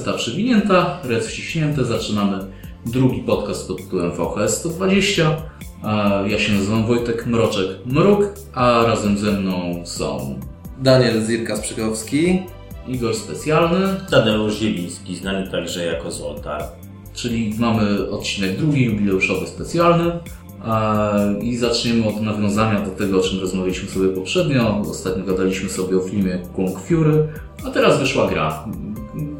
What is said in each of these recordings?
Kaseta przywinięta, rec wciśnięte. Zaczynamy drugi podcast pod tytułem VHS 120. E, Ja się nazywam Wojtek Mroczek Mruk, a razem ze mną są Daniel Zirka-Sprzykowski. Igor Specjalny, Tadeusz Zieliński, znany także jako Zoltar. czyli mamy odcinek drugi, jubileuszowy specjalny. E, I zaczniemy od nawiązania do tego, o czym rozmawialiśmy sobie poprzednio. Ostatnio gadaliśmy sobie o filmie Kung Fury, a teraz wyszła gra.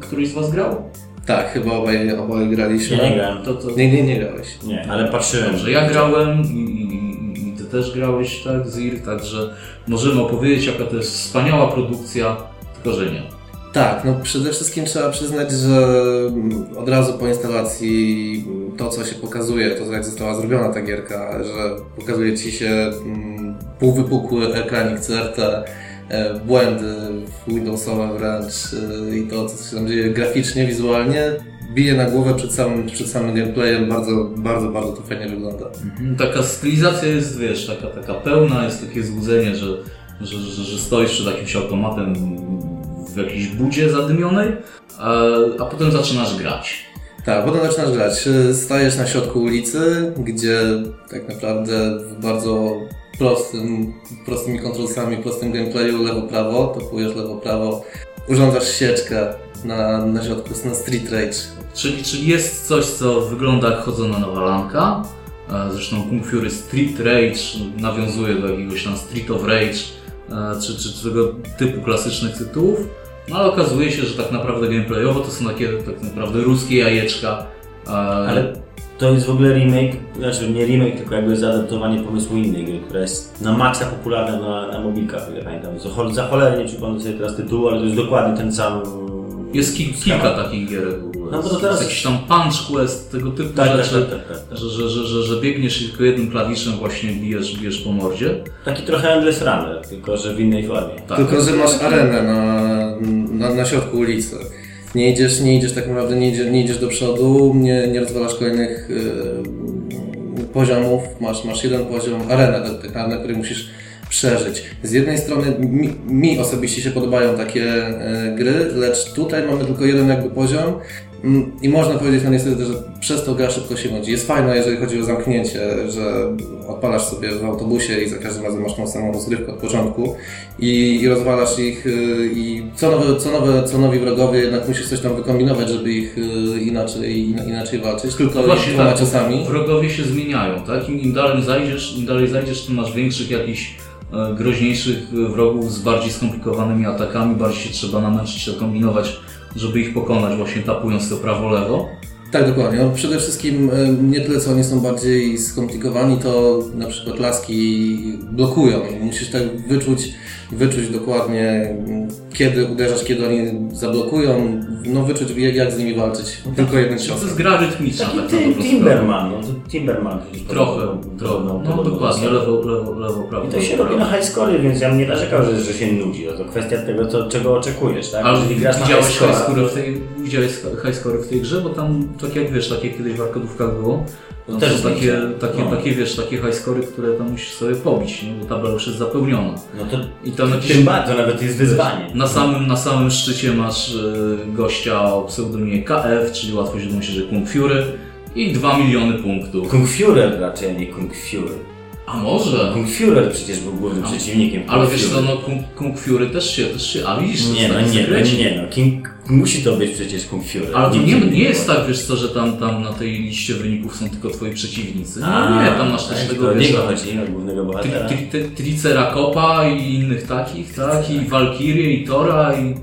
Któryś z Was grał? Tak, chyba obaj, obaj graliśmy. Ja nie grałem. To, to, Nie, nie, nie grałeś. Nie, ale patrzyłem. Dobrze, ja grałem i, i, i Ty też grałeś, tak, Zir, także możemy opowiedzieć, jaka to jest wspaniała produkcja, tylko że nie. Tak, no przede wszystkim trzeba przyznać, że od razu po instalacji to, co się pokazuje, to jak została zrobiona ta gierka, że pokazuje Ci się mm, półwypukły ekranik CRT, e, błędy Windowsowe wręcz e, i to, co się tam dzieje graficznie, wizualnie, bije na głowę przed samym, przed samym gameplayem, bardzo, bardzo, bardzo to fajnie wygląda. Mhm, Taka stylizacja jest, wiesz, taka, taka pełna, jest takie złudzenie, że, że, że, że stoisz przed jakimś automatem w jakiejś budzie zadymionej, a, a potem zaczynasz grać. Tak, potem zaczynasz grać. Y, Stajesz na środku ulicy, gdzie tak naprawdę w bardzo prostym, prostymi kontrolsami, prostym gameplayu lewo-prawo, topujesz lewo-prawo, urządzasz sieczkę na, na środku, na street rage. Czyli, czyli jest coś, co wygląda jak chodzona nawalanka. E, Zresztą Kung Fury Street Rage nawiązuje do jakiegoś tam Street of Rage, e, czy, czy, czy tego typu klasycznych tytułów. No ale okazuje się, że tak naprawdę gameplayowo to są takie tak naprawdę ruskie jajeczka. e, Ale to jest w ogóle remake, znaczy nie remake, tylko jakby zaadaptowanie pomysłu innej gry, która jest na maksa popularna na, na mobilkach, ja pamiętam. Za, za cholerę nie przypomnę sobie teraz tytułu, ale to jest dokładnie ten sam... Jest ki- kilka schemat. takich gierek w ogóle. No bo to teraz- Jest jakiś tam punch quest, tego typu Tak, tak, rzeczy. tak, tak, tak. Że, że, że, że, że biegniesz i tylko jednym klawiszem właśnie bijesz, bijesz po mordzie. Taki trochę Endless Runner, tylko że w innej formie. Tak. Tylko, że masz arenę na, na, na środku ulicy. Nie idziesz, nie idziesz tak naprawdę, nie idziesz, nie idziesz do przodu, nie, nie rozwalasz kolejnych y, poziomów, masz, masz jeden poziom, arenę, na której musisz przeżyć. Z jednej strony mi, mi osobiście się podobają takie e, gry, lecz tutaj mamy tylko jeden jakby poziom i można powiedzieć no niestety, że przez to gra szybko się nudzi. Jest fajna, jeżeli chodzi o zamknięcie, że odpalasz sobie w autobusie i za każdym razem masz tą samą rozgrywkę od początku i, i rozwalasz ich y, i co, nowe, co, nowe, co nowi wrogowie jednak musisz coś tam wykombinować, żeby ich y, inaczej, in- inaczej walczyć, tylko Właśnie dwoma tak, ciosami. wrogowie się zmieniają, tak? Im, Im dalej zajdziesz, im dalej zajdziesz, tym masz większych jakichś e, groźniejszych e, wrogów z bardziej skomplikowanymi atakami, bardziej się trzeba namęczyć, to kombinować, żeby ich pokonać, właśnie tapując to prawo-lewo. Tak, dokładnie. No, przede wszystkim nie tyle, co oni są bardziej skomplikowani, to na przykład laski blokują. Musisz tak wyczuć, wyczuć dokładnie, kiedy uderzasz, kiedy oni zablokują, no wyczuć jak, jak z nimi walczyć. Tylko jednym Czy to jest gra rytmiczna, Taki tak Timberman, no to Timberman Trochę, trochę. No podobną dokładnie, lewo, lewo, lewo, prawo. I to się robi na high score, więc ja bym nie narzekał, że, że się nudzi. No to kwestia tego, co, czego oczekujesz, tak? Ale Jeżeli grasz na widziałeś high score, w tej, widziałeś high score w tej grze, bo tam tak jak wiesz, takie kiedyś w arkadówkach było. To To też są takie, takie, No. takie, wiesz, takie high scory, które tam musisz sobie pobić, nie? bo tabela już jest zapełniona. no to I tam jakiś, tym bardziej, to nawet jest wyzwanie. na samym, na samym szczycie masz y, gościa o pseudonimie KF, czyli łatwo się domyślić, że Kung Fury i 2 miliony punktów. Kung Fury raczej, nie Kung Fury. A może? Kung Führer przecież był głównym przeciwnikiem. Ale Kung wiesz Fury. co, no Kung, Kung Fury też się, też się, a widzisz, to Nie, no nie, no nie, no King, musi to być przecież Kung Fury. Ale to nie, inny nie jest tak, wiesz co, że tam, tam na tej liście wyników są tylko twoi przeciwnicy. No A, nie, tam masz też tak, tego, to wiesz, niego chodzi, o głównego bohatera. tri, tri, tri, Triceratopa i innych takich, tak, i Valkyrie i Tora i,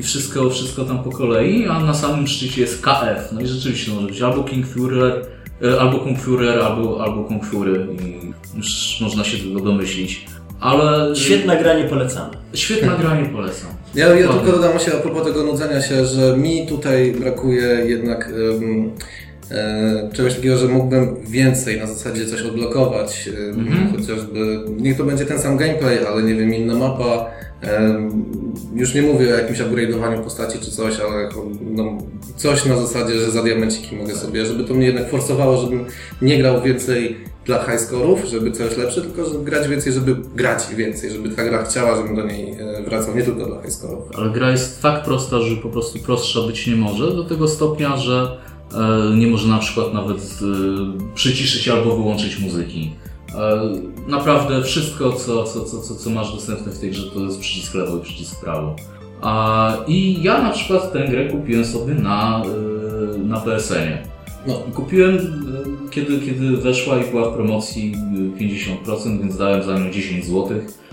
i wszystko, wszystko tam po kolei, a na samym szczycie jest KF. No i rzeczywiście może być albo King Führer, albo Kung Führer, albo, albo Kung Fury i już można się tego domyślić. Ale Świetna gra, nie polecamy. świetna gra, nie polecam. Ja, ja tylko dodam się a propos tego nudzenia się, że mi tutaj brakuje jednak e, czegoś takiego, że mógłbym więcej na zasadzie coś odblokować. Mhm. Chociażby, niech to będzie ten sam gameplay, ale nie wiem, inna mapa. Już nie mówię o jakimś upgrade'owaniu postaci czy coś, ale no, coś na zasadzie, że za diamenciki mogę sobie, żeby to mnie jednak forsowało, żebym nie grał więcej dla high score'ów, żeby coś lepsze, tylko żeby grać więcej, żeby grać więcej, żeby ta gra chciała, żebym do niej e, wracał, nie tylko dla high score'ów. Ale gra jest tak prosta, że po prostu prostsza być nie może, do tego stopnia, że e, nie może na przykład nawet e, przyciszyć albo wyłączyć muzyki. Naprawdę wszystko, co, co, co, co masz dostępne w tej grze, to jest przycisk lewo i przycisk prawo. A, I ja na przykład tę grę kupiłem sobie na, e, na PSN-ie. No, Kupiłem, e, kiedy, kiedy weszła i była w promocji e, 50%, więc dałem za nią 10 zł,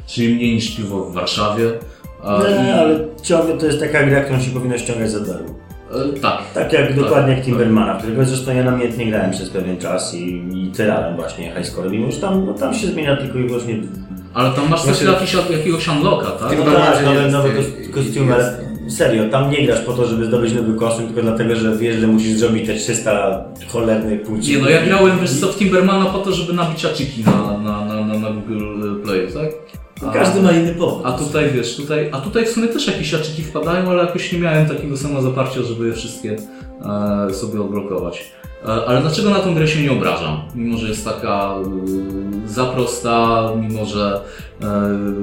czyli mniej niż piwo w Warszawie. A, i- Nie, ale ciągle to jest taka gra, którą się powinno ściągać za darmo. E, Tak. Tak jak dokładnie jak tak. Timbermana, którego zresztą ja namiętnie grałem przez pewien czas i, i terałem właśnie high score, mimo że tam, no, tam się zmienia tylko i wyłącznie Ale tam masz też Właśnie- jakiś, jakiegoś unlocka, tak? Tym No tak, ale serio, tam nie grasz po to, żeby zdobyć nowy kostium, tylko dlatego, że wiesz, że musisz zrobić te 300 cholernych płci. Nie no, ja grałem wiesz co w Timbermana po to, żeby nabić aciki na, A, Każdy ma inny powód. a tutaj wiesz, tutaj, a tutaj w sumie też jakieś aciki wpadają, ale jakoś nie miałem takiego samozaparcia, żeby je wszystkie e, sobie odblokować. E, ale dlaczego na tą grę się nie obrażam? Mimo, że jest taka e, za prosta, mimo, że e,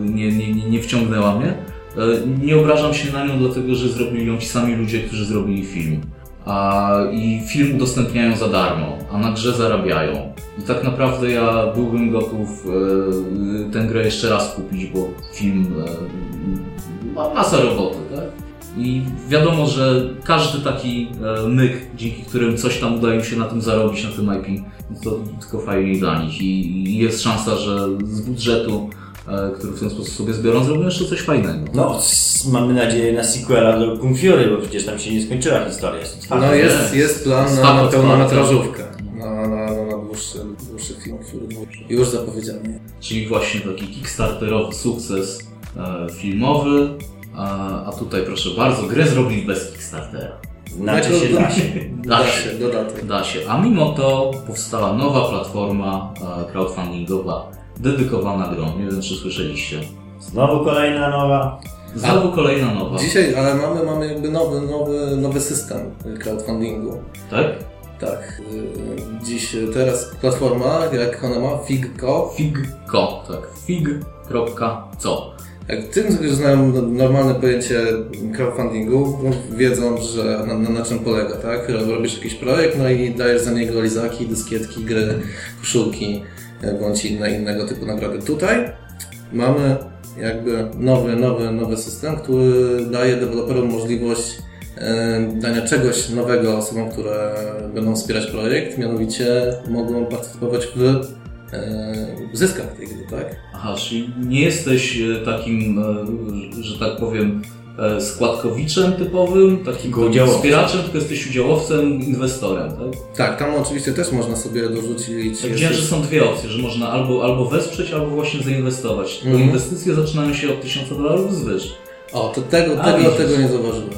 nie, nie, nie, nie wciągnęła mnie. E, nie obrażam się na nią dlatego, że zrobili ją ci sami ludzie, którzy zrobili film. A, I film udostępniają za darmo, a na grze zarabiają. I tak naprawdę ja byłbym gotów e, tę grę jeszcze raz kupić, bo film e, ma masę roboty, tak? I wiadomo, że każdy taki e, myk, dzięki którym coś tam udaje się na tym zarobić, na tym IP, to tylko fajnie dla nich. I, I jest szansa, że z budżetu, który w ten sposób sobie zbiorą, zrobią jeszcze coś fajnego. No, mamy nadzieję na sequela do Kung Fury, bo przecież tam się nie skończyła historia. Jest otwarta. no jest, jest. jest plan na, na pełnometrażówkę. Na, na, na, na dłuższy, dłuższy film, który już zapowiedziany. Czyli właśnie taki kickstarterowy sukces e, filmowy. A, a tutaj proszę bardzo, grę zrobili bez Kickstartera. Znaczy się da się. Da Da się. się, dodatek. Da się. A mimo to powstała nowa platforma e, crowdfundingowa dedykowana grą. Nie wiem, czy słyszeliście. Znowu kolejna nowa. Znowu kolejna nowa. Dzisiaj, ale mamy, mamy jakby nowy, nowy, nowy system crowdfundingu. Tak? Tak. y, Dziś, y, teraz platforma, jak ona ma, Figco. Figco, tak. Fig.co. Jak tym, którzy znają no- normalne pojęcie crowdfundingu, no, wiedzą, że na, na, na czym polega, tak? Robisz jakiś projekt, no i dajesz za niego lizaki, dyskietki, gry, koszulki, bądź inne, innego typu nagrody. Tutaj mamy jakby nowy, nowy, nowy system, który daje deweloperom możliwość dania czegoś nowego osobom, które będą wspierać projekt, mianowicie mogą partycypować w zyskach tej gry, tak? Aha, czyli nie jesteś e, takim, e, że tak powiem, składkowiczem typowym, takim wspieraczem, tylko jesteś udziałowcem, inwestorem, tak? Tak, tam oczywiście też można sobie dorzucić. Tak, Widziałem, że są dwie opcje, że można albo, albo wesprzeć, albo właśnie zainwestować. Mhm. inwestycje zaczynają się od 1000 dolarów wzwyż. O, to tego, A, tego, tego nie zauważyłem.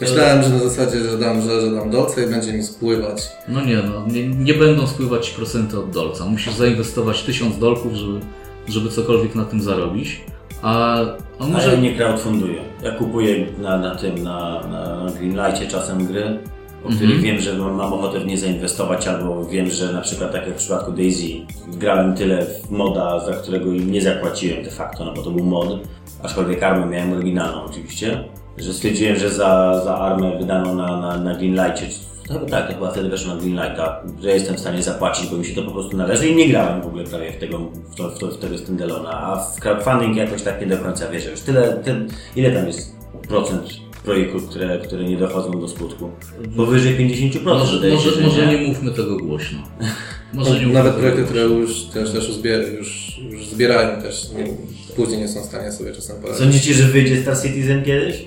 Myślałem, że na zasadzie, że dam, że, że dam dolce i będzie mi spływać. No nie, no, nie, nie będą spływać procenty od dolca. Musisz zainwestować 1000 dolków, żeby, żeby cokolwiek na tym zarobić. A on Może może... nie crowdfunduję. Ja kupuję na, na tym, na, na Greenlightie czasem gry, o których wiem, że mam, mam ochotę w nie zainwestować, albo wiem, że na przykład tak jak w przypadku Daisy, grałem tyle w moda, za którego im nie zapłaciłem de facto, no bo to był mod, aczkolwiek armę miałem oryginalną oczywiście, że stwierdziłem, że za, za armę wydaną na, na, na Greenlightie To chyba tak, to chyba wtedy weszło na Greenlighta, że jestem w stanie zapłacić, bo mi się to po prostu należy i nie grałem w ogóle prawie w tego, w, to, w, to, w tego standalona, a w crowdfunding jakoś tak nie do końca wierzę. Już tyle, tyle ile tam jest procent projektów, które, które nie dochodzą do skutku? Powyżej 50% Może, wydaje się, może, że może nie mówmy tego głośno. Może nie Nawet projekty, które już też, też już, już, już zbierają, też nie, później nie są w stanie sobie czasem poradzić. Sądzicie, że wyjdzie Star Citizen kiedyś?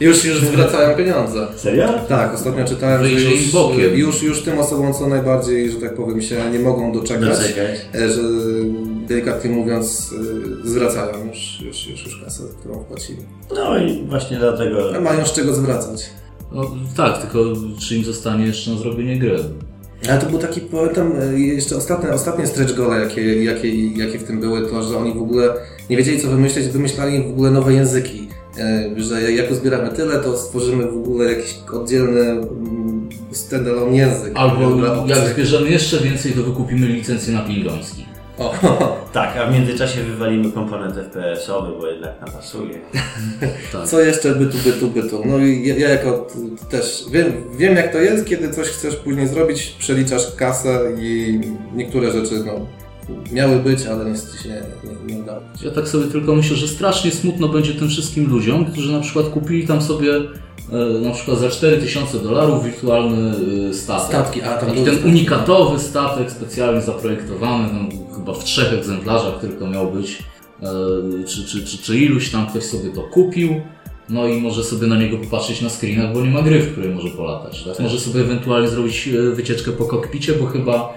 Już, już zwracają pieniądze. Serio? Tak, ostatnio czytałem, że już, bokiem. już, już tym osobom, co najbardziej, że tak powiem, się nie mogą doczekać, Doczekać. e, że delikatnie mówiąc e, zwracają już, już, już, już kasę, którą wpłacili. No i właśnie dlatego... A mają z czego zwracać. no, tak, tylko czy im zostanie jeszcze na zrobienie gry? Ale to był taki, pamiętam, e, jeszcze ostatnie, ostatnie stretch gole, jakie, jakie, jakie w tym były, to, że oni w ogóle nie wiedzieli, co wymyśleć, wymyślali w ogóle nowe języki. E, Że jak uzbieramy tyle, to stworzymy w ogóle jakiś oddzielny mm, standalone język. Albo jak zbierzemy jeszcze więcej, to wykupimy licencję na klingoński. O, Tak, a w międzyczasie wywalimy komponent FPS-owy, bo jednak nam pasuje. Tak. co jeszcze bytu, bytu, bytu. No i ja, ja jako też wiem, wiem, jak to jest, kiedy coś chcesz później zrobić, przeliczasz kasę i niektóre rzeczy no, miały być, ale niestety się nie, nie udało. Ja tak sobie tylko myślę, że strasznie smutno będzie tym wszystkim ludziom, którzy na przykład kupili tam sobie e, na przykład za 4000 dolarów wirtualny e, statek. Statki, a tam Taki ten unikatowy statek specjalnie zaprojektowany, no, chyba w trzech egzemplarzach tylko miał być, e, czy, czy, czy, czy iluś tam ktoś sobie to kupił. No i może sobie na niego popatrzeć na screenach, bo nie ma gry, w której może polatać. Tak? Może sobie ewentualnie zrobić wycieczkę po kokpicie, bo chyba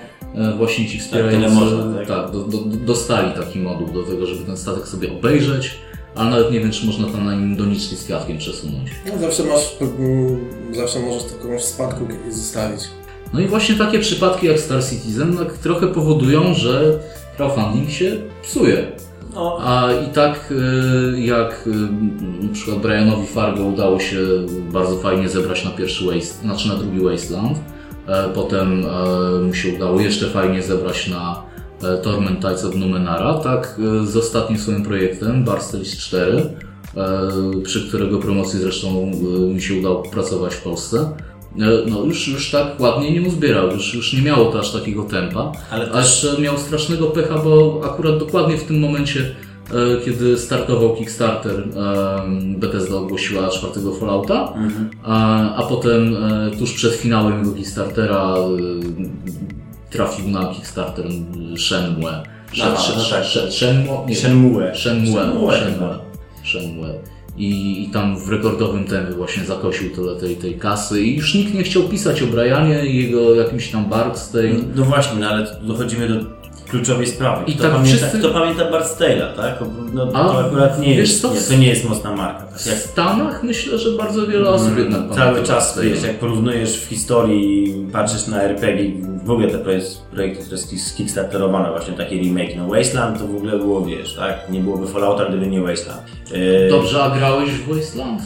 właśnie ci wspierający tyle można, tak? tak, do, do, dostali taki moduł do tego, żeby ten statek sobie obejrzeć, ale nawet nie wiem, czy można tam na nim doniczki z kwiatkiem przesunąć. No, zawsze masz, mm, zawsze możesz w spadku zostawić. No i właśnie takie przypadki jak Star Citizen tak trochę powodują, że crowdfunding się psuje. No, A i tak y, jak y, na przykład Brianowi Fargo udało się bardzo fajnie zebrać na pierwszy Waste, znaczy na drugi Wasteland, e, potem e, mu się udało jeszcze fajnie zebrać na e, Torment Tides of Numenara, tak e, z ostatnim swoim projektem Bar Tales 4, e, przy którego promocji zresztą e, mi się udało pracować w Polsce. E, No już, już tak ładnie nie uzbierał, już, już nie miało to aż takiego tempa. Ale też- Aż e, miał strasznego pecha, bo akurat dokładnie w tym momencie, e, kiedy startował Kickstarter, e, Bethesda ogłosiła czwartego Fallouta, Mhm. a, a potem e, tuż przed finałem jego Kickstartera e, trafił na Kickstarter Shenmue. No tak. Shenmue? Shenmue. Shenmue. Shenmue, Shenmue. I, I tam w rekordowym tempie właśnie zakosił tyle tej, tej kasy i już nikt nie chciał pisać o Brianie i jego jakimś tam Barkstale. No właśnie, no ale dochodzimy do kluczowej sprawy. I Kto, tak pamięta, wszyscy- kto pamięta Bart Stale'a, tak? No, A, to akurat nie wiesz jest, co? nie, to nie jest mocna marka. Tak W jak Stanach myślę, że bardzo wiele osób jednak cały czas, wiesz, jak porównujesz w historii, patrzysz na RPG, w ogóle te projekt- projekty, które skickstarterowane, właśnie takie remake, no Wasteland to w ogóle było, wiesz, tak? Nie byłoby Fallouta, gdyby nie Wasteland. Yy, Dobrze, a grałeś w Wasteland?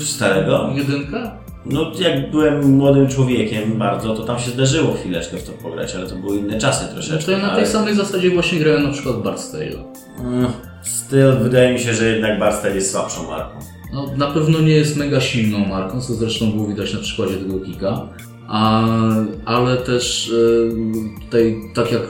Starego? Jedynkę? No, jak byłem młodym człowiekiem bardzo, to tam się zdarzyło chwileczkę w to pograć, ale to były inne czasy No troszeczkę. to ja na ale- tej samej zasadzie właśnie grałem na przykład Barkstale'a. Mm, Styl, wydaje mi się, że jednak Barstyle jest słabszą marką. No, na pewno nie jest mega silną marką, co zresztą było widać na przykładzie tego Kika, a, ale też e, tutaj, tak jak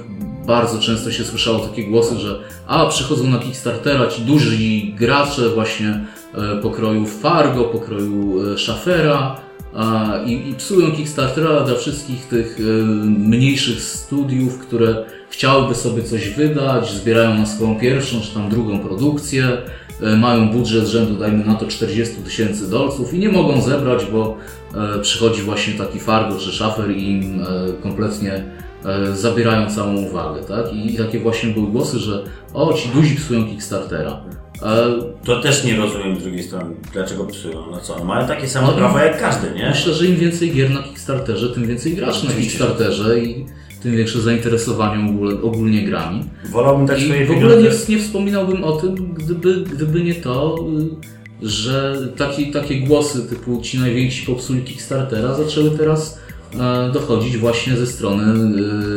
bardzo często się słyszało takie głosy, że a przychodzą na Kickstartera ci duży gracze właśnie e, pokroju Fargo, pokroju e, Schaffera a, i, i psują Kickstartera dla wszystkich tych e, mniejszych studiów, które chciałyby sobie coś wydać, zbierają na swoją pierwszą czy tam drugą produkcję, e, mają budżet rzędu, dajmy na to 40 tysięcy dolców i nie mogą zebrać, bo e, przychodzi właśnie taki Fargo czy Schaffer i im e, kompletnie e, zabierają całą uwagę, tak? I takie właśnie były głosy, że o, ci duzi psują Kickstartera. E, To też nie rozumiem z drugiej strony, dlaczego psują. No co, mają takie same No, prawa jak każdy, nie? Myślę, że im więcej gier na Kickstarterze, tym więcej graczy na. Kickstarterze i tym większe zainteresowanie ogólnie, ogólnie grami. Wolałbym dać I w ogóle nie, nie wspominałbym o tym, gdyby, gdyby nie to, y, że takie, takie głosy typu ci najwięksi popsuli Kickstartera zaczęły teraz dochodzić właśnie ze strony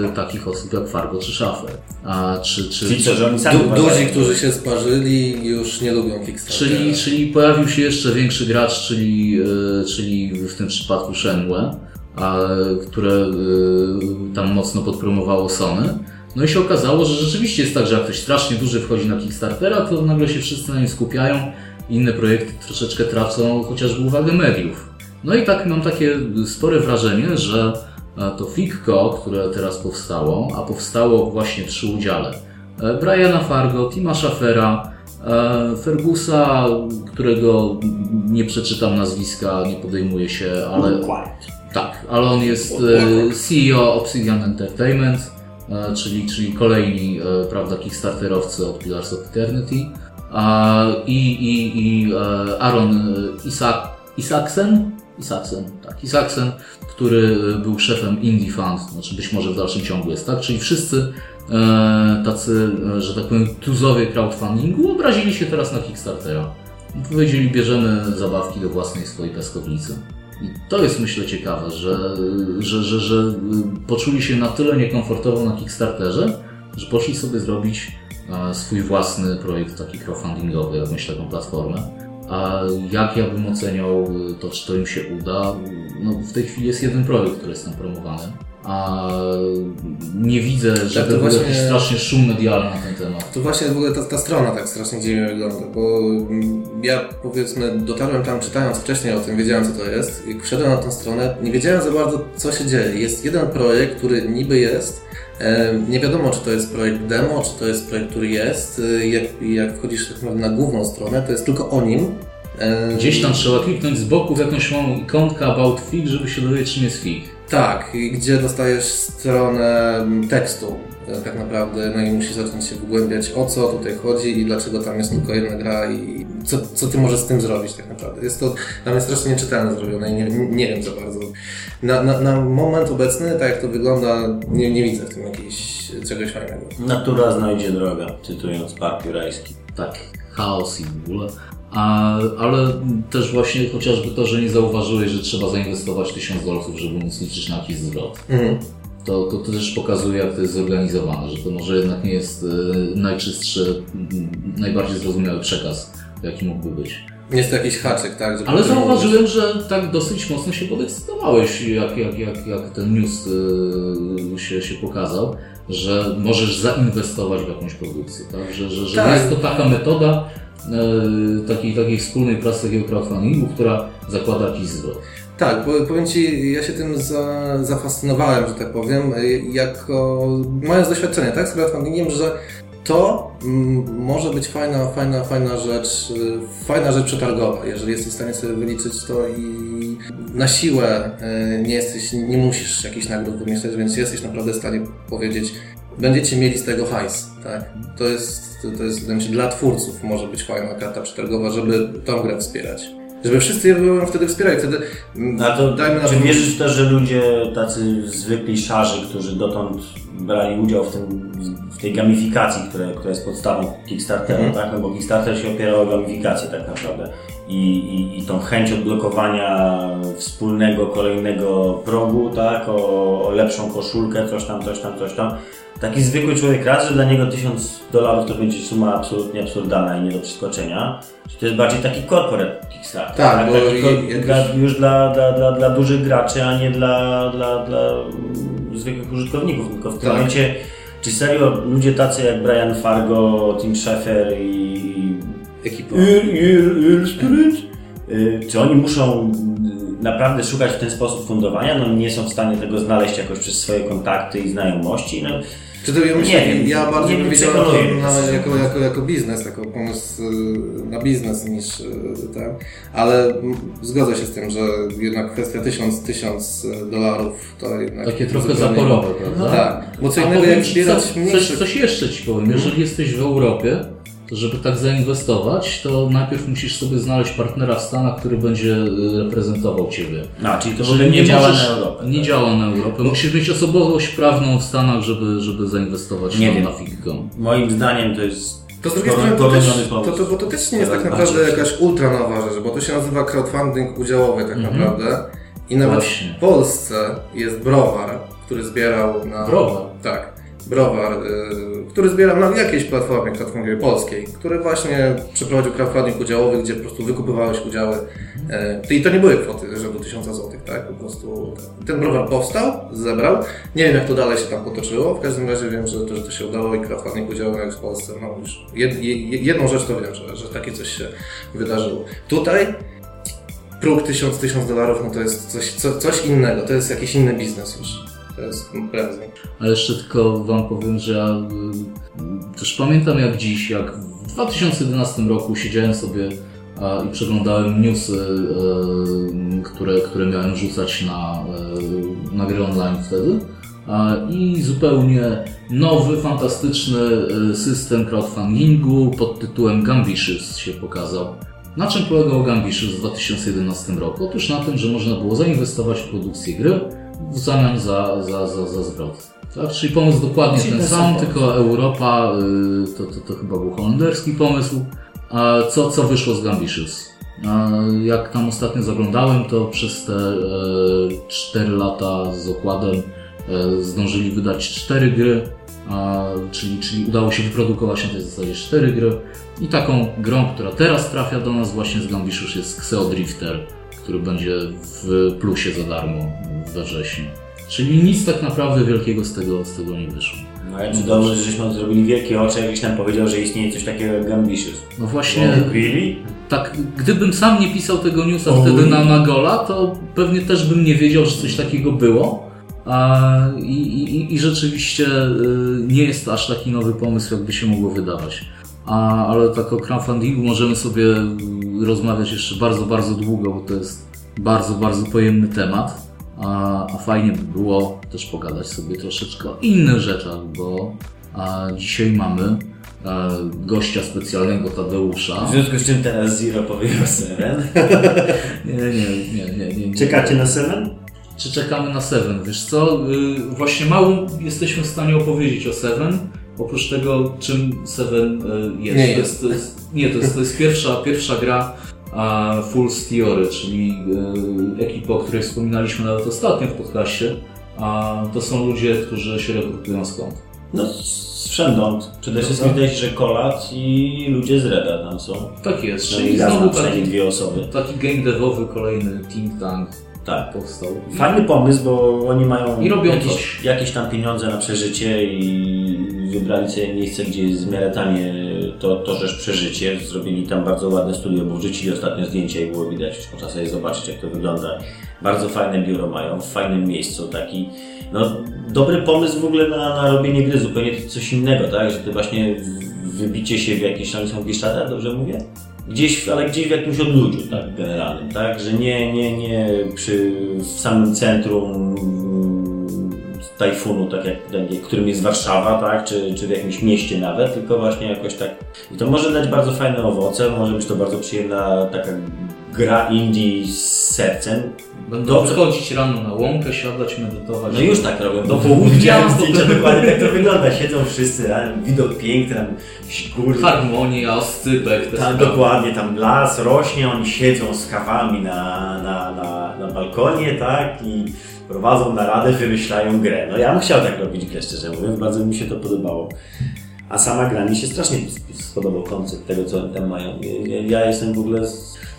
e, takich osób jak Fargo czy Schaffer. A, czy, czy, Czyli co, że oni sami Du, duzi, którzy się sparzyli już nie lubią Kickstartera. Czyli, czyli pojawił się jeszcze większy gracz, czyli, e, czyli w tym przypadku Shenmue, a, które e, tam mocno podpromowało Sony. No i się okazało, że rzeczywiście jest tak, że jak ktoś strasznie duży wchodzi na Kickstartera, to nagle się wszyscy na nim skupiają. Inne projekty troszeczkę tracą chociażby uwagę mediów. No i tak mam takie spore wrażenie, że e, to Figco, które teraz powstało, a powstało właśnie przy udziale. E, Briana Fargo, Tima Schaffera, e, Fergusa, którego nie przeczytam nazwiska, nie podejmuję się, ale tak, ale on jest CEO Obsidian Entertainment, czyli, czyli kolejni prawda, Kickstarterowcy od Pillars of Eternity. I i, i Aaron Isak, Isaksen, Isaksen, tak, Isaksen, który e, był szefem Indie Fund, znaczy być może w dalszym ciągu jest, tak? Czyli wszyscy e, tacy, e, że tak powiem, tuzowie crowdfundingu obrazili się teraz na Kickstartera. Powiedzieli, bierzemy zabawki do własnej swojej piaskownicy. I to jest myślę ciekawe, że, że, że, że poczuli się na tyle niekomfortowo na Kickstarterze, że poszli sobie zrobić e, swój własny projekt taki crowdfundingowy, jakąś taką platformę. A jak ja bym oceniał to, czy to im się uda? No, w tej chwili jest jeden projekt, który jest tam promowany. A nie widzę, żeby to był jakiś strasznie szum medialny na ten temat. To właśnie w ogóle ta, ta strona tak strasznie dziwnie wygląda, bo ja powiedzmy dotarłem tam czytając wcześniej o tym, wiedziałem co to jest i wszedłem na tę stronę, nie wiedziałem za bardzo co się dzieje. Jest jeden projekt, który niby jest, e, nie wiadomo czy to jest projekt demo, czy to jest projekt, który jest. E, Jak, jak wchodzisz tak naprawdę na główną stronę, to jest tylko o nim. E, Gdzieś tam trzeba kliknąć z boku w jakąś małą ikonkę About Fig, żeby się dowiedzieć, czym jest Fig. Tak, gdzie dostajesz stronę tekstu e, tak naprawdę, no i musisz zacząć się wgłębiać o co tutaj chodzi i dlaczego tam jest tylko jedna gra i co, co ty możesz z tym zrobić tak naprawdę. Jest to dla mnie strasznie nieczytelne zrobione i nie, nie wiem za bardzo. Na, na, na moment obecny, tak jak to wygląda, nie, nie widzę w tym czegoś fajnego. Natura znajdzie drogę, cytując Park Jurajski. tak, chaos i w ogóle. A, ale też właśnie chociażby to, że nie zauważyłeś, że trzeba zainwestować 1000 dolców, żeby móc liczyć na jakiś zwrot. Mhm. To, to, to też pokazuje, jak to jest zorganizowane, że to może jednak nie jest e, najczystszy, najbardziej zrozumiały przekaz, jaki mógłby być. Jest to jakiś haczyk, tak? Ale zauważyłem, że tak dosyć mocno się podekscytowałeś, jak, jak, jak, jak ten news e, się, się pokazał, że możesz zainwestować w jakąś produkcję, tak? Że, że, że Tak. jest to taka metoda e, takiej, takiej wspólnej pracy takiego crowdfundingu, która zakłada jakiś zwrot. Tak, bo powiem Ci, ja się tym za, zafascynowałem, że tak powiem, y, jako mając doświadczenie tak, z crowdfundingiem, że to mm, może być fajna, fajna, fajna rzecz, y, fajna rzecz przetargowa, jeżeli jesteś w stanie sobie wyliczyć to i na siłę y, nie jesteś, nie musisz jakichś nagród wymyśleć, więc jesteś naprawdę w stanie powiedzieć, będziecie mieli z tego hajs, tak? To jest, to jest wydaje mi się, dla twórców może być fajna karta przetargowa, żeby tą grę wspierać. Żeby wszyscy ją wtedy wspierali, wtedy mm, A to, dajmy na czy wierzysz w to, że ludzie tacy zwykli szarzy, którzy dotąd brali udział w, tym, w tej gamifikacji, która, która jest podstawą Kickstartera, Mhm. tak? No bo Kickstarter się opiera o gamifikację tak naprawdę. I, i, i tą chęć odblokowania wspólnego, kolejnego progu, tak? O, o lepszą koszulkę, coś tam, coś tam, coś tam. Taki zwykły człowiek raz, że dla niego 1000 dolarów to będzie suma absolutnie absurdalna i nie do przeskoczenia. Czy to jest bardziej taki corporate Kickstarter? Tak, bo taki dla, już dla, dla, dla, dla dużych graczy, a nie dla, dla, dla zwykłych użytkowników. Tylko w tym Tak. momencie, czy serio ludzie tacy jak Brian Fargo, Tim Schafer i Spirit, y, czy oni muszą naprawdę szukać w ten sposób fundowania? No nie są w stanie tego znaleźć jakoś przez swoje kontakty i i no. Czy to ja myślę, Nie wiem, ja bardziej nie bym wiem, widział to na, jako, jako, jako biznes, jako pomysł y, na biznes niż y, ten, ale zgodzę się z tym, że jednak kwestia 1000 1000 dolarów to jednak... Takie trochę zaporowe, prawda? Tak, bo co A innego jak zbierać coś, mniejsze... coś, coś jeszcze Ci powiem. Jeżeli jesteś w Europie, żeby tak zainwestować, to najpierw musisz sobie znaleźć partnera w Stanach, który będzie y, reprezentował Ciebie. No, czyli to w Czyli ogóle nie, działa możesz- na Europę. Nie tak? działa na Europę. Musisz mieć osobowość prawną w Stanach, żeby, żeby zainwestować Nie na, wiem. na. Moim zdaniem to jest To z drugiej strony to też, to, to, bo to też nie jest tak Teraz naprawdę jakaś ultra nowa rzecz, bo to się nazywa crowdfunding udziałowy tak Mhm. naprawdę I nawet Właśnie. w Polsce jest browar, który zbierał na... Browar? Tak. Browar, y, który zbierał na jakiejś platformie crowdfundingowej polskiej, który właśnie przeprowadził crowdfunding udziałowy, gdzie po prostu wykupywałeś udziały. Y, I to nie były kwoty rzędu 1000 zł, tak? Po prostu ten browar powstał, zebrał. Nie wiem jak to dalej się tam potoczyło, w każdym razie wiem, że to, że to się udało i crowdfunding udziałowy jak w Polsce, no już jed, jed, jedną rzecz to wiem, że, że takie coś się wydarzyło. Tutaj próg 1000, 1000 dolarów, no to jest coś, co, coś innego, to jest jakiś inny biznes już. Jest prędzej. A jeszcze tylko Wam powiem, że ja y, też pamiętam jak dziś, jak w 2011 roku siedziałem sobie i przeglądałem newsy, y, które, które miałem rzucać na, y, na gry online wtedy. I zupełnie nowy, fantastyczny system crowdfundingu pod tytułem Gambitious się pokazał. Na czym polegał Gambitious w 2011 roku? Otóż na tym, że można było zainwestować w produkcję gry w zamian za, za, za, za zwrot. Tak? Czyli pomysł dokładnie Czyli ten sam, tylko Europa, y, to, to, to chyba był holenderski pomysł. A co, co wyszło z Gambitious? Jak tam ostatnio zaglądałem, to przez te e, 4 lata z okładem e, zdążyli wydać 4 gry, a, czyli, czyli udało się wyprodukować na tej zasadzie 4 gry. I taką grą, która teraz trafia do nas właśnie z Gambitious jest Xeo Drifter, który będzie w plusie za darmo we wrześniu. Czyli nic tak naprawdę wielkiego z tego, z tego nie wyszło. No ale cudowne, że żeśmy zrobili wielkie oczy, jakbyś nam powiedział, że istnieje coś takiego jak Gambitious. No właśnie, really? tak, gdybym sam nie pisał tego newsa O, wtedy nie. na, na gola, to pewnie też bym nie wiedział, że coś takiego było. A, i, i, I rzeczywiście y, nie jest to aż taki nowy pomysł, jakby się mogło wydawać. A, ale tak o crowdfundingu możemy sobie rozmawiać jeszcze bardzo, bardzo długo, bo to jest bardzo, bardzo pojemny temat. A, a fajnie by było też pogadać sobie troszeczkę o innych rzeczach, bo a, dzisiaj mamy e, gościa specjalnego Tadeusza. W związku z czym teraz Zero powiedział Seven. Nie, nie, nie, nie, nie, nie. Czekacie na Seven? Czy czekamy na Seven? Wiesz co, y, właśnie mało jesteśmy w stanie opowiedzieć o Seven, oprócz tego, czym Seven y, jest. Nie to jest, to jest nie, to jest, to jest pierwsza, pierwsza gra a, Full Theory, czyli y, ekipa, o której wspominaliśmy nawet ostatnio w podcaście. A to są ludzie, którzy się rekrutują skąd? No, wszędąd. Przede wszystkim wydaje się, że Kolat i ludzie z Reda tam są. Tak jest, No czyli ja znowu taki, dwie osoby. taki game devowy, kolejny think tank Tak. powstał. Fajny pomysł, bo oni mają I robią jakieś, jakieś tam pieniądze na przeżycie i wybrali sobie miejsce, gdzie jest w miarę tanie to, to rzecz przeżycie. Zrobili tam bardzo ładne studio, bo wrzucili ostatnio zdjęcia i było widać, można sobie zobaczyć jak to wygląda. Bardzo fajne biuro mają, w fajnym miejscu, taki no, dobry pomysł w ogóle na, na robienie gry, zupełnie coś innego, tak? Że to właśnie wybicie się w jakieś, tam są dobrze mówię? Gdzieś, ale gdzieś w jakimś odludziu, tak, generalnym, tak? Że nie, nie, nie przy, w samym centrum tajfunu, tak jak, którym jest Warszawa, tak? Czy, czy w jakimś mieście nawet, tylko właśnie jakoś tak. I to może dać bardzo fajne owoce, może być to bardzo przyjemna taka gra indie z sercem. Będą Dobrze. wychodzić rano na łąkę, siadać, medytować. No już tak robią. Do Bo południa, Widziałem zdjęcia dokładnie tak to wygląda. Siedzą wszyscy, tam, widok piękny, tam góry. Harmonia, oscypek, Tam, dokładnie, tam las rośnie, oni siedzą z kawami na, na, na, na balkonie, tak? I prowadzą naradę, wymyślają grę. No ja bym chciał tak robić grę, szczerze mówiąc, bardzo mi się to podobało. A sama gra mi się strasznie spodobał koncept tego, co oni tam mają. Ja, jestem w ogóle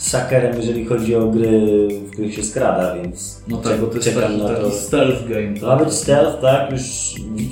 sakerem, jeżeli chodzi o gry, w których się skrada, więc No tak, bo to jest taki, na to. taki stealth game, Ma tak? być stealth, tak? Już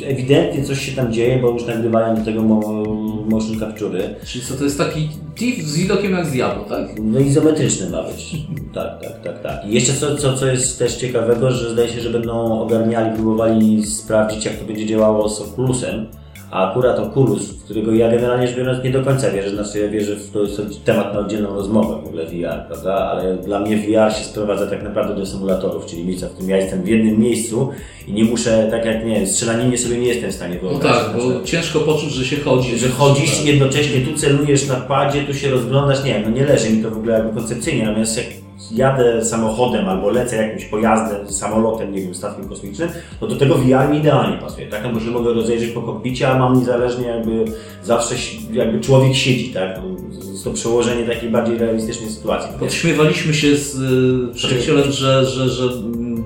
ewidentnie coś się tam dzieje, bo już nagrywają do tego mo- motion capture'y. Czyli co, to jest taki Thief z widokiem jak z Diablo, tak? No izometryczny ma być. Tak, tak, tak, tak. I jeszcze co, co, co jest też ciekawego, że zdaje się, że będą ogarniali, próbowali sprawdzić, jak to będzie działało z Oculusem. A akurat Oculus, którego ja generalnie rzecz biorąc nie do końca wierzę, znaczy ja wierzę w to jest temat na oddzielną rozmowę w ogóle VR, prawda? Ale dla mnie VR się sprowadza tak naprawdę do symulatorów, czyli miejsca, w którym ja jestem w jednym miejscu i nie muszę, tak jak nie wiem, strzelaninie sobie nie jestem w stanie No wyobrazić. tak, na bo przykład. ciężko poczuć, że się chodzi. Że chodzisz i jednocześnie tu celujesz na padzie, tu się rozglądasz, nie no nie leży mi to w ogóle jakby koncepcyjnie, natomiast jak jadę samochodem albo lecę jakimś pojazdem, samolotem, nie wiem, statkiem kosmicznym, no to tego VR mi idealnie pasuje, tak? No bo się mogę rozejrzeć po kokpicie, a mam niezależnie jakby zawsze jakby człowiek siedzi, tak? No, Jest to przełożenie takiej bardziej realistycznej sytuacji. Podśmiewaliśmy się z y, przyjacielem, że, że, że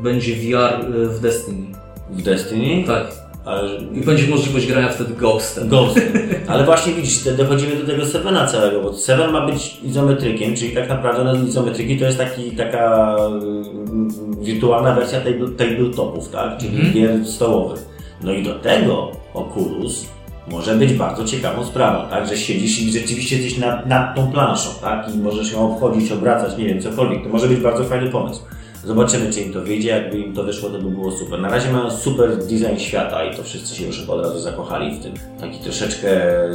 będzie VR y, w Destiny. W Destiny? Tak. Ale... I będzie możliwość grania wtedy Ghostem. Ghost. Ale właśnie widzisz, te- dochodzimy do tego Sevena całego, bo Seven ma być izometrykiem, czyli tak naprawdę no, izometryki to jest taki, taka y, wirtualna wersja table, tabletopów, tak? Czyli gier stołowych. No i do tego Oculus może być bardzo ciekawą sprawą, tak? Że siedzisz i rzeczywiście jesteś nad, nad tą planszą, tak? I możesz ją obchodzić, obracać, nie wiem, cokolwiek. To może być bardzo fajny pomysł. Zobaczymy, czy im to wyjdzie. Jakby im to wyszło, to by było super. Na razie mają super design świata i to wszyscy się już chyba od razu zakochali w tym. Taki troszeczkę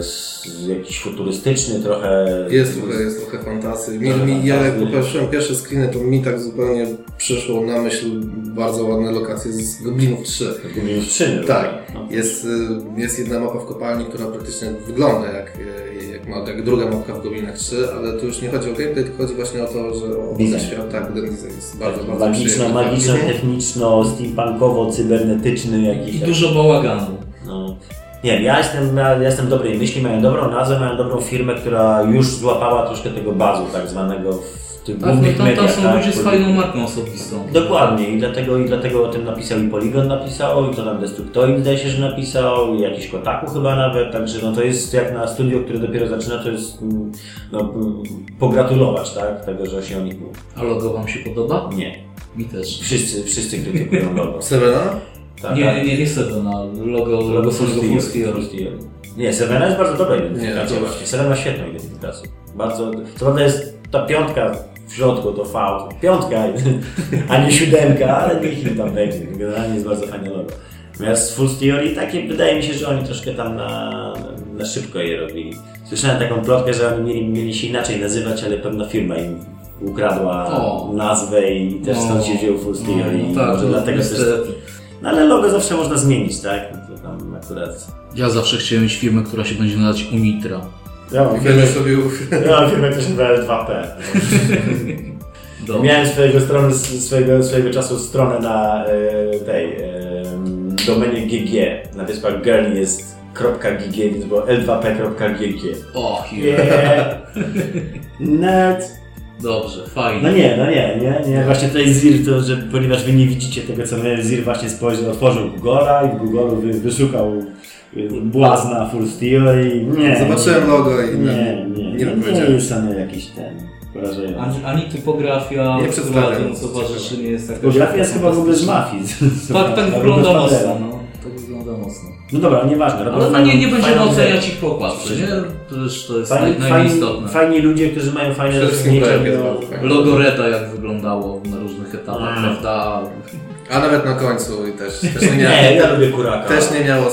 z, jakiś futurystyczny, trochę... Jest trochę, jest trochę fantasy. Mi, mi, ja jak popatrzyłem pierwsze screeny, to mi tak zupełnie przyszło na myśl bardzo ładne lokacje z Goblinów 3. Minus 3. Tak, No. jest, y, jest jedna mapa w kopalni, która praktycznie wygląda jak, y, jak, ma- jak druga mapka w Goblinach 3, ale tu już nie chodzi o gameplay, tylko chodzi właśnie o to, że o ten Design. świat, tak, ten design jest bardzo, bardzo Magiczno, magiczno, techniczno, steampunkowo, cybernetyczny jakiś. I dużo bałaganu. No. Nie wiem, ja jestem, ja jestem dobrej myśli, mają dobrą nazwę, mają dobrą firmę, która już złapała troszkę tego bazu tak zwanego w tych Tak, no głównych tam, tam mediach. są tak? ludzie z fajną marką osobistą. Dokładnie i dlatego, i dlatego o tym napisał i Polygon napisał, i to tam Destructoid zdaje się, że napisał, i jakiś Kotaku chyba nawet, także no to jest jak na studio, które dopiero zaczyna, to jest mm, no, mm, pogratulować, tak, tego, że się o nich mówi. A logo wam się podoba? Nie. Mi też. Wszyscy, wszyscy krytykują logo. Sevena? Tak, Nie, tak. nie, nie, Sevena, logo, logo samego Full. Nie, Sevena jest bardzo dobra identyfikacja. Sevena ma świetną identyfikację. Bardzo, co prawda jest ta piątka w środku, to V, piątka, a nie siódemka, ale niech im tam będzie. Generalnie jest bardzo fajne logo. Natomiast Full Theory takie, wydaje mi się, że oni troszkę tam na, na szybko je robili. Słyszałem taką plotkę, że oni mieli, mieli się inaczej nazywać, ale pewna firma im ukradła O. nazwę i też stąd się wziął Full Theory. No, tak, Może to dlatego też... No ale logo zawsze można zmienić, tak? No to tam akurat... Ja zawsze chciałem mieć firmę, która się będzie nazywać Unitra. Ja mam Będę zrobił... Ja mam firmę, która się nazywa 2P. Do... Miałem swojego, strony, swojego, swojego czasu stronę na e, tej e, domenie GG. Na wyspach Girl jest .gg, więc było l2p.gg. O, Yeah. Net. Dobrze, fajnie. No nie, no nie, nie, nie. Właśnie tutaj Zir, to, że ponieważ wy nie widzicie tego, co my, Zir właśnie spojrzał, otworzył Google'a i w Google'u wy, wyszukał błazna Full Steel i nie. Zobaczyłem logo i Nie, nie, nie, nie, nie jest one jakiś ten porażający. Ani, ani typografia, Nie przedstawiam. tym towarzyszy nie jest taka Typografia jest chyba w ogóle z mafii. Tak, tak wygląda mocno. No, tak wygląda mocno. No dobra, nieważne. Ale no nie, nie będziemy oceniać ich po okładce, nie? Przecież to jest Fajni, naj, fajni, najistotne. fajni ludzie, którzy mają fajne fajny. Logo Reda jak wyglądało na różnych etapach, Mm. prawda? A nawet na końcu i też, też nie Nie, miało, ja lubię kuraka. też nie miało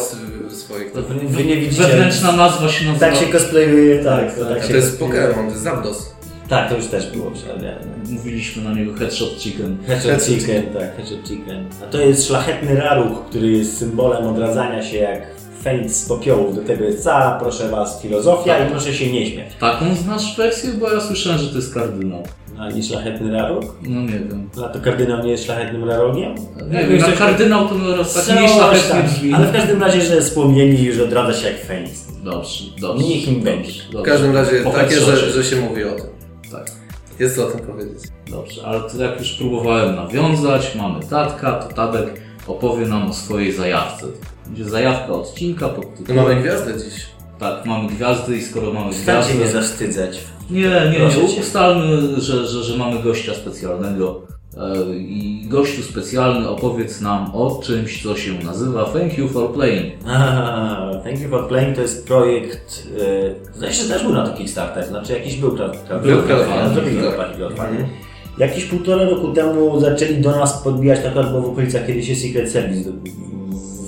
swoich... To wy, wy nie widzicie. Wewnętrzna nazwa się nazywa... Tak się cosplayuje, tak. To, tak A to jest. Pokémon, to jest Zapdos. Tak, to już też było przerabiane. Mówiliśmy na niego Headshot Chicken. Headshot Headshot Chicken, tak, Headshot Chicken. A to jest szlachetny raruch, który jest symbolem odradzania się jak Feniks z popiołów. Do tego jest cała, proszę was, filozofia i proszę się nie śmiać. Taką znasz wersję? Bo ja słyszałem, że to jest kardynał. A nie szlachetny raruch? No nie wiem. A to kardynał nie jest szlachetnym rarogiem? Nie wiem, na kardynał to tak mniej Coś szlachetnie brzmi. Ale w każdym razie, że jest płomieni i już odradza się jak Feniks. Dobrze, dobrze. Niech im będzie. W każdym razie Po takie, że, że się mówi o tym. Tak. Jest co o tym powiedzieć. Dobrze, ale to jak już próbowałem nawiązać, mamy Tadka, to Tadek opowie nam o swojej zajawce. Będzie zajawka odcinka pod No tytułem... mamy gwiazdę dziś. Tak, mamy gwiazdy i skoro mamy Stańcie mnie gwiazdy... zawstydzać. Nie, nie, Proszę nie, cię. ustalmy, że, że, że mamy gościa specjalnego e, i gościu specjalny opowiedz nam o czymś, co się nazywa Thank You for Playing. Ah, Thank you for playing to jest projekt. Yy, zdaje się, że też był na to Kickstarter, znaczy jakiś był crowdfunding, Był crowdfunding, tak. crowdfunding. Jakiś półtora roku temu zaczęli do nas podbijać, tak jak było w okolicach, kiedy się Secret Service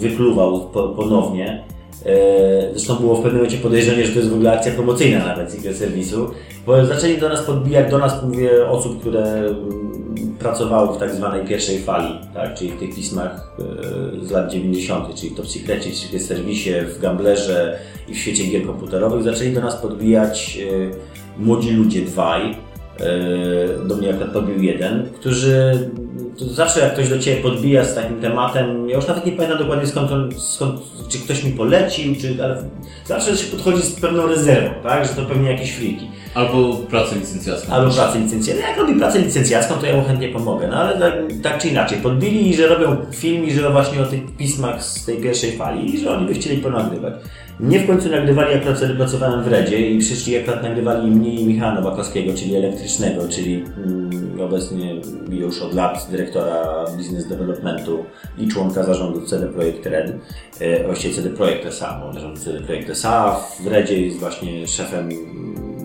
wykluwał po, ponownie. E, Zresztą było w pewnym momencie podejrzenie, że to jest w ogóle akcja promocyjna nawet Secret Service'u, bo zaczęli do nas podbijać, do nas mówię osób, które mm, pracowały w tak zwanej pierwszej fali, tak? czyli w tych pismach e, z lat 90., czyli Top Secrecie, w Secret Service, w Gamblerze i w świecie gier komputerowych, zaczęli do nas podbijać e, młodzi ludzie dwaj, do mnie akurat podbił jeden, którzy to zawsze jak ktoś do Ciebie podbija z takim tematem, ja już nawet nie pamiętam dokładnie skąd, on, skąd czy ktoś mi polecił, czy, ale zawsze się podchodzi z pewną rezerwą, tak, że to pewnie jakieś friki. Albo pracę licencjacką. Albo pracę licencjacką. Jak robi pracę licencjacką, to ja mu chętnie pomogę. No ale tak, tak czy inaczej, podbili, że robią film i że właśnie o tych pismach z tej pierwszej fali i że oni by chcieli ponagrywać. Mnie w końcu nagrywali, jak prac- pracowałem w Redzie i przyszli, jak nagrywali mnie i Michała Nowakowskiego, czyli elektrycznego, czyli mm, obecnie już od lat dyrektora Business Developmentu i członka zarządu CD Projekt Red, e, właściwie CD Projekt SA, bo zarząd CD Projekt SA w Redzie jest właśnie szefem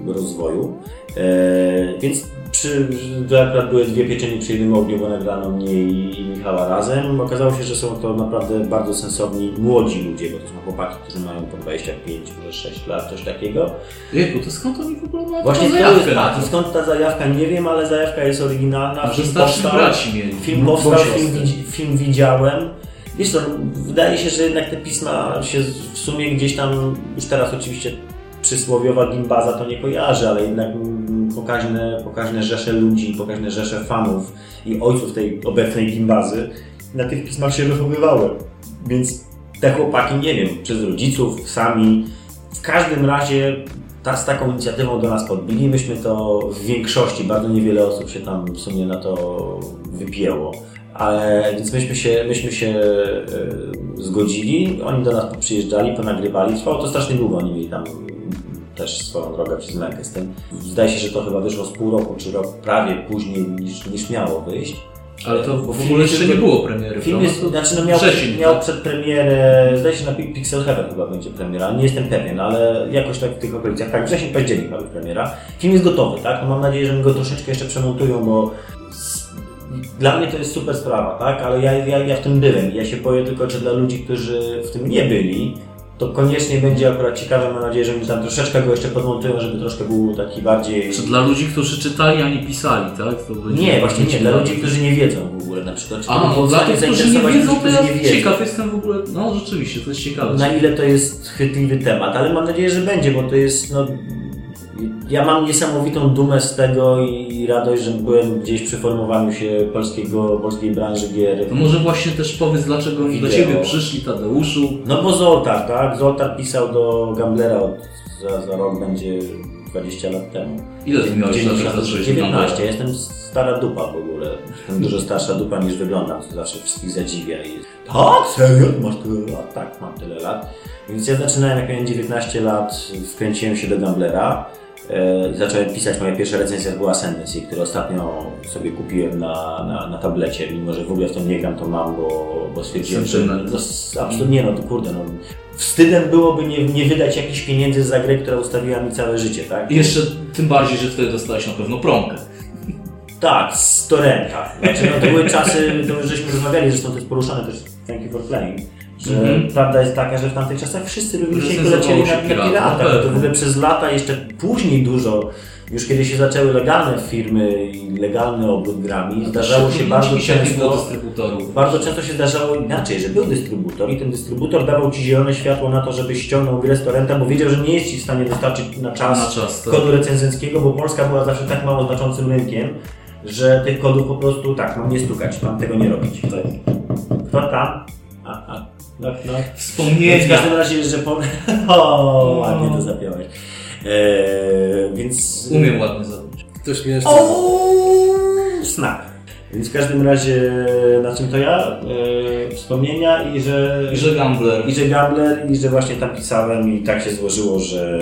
rozwoju. E, więc przy, to akurat były dwie pieczenie przy jednym ogniu, bo nagrano mnie i, Michała razem. Okazało się, że są to naprawdę bardzo sensowni, młodzi ludzie, bo to są chłopaki, którzy mają po 25, może 6 lat, coś takiego. Jejku, to skąd oni w ogóle mają Właśnie to jest tak, skąd ta zajawka nie wiem, ale zajawka jest oryginalna. Film powstał-. Film Bo powstał, film, film widziałem. Wiesz co, wydaje się, że jednak te pisma się w sumie gdzieś tam, już teraz oczywiście przysłowiowa gimbaza to nie kojarzy, ale jednak pokaźne, pokaźne rzesze ludzi, pokaźne rzesze fanów i ojców tej obecnej gimbazy na tych pismach się wychowywały. Więc te chłopaki, nie wiem, przez rodziców, sami, w każdym razie ta, z taką inicjatywą do nas podbili. Myśmy to w większości, bardzo niewiele osób się tam w sumie na to wypięło. Ale, więc myśmy się, myśmy się e, zgodzili, oni do nas przyjeżdżali, ponagrywali. Trwało to strasznie długo, oni mieli tam też swoją drogę przez mękę z tym. Zdaje się, że to chyba wyszło z pół roku czy rok prawie później niż, niż miało wyjść. Ale to w film ogóle jeszcze nie było premiery. Film jest, To znaczy no miał, wrzesień, miał tak? przedpremierę, zdaje się na Pi- Pixel Heaven chyba będzie premiera, nie jestem pewien, ale jakoś tak w tych okolicach, tak, wrzesień, październik ma być premiera. Film jest gotowy, tak, no mam nadzieję, że mi go troszeczkę jeszcze przemontują, bo dla mnie to jest super sprawa, tak, ale ja, ja, ja w tym byłem i ja się boję tylko, czy dla ludzi, którzy w tym nie byli, to koniecznie będzie akurat ciekawe, mam nadzieję, że mi tam troszeczkę go jeszcze podmontują, żeby troszkę był taki bardziej... Czy dla ludzi, którzy czytali, a nie pisali, tak? To będzie Nie, właśnie nie, dla ludzi, którzy nie wiedzą w ogóle na przykład. Czy A, no dla tych, którzy nie wiedzą, to ja ciekaw jestem w ogóle, no rzeczywiście, to jest ciekawe. Na ile to jest chwytliwy temat, ale mam nadzieję, że będzie, bo to jest, no, ja mam niesamowitą dumę z tego i radość, że byłem gdzieś przy formowaniu się polskiego, polskiej branży gier. To może właśnie też powiedz, dlaczego oni do. Ciebie przyszli, Tadeuszu. No bo Zoltar, tak? Zoltar pisał do Gamblera od, za, za rok będzie 20 lat temu. Ile ty miałeś lat, jak 90, zacząłeś 19, ja jestem stara dupa w ogóle. Jestem dużo starsza dupa niż wyglądam, co zawsze wszystkich zadziwia. I tak, serio? Masz tyle lat? Tak, mam tyle lat. Więc ja zaczynałem, jak miałem 19 lat, wkręciłem się do Gamblera. E, zacząłem pisać, moja pierwsza recenzja była Ascendancy, które ostatnio sobie kupiłem na, na, na tablecie, mimo że w ogóle w to nie gram, to mam, bo, bo stwierdziłem, że no, absolutnie, nie, no to kurde, no, wstydem byłoby nie, nie wydać jakichś pieniędzy za grę, która ustawiła mi całe życie, tak? I jeszcze tym bardziej, że wtedy dostałeś na pewno promkę. Tak, z torrenta. Znaczy, no, to były czasy, to już żeśmy rozmawiali, zresztą to jest poruszane też w Thank You for Playing, że Mhm. prawda jest taka, że w tamtych czasach wszyscy robili się i Recenzowało polecieli się na, na pirata, pirata. na To w ogóle przez lata, jeszcze później dużo, już kiedy się zaczęły legalne firmy i legalny obrót grami, zdarzało się bardzo często... Bardzo często się zdarzało inaczej, że był dystrybutor i ten dystrybutor dawał Ci zielone światło na to, żebyś ściągnął grę z torrenta, bo wiedział, że nie jest Ci w stanie dostarczyć na czas, Na czas, tak. kodu recenzenckiego, bo Polska była zawsze tak mało znaczącym rynkiem, że tych kodów po prostu tak, mam nie stukać, mam tego nie robić. Kto tam? No, no. Więc w Wspomnienia. każdym razie, że po... O, ładnie to zapiąłeś. Eee, więc... Umiem ładnie zacząć. Ktoś mnie jeszcze... O, Snap. Więc w każdym razie, na czym to ja? E, wspomnienia i że... I że Gambler. I że Gambler, i że właśnie tam pisałem i tak się złożyło, że,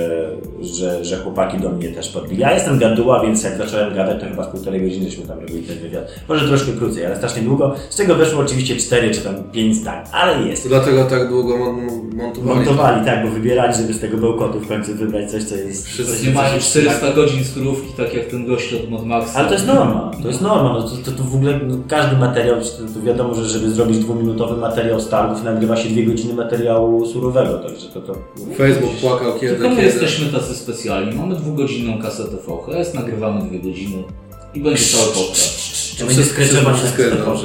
że, że chłopaki do mnie też podbili. Ja jestem gaduła, więc jak zacząłem gadać, to chyba z półtorej godziny żeśmy tam robili ten wywiad. Może troszkę krócej, ale strasznie długo, z czego weszło oczywiście cztery czy tam pięć zdań, ale jest. Dlatego tak długo mon- montowali. Montowali, tak, bo wybierali, żeby z tego bełkotu w końcu wybrać coś, co jest... Wszyscy mają coś- 400 godzin surówki, tak jak ten gość od Mod Maxa. Ale to jest norma, to jest norma. No to, to, to w ogóle no, każdy materiał, to, to wiadomo, że żeby zrobić dwuminutowy materiał z targów, nagrywa się dwie godziny materiału surowego, także to... to Facebook płakał kiedy, Tylko my kiedy. jesteśmy tacy specjalni. Mamy dwugodzinną kasetę VHS, nagrywamy dwie godziny i będzie cały podcast. to będzie wszystko jedno.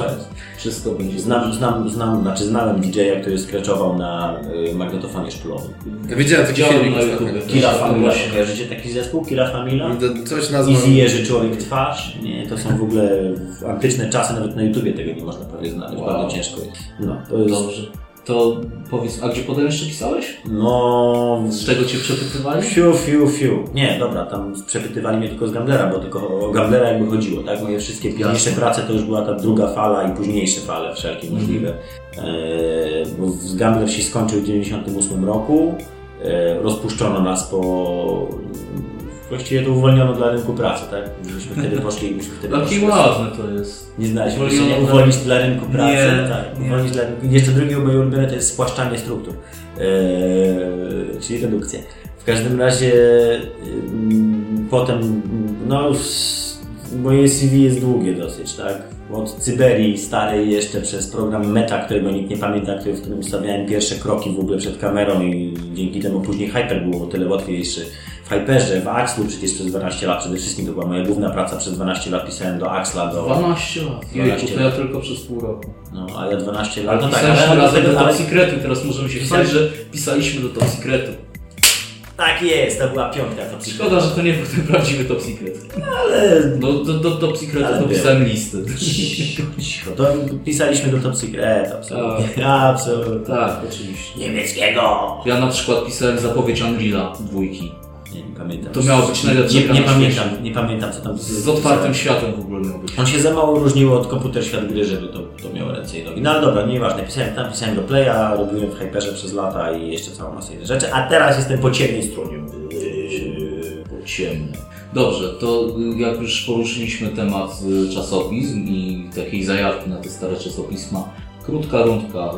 Wszystko będzie Znam, znam, znam, znaczy znałem DJ-a, który skreczował na y, magnetofonie szpulowym. Widziałem taki filmik na. Kila Też Famila, kojarzycie taki zespół? Kila Famila? Do- Coś nazwał... Easy Jerzy Człowiek Twarz. Nie, to są w ogóle antyczne czasy, nawet na YouTubie tego nie można prawie znaleźć, Wow. bardzo ciężko jest. No, to jest... Dobrze. To powiedz, a gdzie potem jeszcze pisałeś? No... Z czego cię przepytywali? Fiu, fiu, fiu. Nie, dobra, tam przepytywali mnie tylko z Gamblera, bo tylko o Gamblera jakby chodziło, tak? Moje wszystkie późniejsze prace to już była ta druga fala i późniejsze fale wszelkie możliwe. Eee, bo z Gambler się skończył w 98 roku. Eee, rozpuszczono nas po... Właściwie to uwolniono dla rynku pracy, tak? Myśmy wtedy poszli, myśmy wtedy Takie ładne to jest. Nie znaliśmy Uwolniono się, nie uwolnić dla rynku pracy. Nie, tak, nie. uwolnić dla rynku. Jeszcze drugie moje ulubione to jest spłaszczanie struktur, eee, czyli redukcja. W każdym razie ym, potem, no już moje CV jest długie dosyć, tak? Od Cyberii starej jeszcze przez program Meta, którego nikt nie pamięta, który, w którym stawiałem pierwsze kroki w ogóle przed kamerą i dzięki temu później Hyper było o tyle łatwiejszy. W Hyperze, w Axlu przecież przez 12 lat przede wszystkim to była moja główna praca, przez 12 lat pisałem do Axla, do... 12 lat. 12 Jejku, to ja tylko przez pół roku. No, a ja 12 lat. Ale No tak, ale, razem do ale, Top ale, Secretu teraz możemy się chwalić, że pisaliśmy do Top Secretu. tak jest, to była piątka. To Szkoda, że to nie był ten prawdziwy Top Secret. ale... Do, do, do Top Secretu Ale to pisałem listy. Cicho, cicho. To pisaliśmy do Top Secret, absolutnie. Absolutnie. Tak, oczywiście. Niemieckiego! Ja na przykład pisałem zapowiedź Unreala dwójki. Nie, pamiętam. To miało być najlepsza Nie, nie pamiętam, nie pamiętam co tam Z otwartym światem w ogóle miał być. On się za mało różnił od komputer świat gry, żeby to, to miało ręce i nogi. No ale dobra, nieważne. Pisałem tam, pisałem do Playa, robiłem w Hyperze przez lata i jeszcze całą masę innych rzeczy, a teraz jestem po ciemnej stronie. Po ciemne. Dobrze, to jak już poruszyliśmy temat y, czasopism i takiej zajawki na te stare czasopisma, krótka rundka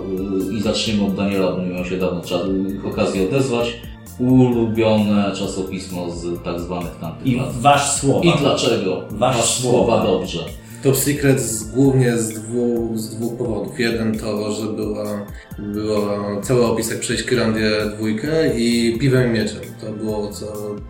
y, i zaczniemy od Daniela, bo nie miał się dawno y, okazji odezwać. Ulubione czasopismo z tak zwanych tamtych I lat. wasz słowa. I dlaczego? Wasz słowa słowa. dobrze. Top Secret z, głównie z dwóch, z dwóch powodów. Jeden to, że była, była cały opis jak przejść Kyrandię dwójkę i piwem i mieczem. To było co,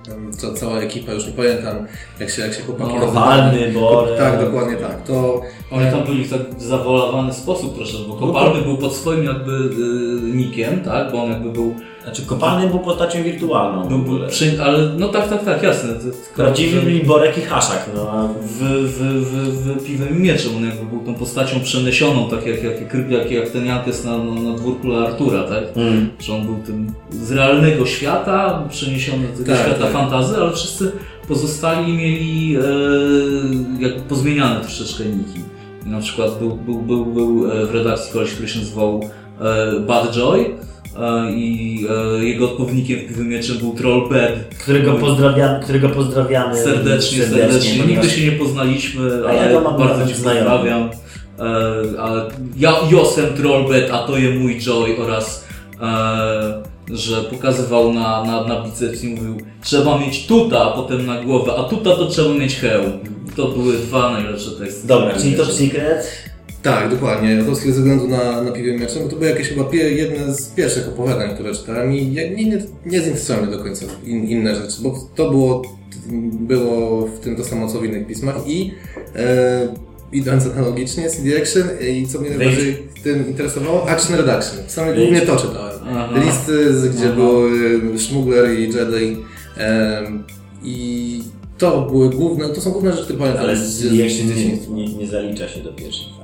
tam, co cała ekipa, już nie pamiętam jak się, jak się chłopaki No, Borę. Tak, dokładnie tak. To Oni tam byli w tak zawolowany sposób troszkę, bo Kopalny był pod swoim jakby y, nikiem, tak? Bo on jakby był Znaczy kopalny był postacią wirtualną. ogóle. przy, ale no tak, tak, tak, jasne. Prawdziwy byli Borek i Haszak, no a W, w, w, w piwem i mieczem, on jakby był tą postacią przeniesioną, tak jak, jak, jak, jak ten Jankes na, na, na dwórku Artura, tak? Mm. Że on był tym z realnego świata, przeniesiony do tego Tak, świata tak. fantazy, ale wszyscy pozostali mieli e, jakby pozmieniane troszeczkę niki. Na przykład był, był, był, był e, w redakcji koleś, który się nazywał e, Bad Joy i e, jego odpowiednikiem w piwem mieczem był Troll Bad. którego, pozdrawiamy, którego pozdrawiamy Serdecznie, serdecznie. Nigdy ponieważ- się nie poznaliśmy, ja ale go mam bardzo Cię pozdrawiam. E, ja Josem Trollbet, a to je mój Joy oraz e, że pokazywał na, na, na biceps i mówił trzeba mieć tuta, a potem na głowę, a tuta to trzeba mieć hełm. To były dwa najlepsze teksty. Dobra, czyli Top Secret. Tak, dokładnie. Ze względu na, na piwie mieczem, bo to były jakieś chyba pie, jedne z pierwszych opowiadań, które czytałem i nie, nie, nie zinteresowały mnie do końca in, inne rzeczy, bo to było, było w tym to samo co w innych pismach i e, idąc analogicznie, CD Action i co mnie najbardziej w tym interesowało, Action Reduction. Same głównie to czytałem. Aha. Listy, gdzie Aha. był e, Schmuggler i Jedi em, i to były główne, to są główne rzeczy, które pamiętam Ale z, z z, nie, nie, nie zalicza się do pierwszej fali.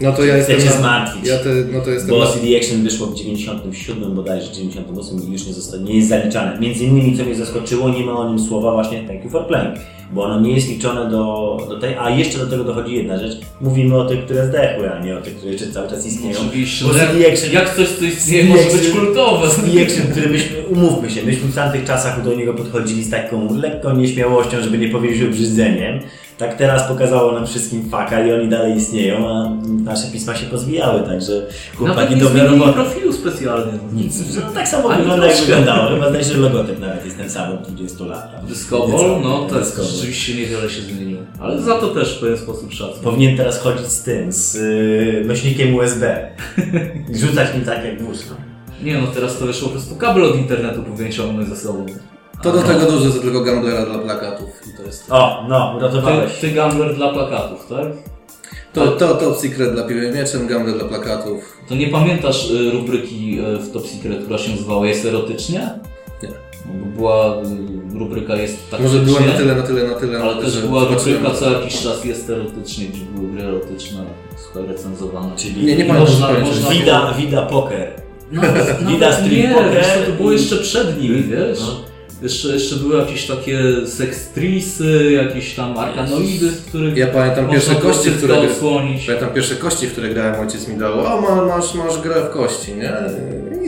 No to ja jestem Chcecie zmartwić. Ja te, no to jestem Bo na- CD Action wyszło w 97 bodajże, 98 i już nie, zostało, nie jest zaliczane. Między innymi, co mnie zaskoczyło, nie ma o nim słowa właśnie Thank you for playing, bo ono nie jest liczone do, do tej, a jeszcze do tego dochodzi jedna rzecz, mówimy o tych, które zdechły, a nie o tych, które jeszcze cały czas istnieją. Oczywiście, Bo no jak, CD Action, jak coś, co istnieje, CD może być kultowe. CD Action, który myśmy, umówmy się, myśmy w tamtych czasach do niego podchodzili z taką lekką nieśmiałością, żeby nie powiedzieć obrzydzeniem. Tak teraz pokazało nam wszystkim faka i oni dalej istnieją, a nasze pisma się pozwijały, także chłopaki Nawet nie dobre zmienili roboty. profilu specjalnie. Nic, no, tak samo Ani wygląda jak wyglądało. Chyba zdaje się, że logotyp nawet jest ten sam od 20 lat. Dyskobol, no tak, Dyskobol. rzeczywiście niewiele się zmieniło. Ale za to też w pewien sposób szacunek. Powinien teraz chodzić z tym, z yy, nośnikiem USB. I rzucać nim tak jak wóz. No. Nie no, teraz to wiesz, po prostu kabel od internetu powinien ciągnąć za sobą. To do tego dużo, że tylko gamblera dla plakatów i to jest... O, no, Ty, uratowałeś. ty gambler dla plakatów, tak? To, to top secret dla piwy mieczem, gamble dla plakatów. To nie pamiętasz y, rubryki y, w Top Secret, która się nazywała Jest erotycznie? Nie. Bo Była y, rubryka Jest tak Może była na tyle, na tyle, na tyle. Ale też była rubryka co jakiś czas Jest erotycznie, gdzie były gry erotyczne, słuchaj, recenzowane. Czyli Nie, nie można- można- Wida, Wida Poker. Nawet, Wida Street nie, Poker to było jeszcze przed nimi, wiesz? No. Jeszcze, jeszcze były jakieś takie sekstrisy, jakieś tam arkanoidy, w których Ja pamiętam pierwsze kości, które odsłonić. Pamiętam pierwsze kości, w które grałem, ojciec mi dał, o ma, masz, masz grę w kości, nie?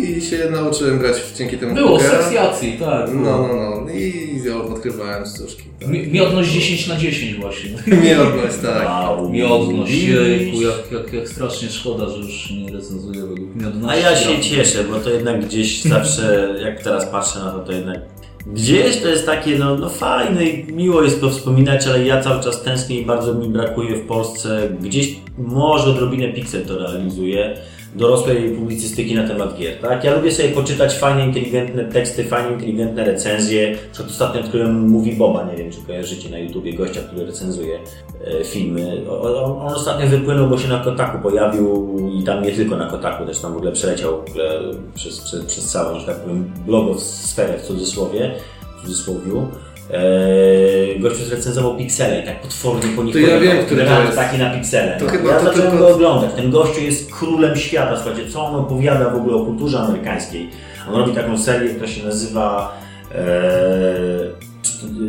I się nauczyłem grać w- dzięki temu Było, seksjacji, tak. No, no, no. I odkrywałem sztuczki. Tak. Mi- Miodność 10 na 10 właśnie. Miodność, tak. Wow. Miodność, jejku, jak, jak, jak strasznie szkoda, że już nie recenzuję według miodności. A ja się cieszę, bo to jednak gdzieś zawsze, jak teraz patrzę na to, to jednak gdzieś to jest takie, no, no fajne i miło jest to wspominać, ale ja cały czas tęsknię i bardzo mi brakuje w Polsce, gdzieś może odrobinę Pixel to realizuje, dorosłej publicystyki na temat gier, tak? Ja lubię sobie poczytać fajne, inteligentne teksty, fajne, inteligentne recenzje. Przed ostatnio odkryłem Mówi Boba, nie wiem czy kojarzycie na YouTubie gościa, który recenzuje e, filmy. On, on ostatnio wypłynął, bo się na Kotaku pojawił i tam nie tylko na Kotaku, też tam w ogóle przeleciał w ogóle przez, przez, przez całą, że tak powiem, blogosferę w cudzysłowie, w cudzysłowiu. Eee, gościu zrecenzował piksele i tak potwornie po nich To ja wiem, który to jest. taki na piksele. To No. chyba ja to zacząłem tylko- go oglądać. Ten gościu jest królem świata, słuchajcie, co on opowiada w ogóle o kulturze amerykańskiej. On robi taką serię, która się nazywa eee,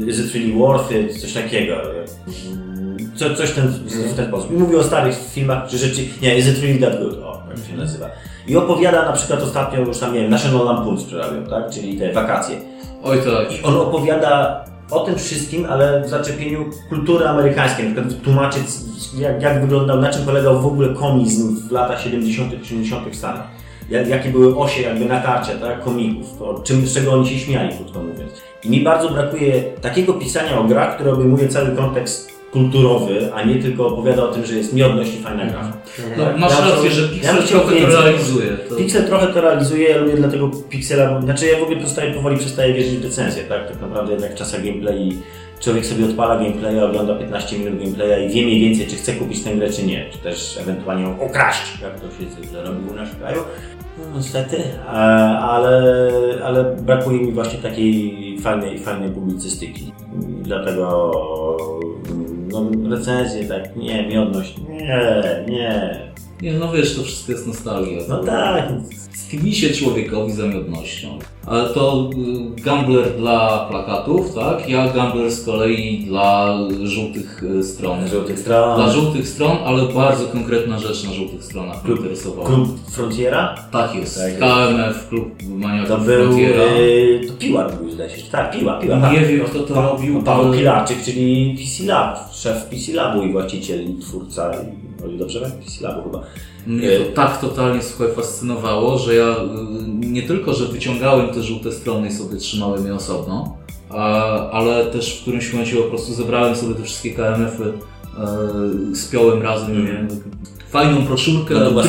Is it really worth it? Coś takiego. Co, coś ten, w ten sposób. I Mówi o starych filmach, czy rzeczy. Nie, Is it really that good? O, tak się nazywa. I opowiada na przykład ostatnio już tam, nie wiem, National Lampoon sprzedają, tak? Czyli te wakacje. Oj tak. I on opowiada o tym wszystkim, ale w zaczepieniu kultury amerykańskiej. Na przykład tłumaczy, jak, jak wyglądał, na czym polegał w ogóle komizm w latach 70., 80. w Stanach. Jak, jakie były osie jakby natarcia tak, komików, o czym, z czego oni się śmiali, krótko mówiąc. I mi bardzo brakuje takiego pisania o grach, które obejmuje cały kontekst kulturowy, a nie tylko opowiada o tym, że jest miodność i fajna gra. No, Mhm. masz Ja rację, że ja Pixel chciał trochę to realizuje. To... Pixel trochę to realizuje, ja lubię dlatego Pixela, znaczy ja w ogóle przestaję, powoli przestaję wierzyć w recenzję, tak? Tak naprawdę jednak w czasach gameplay człowiek sobie odpala gameplaya, ogląda 15 minut gameplaya i wie mniej więcej, czy chce kupić tę grę, czy nie. Czy też ewentualnie ją okraść, jak to się zwykle robi u nas w kraju. No, niestety, ale, ale brakuje mi właśnie takiej fajnej, fajnej publicystyki. I Dlatego no, recenzje, tak, nie, miodność, nie, nie. Nie, no wiesz, to wszystko jest nostalgia. No To- tak, Skwi się człowiekowi zamiodnością. Ale to y, gambler dla plakatów, tak? Ja gambler z kolei dla żółtych y, stron. żółtych stron. Dla żółtych stron, ale bardzo konkretna rzecz na żółtych stronach mnie interesowała. Klub Frontiera? Tak jest. Tak jest. KMF, klub maniaków To był, Frontiera. e, to Piłar był zdaje się, tak, Piła, Piła. Nie tak. wiem, kto to Pa- robił, Paweł ale- Pilarczyk, czyli PC Lab, szef PC Labu i właściciel i twórca, i- o ile dobrze wiem? PC Labu chyba. Mnie to tak totalnie słuchaj fascynowało, że ja y, nie tylko, że wyciągałem te żółte strony i sobie trzymałem je osobno, ale też w którymś momencie po prostu zebrałem sobie te wszystkie KMF-y, y, spiąłem razem, Mm. fajną broszurkę, No tylko,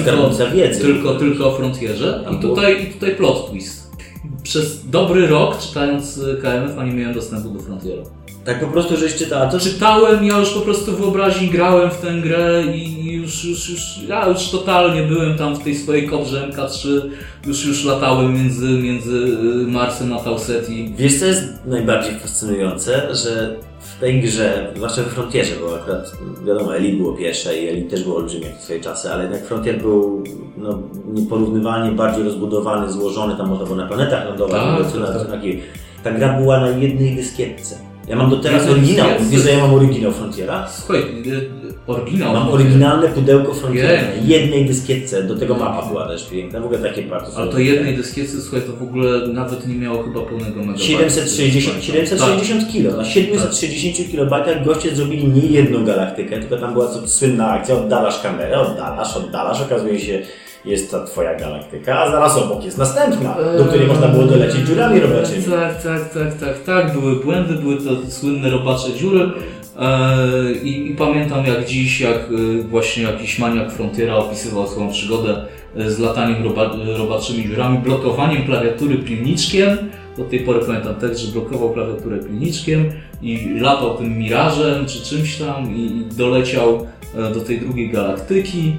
tylko, tylko o Frontierze i tutaj, i tutaj plot twist. Przez dobry rok czytając KMF, a nie miałem dostępu do Frontiera. Tak po prostu, żeś czytał, a to Czytałem, ja już po prostu wyobraźni grałem w tę grę i już, już, już, ja już totalnie byłem tam w tej swojej kobrze MK3, już, już latałem między, między y, Marsem a Tau Ceti. Wiesz co jest najbardziej fascynujące, że w tej grze, zwłaszcza w Frontierze, bo akurat wiadomo, Elite było pierwsze i Elite też było olbrzymie w swoje czasy, ale jednak Frontier był no, nieporównywalnie bardziej rozbudowany, złożony, tam można było na planetach lądować, Tak, tak, tak. Ta gra była na jednej dyskietce. Ja mam do teraz oryginał, wiesz, że ja mam oryginał Frontiera? Słuchaj, y, oryginał. Mam oryginalne pudełko Frontiera jednej dyskietce, do tego mapa była też piękna, w ogóle takie bardzo Ale to jednej dyskietce, słuchaj, to w ogóle nawet nie miało chyba pełnego megabajtu. 760, 760 kilo. Na 760 kilobajtach goście zrobili nie jedną galaktykę, tylko tam była co słynna akcja, oddalasz kamerę, oddalasz, oddalasz, okazuje się, jest ta twoja galaktyka, a zaraz obok jest następna, do której można było dolecieć dziurami robaczymi. Tak, tak, tak, tak, tak. Były błędy, były to słynne robacze dziury. E, I, I pamiętam jak dziś, jak e, właśnie jakiś maniak Frontiera opisywał swoją przygodę e, z lataniem roba, robaczymi dziurami, blokowaniem klawiatury pilniczkiem, do tej pory pamiętam tekst, że blokował klawiaturę kliniczkiem i latał tym mirażem czy czymś tam i doleciał e, do tej drugiej galaktyki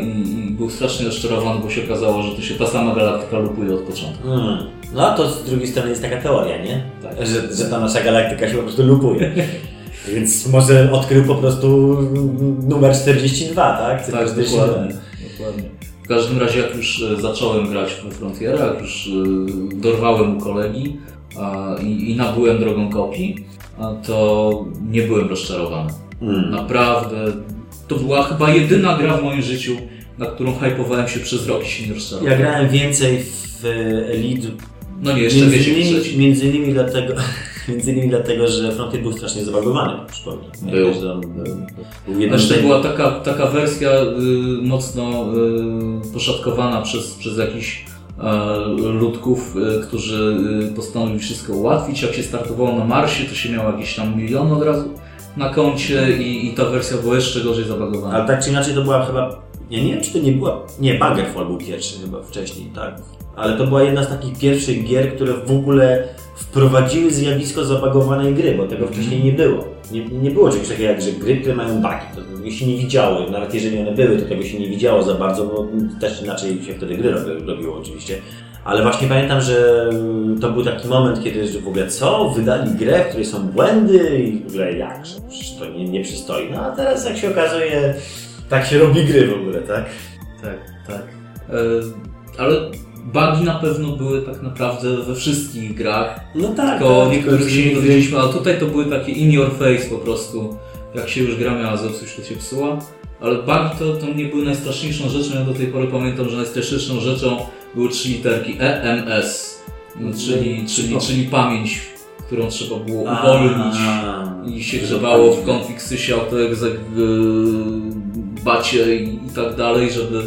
i, i był strasznie rozczarowany, bo się okazało, że to się ta sama galaktyka lupuje od początku. Hmm. No a to z drugiej strony jest taka teoria, nie? Tak. Że, że ta nasza galaktyka się po prostu lupuje. Więc może odkrył po prostu numer 42, tak? Tak, 42. dokładnie, dokładnie. W każdym razie jak już e, zacząłem grać we Frontiera, jak już e, dorwałem u kolegi a, i, i nabyłem drogą kopii, a, to nie byłem rozczarowany. Mm. Naprawdę, to była chyba jedyna gra w moim życiu, na którą hypowałem się przez rok i się nie rozczarowałem. Ja grałem więcej w Elite No nie, jeszcze między innymi, między innymi dlatego, między innymi dlatego, że Frontier był strasznie zabagowany, przypomnę. Nie? Był. Że on był, Znaczy to była taka, taka wersja y, mocno y, poszatkowana przez, przez jakichś y, ludków, którzy postanowili wszystko ułatwić. Jak się startowało na Marsie, to się miało jakieś tam miliony od razu na koncie i, i ta wersja była jeszcze gorzej zabagowana. Ale tak czy inaczej to była chyba. Ja nie wiem, czy to nie była. Nie, Baggerfall był pierwszy chyba wcześniej, tak. Ale to była jedna z takich pierwszych gier, które w ogóle wprowadziły zjawisko zabagowanej gry, bo tego wcześniej nie było. Nie, nie było czegoś takiego jak, że gry, które mają bugi, to tego się nie widziało. Nawet jeżeli one były, to tego się nie widziało za bardzo, bo też inaczej się wtedy gry robi- robiło oczywiście. Ale właśnie pamiętam, że to był taki moment, kiedy w ogóle co? Wydali grę, w której są błędy i w ogóle jak? Przecież to nie, nie przystoi. No a teraz jak się okazuje, tak się robi gry w ogóle, tak? Tak, tak. E, ale bugi na pewno były tak naprawdę we wszystkich grach. No tak. Tylko tak, niektórych się nie dowiedzieliśmy, ale tutaj to były takie in your face po prostu. Jak się już gra miała zepsuć, to się psuła. Ale bugi to, to nie były najstraszniejszą rzeczą. Ja do tej pory pamiętam, że najstraszniejszą rzeczą były trzy literki EMS, no, czyli, czyli, czyli pamięć, którą trzeba było uwolnić. I się grzebało w autoexec, w bacie i, i tak dalej, żeby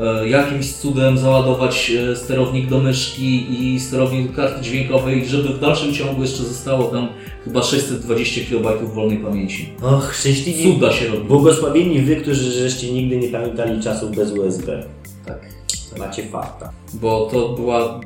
e, jakimś cudem załadować e, sterownik do myszki i sterownik do karty dźwiękowej, żeby w dalszym ciągu jeszcze zostało tam chyba 620 KB wolnej pamięci. Och, szczęśliwi. Cuda się robi. Błogosławieni wy, którzy żeście nigdy nie pamiętali czasów bez USB. Tak. Macie farta. Bo to była.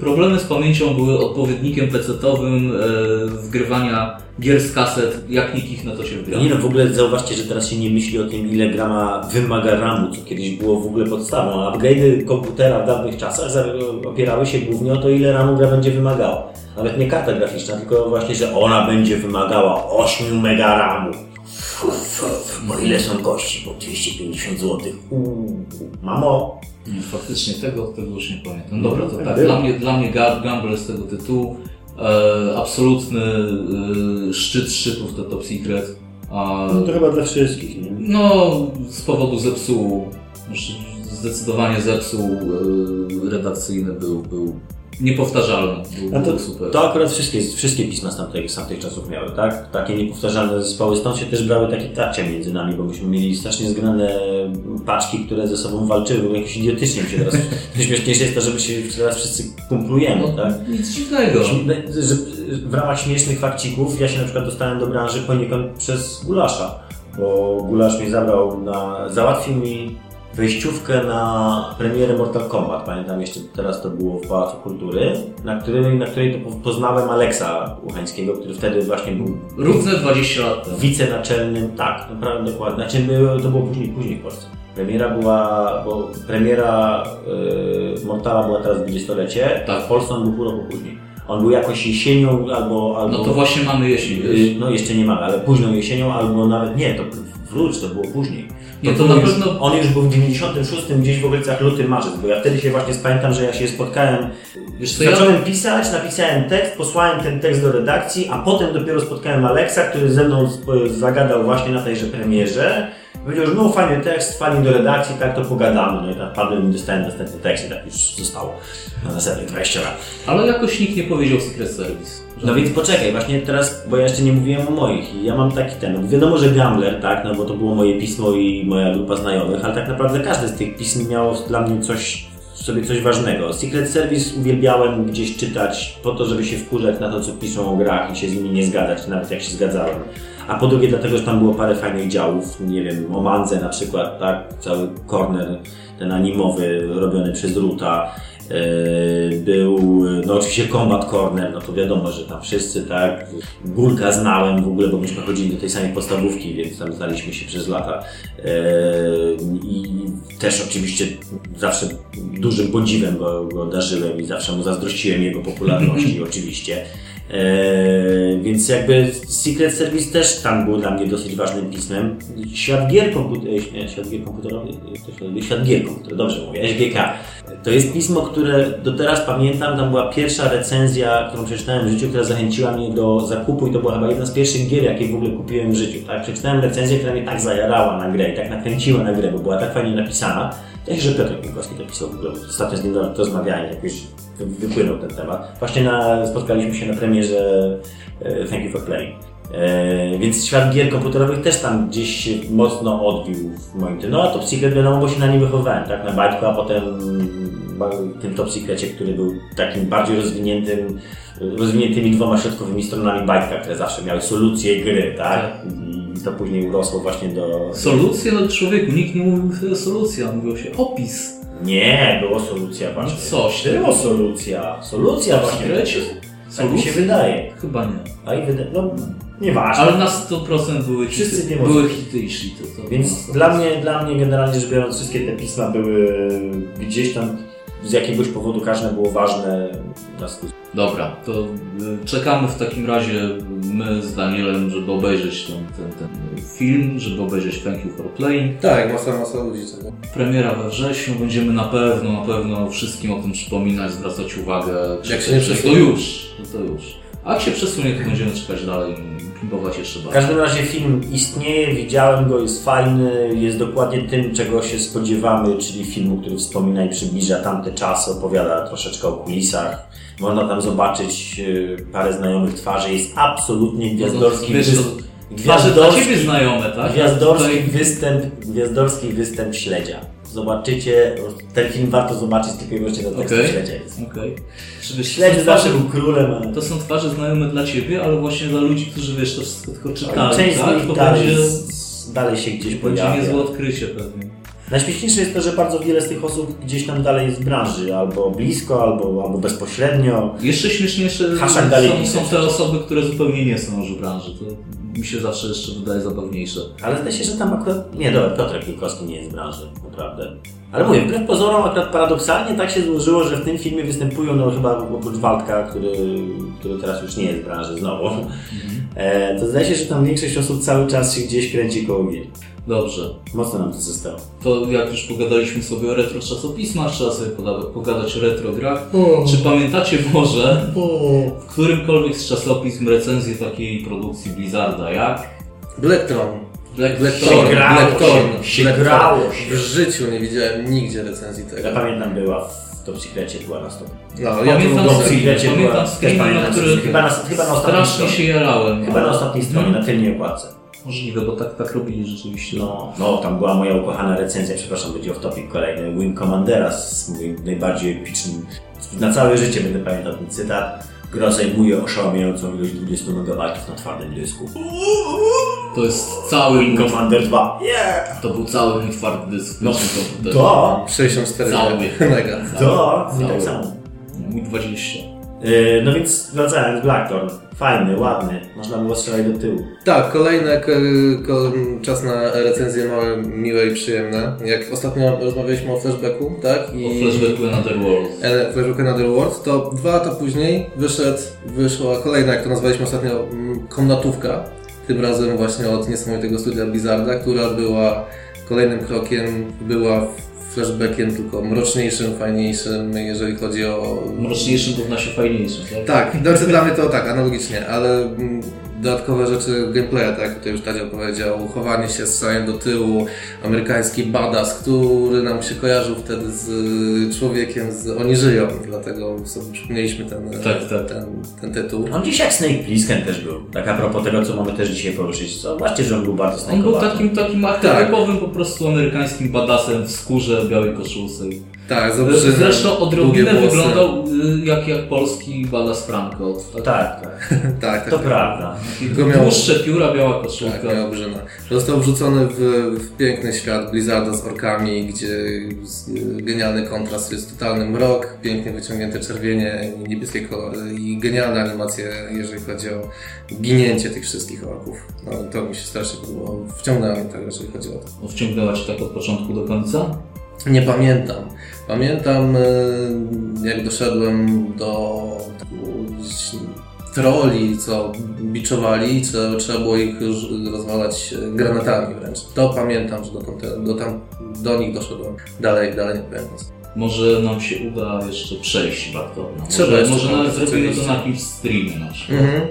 Problemy z pamięcią były odpowiednikiem PC-owym e, wgrywania gier z kaset. Jak nikt ich na to się wgra. Nie no, w ogóle zauważcie, że teraz się nie myśli o tym, ile grama wymaga RAMu, co kiedyś było w ogóle podstawą. A upgrade'y komputera w dawnych czasach za- opierały się głównie o to, ile RAMu gra będzie wymagała. Nawet nie karta graficzna, tylko właśnie, że ona będzie wymagała 8 mega RAMu. Bo ile są kości? Bo 250 zł. Uuu, mamo. Nie, faktycznie tego, tego już nie pamiętam. Dobra, to tak. Dla mnie, dla mnie Ga- Gamble z tego tytułu e, absolutny e, szczyt szczytów to Top Secret. A, No to chyba dla wszystkich, nie? no, z powodu zepsułu, znaczy zdecydowanie zepsuł e, redakcyjny był, był niepowtarzalny. Był, A to, super. to akurat wszystkie, wszystkie pisma z tamtych, z tamtych czasów miały, tak? Takie niepowtarzalne zespoły. Stąd się też brały takie tarcia między nami, bo myśmy mieli strasznie zgrane paczki, które ze sobą walczyły. Jakoś idiotycznie się teraz. Najśmieszniejsze jest to, że my się teraz wszyscy kumplujemy, no, tak? Nic dziwnego. W ramach śmiesznych fakcików ja się na przykład dostałem do branży poniekąd przez Gulasza, bo Gulasz mnie zabrał na... załatwił mi wejściówkę na premierę Mortal Kombat. Pamiętam jeszcze teraz to było w Pałacu Kultury, na której, na której to poznałem Aleksa Uchańskiego, który wtedy właśnie był Równe 20 lat wicenaczelnym, tak, naprawdę dokładnie. Znaczy to było później, później w Polsce. Premiera była, bo premiera yy, Mortala była teraz 20-lecie, Tak. w Polsce on był pół roku później. On był jakoś jesienią albo... albo No to właśnie mamy jesień. yy, no jeszcze nie mamy, ale późną jesienią albo nawet nie, to wróć, to było później. Nie, to było na pewno- On już był w 96 gdzieś w okolicach luty, marzec, bo ja wtedy się właśnie pamiętam, że ja się spotkałem Wiesz co, ja, Zacząłem pisać, napisałem tekst, posłałem ten tekst do redakcji, a potem dopiero spotkałem Aleksa, który ze mną zagadał właśnie na tejże premierze. Powiedział, że no fajny tekst, fajnie do redakcji, tak to pogadamy. No i tak padłem i dostałem następny tekst i tak już zostało na następnych 20 lat. ale jakoś nikt nie powiedział Secret Service. No więc poczekaj, właśnie teraz, bo ja jeszcze nie mówiłem o moich i ja mam taki ten, no wiadomo, że Gambler, tak, no bo to było moje pismo i moja grupa znajomych, ale tak naprawdę każde z tych pism miało dla mnie coś, sobie coś ważnego. Secret Service uwielbiałem gdzieś czytać po to, żeby się wkurzać na to, co piszą o grach i się z nimi nie zgadzać, nawet jak się zgadzałem. A po drugie dlatego, że tam było parę fajnych działów, nie wiem, o Mandze na przykład, tak, cały corner ten animowy robiony przez Ruta. Yy, Był no oczywiście Combat Corner, no to wiadomo, że tam wszyscy, tak. Górka znałem w ogóle, bo myśmy chodzili do tej samej podstawówki, więc tam znaliśmy się przez lata. E, I też oczywiście zawsze dużym podziwem go, go darzyłem i zawsze mu zazdrościłem jego popularności oczywiście. Eee, więc jakby Secret Service też tam był dla mnie dosyć ważnym pismem. Świat gier, komputer, nie, świat gier komputerowych, się, świat gier dobrze mówię, SGK. To jest pismo, które do teraz pamiętam, tam była pierwsza recenzja, którą przeczytałem w życiu, która zachęciła mnie do zakupu i to była chyba jedna z pierwszych gier, jakie w ogóle kupiłem w życiu. Tak? Przeczytałem recenzję, która mnie tak zajarała na grę i tak nakręciła na grę, bo była tak fajnie napisana. Ja że Piotr Pinkowski to pisał w ogóle. Ostatnio z nim rozmawiałem, jakoś wypłynął ten temat. Właśnie na, spotkaliśmy się na premierze e, Thank You for Playing. E, więc świat gier komputerowych też tam gdzieś się mocno odbił w moim tym. No a Top Secret wiadomo, bo się na nim wychowałem, tak? Na bajtku, a potem tym Top Secrecie, który był takim bardziej rozwiniętym, rozwiniętymi dwoma środkowymi stronami bajtka, które zawsze miały solucje gry, tak? I to później urosło właśnie do... Solucje? No człowieku, nikt nie mówił sobie solucja, mówiło się opis. Nie, było solucja właśnie. No coś. Było solucja. Solucja właśnie. Tak mi się wydaje. Chyba nie. A i wydaje, no nieważne. Ale na 100% były Wszyscy hity, wiemy, były co- hity i szli. To, to Więc dla mnie, dla mnie generalnie rzecz biorąc, wszystkie te pisma były gdzieś tam z jakiegoś powodu każde było ważne na swój Dobra, to y, czekamy w takim razie my z Danielem, żeby obejrzeć ten, ten, ten film, żeby obejrzeć Thank You for Playing. Tak, masa, masa ludzi czeka. Premiera we wrześniu, będziemy na pewno, na pewno wszystkim o tym przypominać, zwracać uwagę. Jak się nie to już, to już. A jak się przesunie, to będziemy czekać dalej i pimpować jeszcze W bardziej. każdym razie film istnieje, widziałem go, jest fajny, jest dokładnie tym, czego się spodziewamy, czyli filmu, który wspomina i przybliża tamte czasy, opowiada troszeczkę o kulisach. Można tam zobaczyć e, parę znajomych twarzy, jest absolutnie gwiazdorski Wiesz, to Twarze dla Ciebie znajome, tak? Gwiazdorski Tutaj- występ, gwiazdorski występ śledzia. Zobaczycie, ten film warto zobaczyć tylko i wyłącznie do tekstu śledzia jest. Okej. Śledź to są zawsze był królem, ale... To są twarze znajome dla Ciebie, ale właśnie dla ludzi, którzy wiesz, to wszystko tylko czytali, Część z tak? nich To dalej, będzie, z- dalej się gdzieś będzie pojawia. niezłe odkrycie pewnie. Najśmieszniejsze jest to, że bardzo wiele z tych osób gdzieś tam dalej jest w branży, albo blisko, albo, albo bezpośrednio. Jeszcze śmieszniejsze są, są te osoby, które zupełnie nie są już w branży. To mi się zawsze jeszcze wydaje zabawniejsze. Ale zdaje się, że tam akurat... Nie, dobra, Piotrek Wilkowski nie jest w branży, naprawdę. Ale mówię, wbrew pozorom akurat paradoksalnie tak się złożyło, że w tym filmie występują no chyba oprócz Waldka, który, który teraz już nie jest w branży znowu. E, to zdaje się, że tam większość osób cały czas się gdzieś kręci koło gier. Dobrze. Mocno nam to zostało. To jak już pogadaliśmy sobie o retro czasopismach, trzeba sobie poda- pogadać o retro grach. Czy pamiętacie może w którymkolwiek z czasopism recenzję takiej produkcji Blizzarda jak? Blacktron. Black Blackthorn. grało się, Blackthorn. się Blackthorn. grało się. W życiu nie widziałem nigdzie recenzji tego. Ja pamiętam, była w Top Secrecie, była na stop. No, ja Pamiętam Top Secrecie była, pamiętam też screeny, na których chyba na, chyba na ostatniej strasznie stronie. się jarałem. Chyba na ostatniej stronie, Mhm. na tylnej okładce. Możliwe, bo tak, tak robili rzeczywiście. No, no, tam była moja ukochana recenzja, przepraszam, będzie off topic kolejny, Wing Commandera z moim najbardziej epicnym, na całe życie będę pamiętał ten cytat. Gra zajmuje oszałamiającą ilość 20 MB na twardym dysku. To jest cały Wing Commander 2, yeah! to był cały mój twardy dysk. No, komputerze. To, 64 Cały. mega. to, i Cały. tak samo. Mój 20. Yy, no więc wracając, Blackthorn, fajny, ładny, można było strzelać do tyłu. Tak, kolejne, czas na recenzje małe, miłe i przyjemne. Jak ostatnio rozmawialiśmy o flashbacku, tak? O flashbacku Another World. E, Flashback Another World, to dwa lata później wyszedł, wyszła kolejna, jak to nazwaliśmy ostatnio, mm, komnatówka. Tym razem właśnie od niesamowitego studia Blizzarda, która była kolejnym krokiem, była flashbackiem tylko mroczniejszym, fajniejszym, jeżeli chodzi o... Mroczniejszym równa się fajniejszym, tak? Tak, znaczy dla mnie to tak, analogicznie, ale mm, dodatkowe rzeczy gameplaya, tak jak tutaj już Tadzio powiedział, chowanie się, strzelanie do tyłu, amerykański badass, który nam się kojarzył wtedy z y, człowiekiem z Oni żyją, dlatego sobie przypomnieliśmy ten, Tak, tak. ten, ten tytuł. On dziś jak Snake Plissken też był. Tak a propos tego, co mamy też dzisiaj poruszyć. Co? Właśnie, że on był bardzo On był takim, takim archetypowym po prostu amerykańskim badassem w skórze, białej koszulce. Tak, z obrzynem, Zresztą odrobinę wyglądał y, jak, jak polski Ballas Franco. Tak, Tak, tak. Tak, tak. To tak. prawda. Tylko miał- Dłuższe pióra, biała koszulka. Tak, miał obrzyna. Został wrzucony w, w piękny świat Blizzarda z orkami, gdzie genialny kontrast jest totalny mrok, pięknie wyciągnięte czerwienie i niebieskie kolory i genialne animacje, jeżeli chodzi o ginięcie tych wszystkich orków. No, to mi się strasznie podobało. Wciągnęło mnie tak, jeżeli chodzi o to. Wciągnęła Cię tak od początku do końca? Nie pamiętam. Pamiętam, e, jak doszedłem do troli, co biczowali, co trzeba było ich rozwalać e, granatami wręcz. To pamiętam, że do, tamte- do, tam, do nich doszedłem. Dalej, dalej nie pamiętam. Może nam się uda jeszcze przejść. Trzeba Może, może nawet zrobimy to na jakimś streamie naszym. Mhm.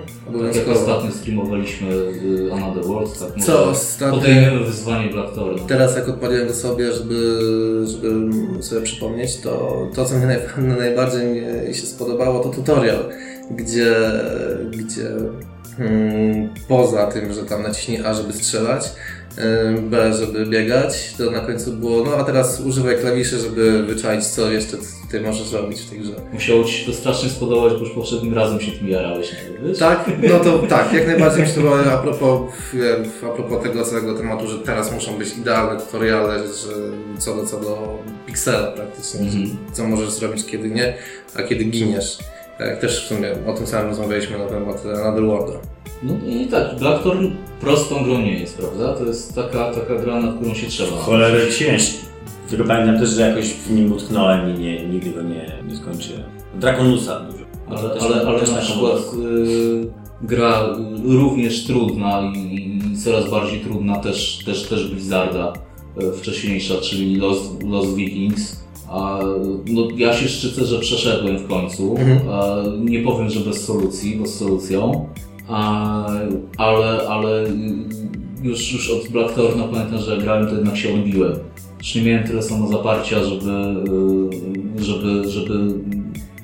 Tak jak ostatnio streamowaliśmy y, Another World, tak może Co ostatnio- podejmiemy wyzwanie Blackthorna. Teraz jak odpaliłem sobie, żeby, żeby sobie przypomnieć, to to, co mi naj, najbardziej mnie się spodobało, to tutorial, gdzie, gdzie hmm, poza tym, że tam naciśnij A, żeby strzelać, żeby biegać, to na końcu było, no a teraz używaj klawiszy, żeby wyczaić, co jeszcze ty możesz robić w tej grze. Musiało Ci się to strasznie spodobać, bo już poprzednim razem się tym jarałeś, nie wiesz? Tak, no to tak, jak najbardziej mi się to a propos, a propos tego całego tematu, że teraz muszą być idealne tutoriale, że co do, co do piksela praktycznie, Mhm. co możesz zrobić, kiedy nie, a kiedy giniesz. Tak, też w sumie o tym samym rozmawialiśmy na temat Another Worlda. No i tak, Blackthorn prostą grą nie jest, prawda? To jest taka, taka gra, nad którą się trzeba. Cholerę ciężki. Tylko pamiętam też, że jakoś w nim utknąłem i nie, nigdy go nie, nie skończyłem. Draconusa dużo. Ale, Też- ale, ale też na przykład y, gra również trudna i, i coraz bardziej trudna też, też, też Blizzarda y, wcześniejsza, czyli Lost, Lost Vikings. A, no, ja się szczycę, że przeszedłem w końcu. A, nie powiem, że bez solucji, bo z solucją. A, ale, ale już, już od Blackthorna pamiętam, że grałem, to jednak się odbiłem. Już nie miałem tyle samozaparcia, żeby, y, żeby, żeby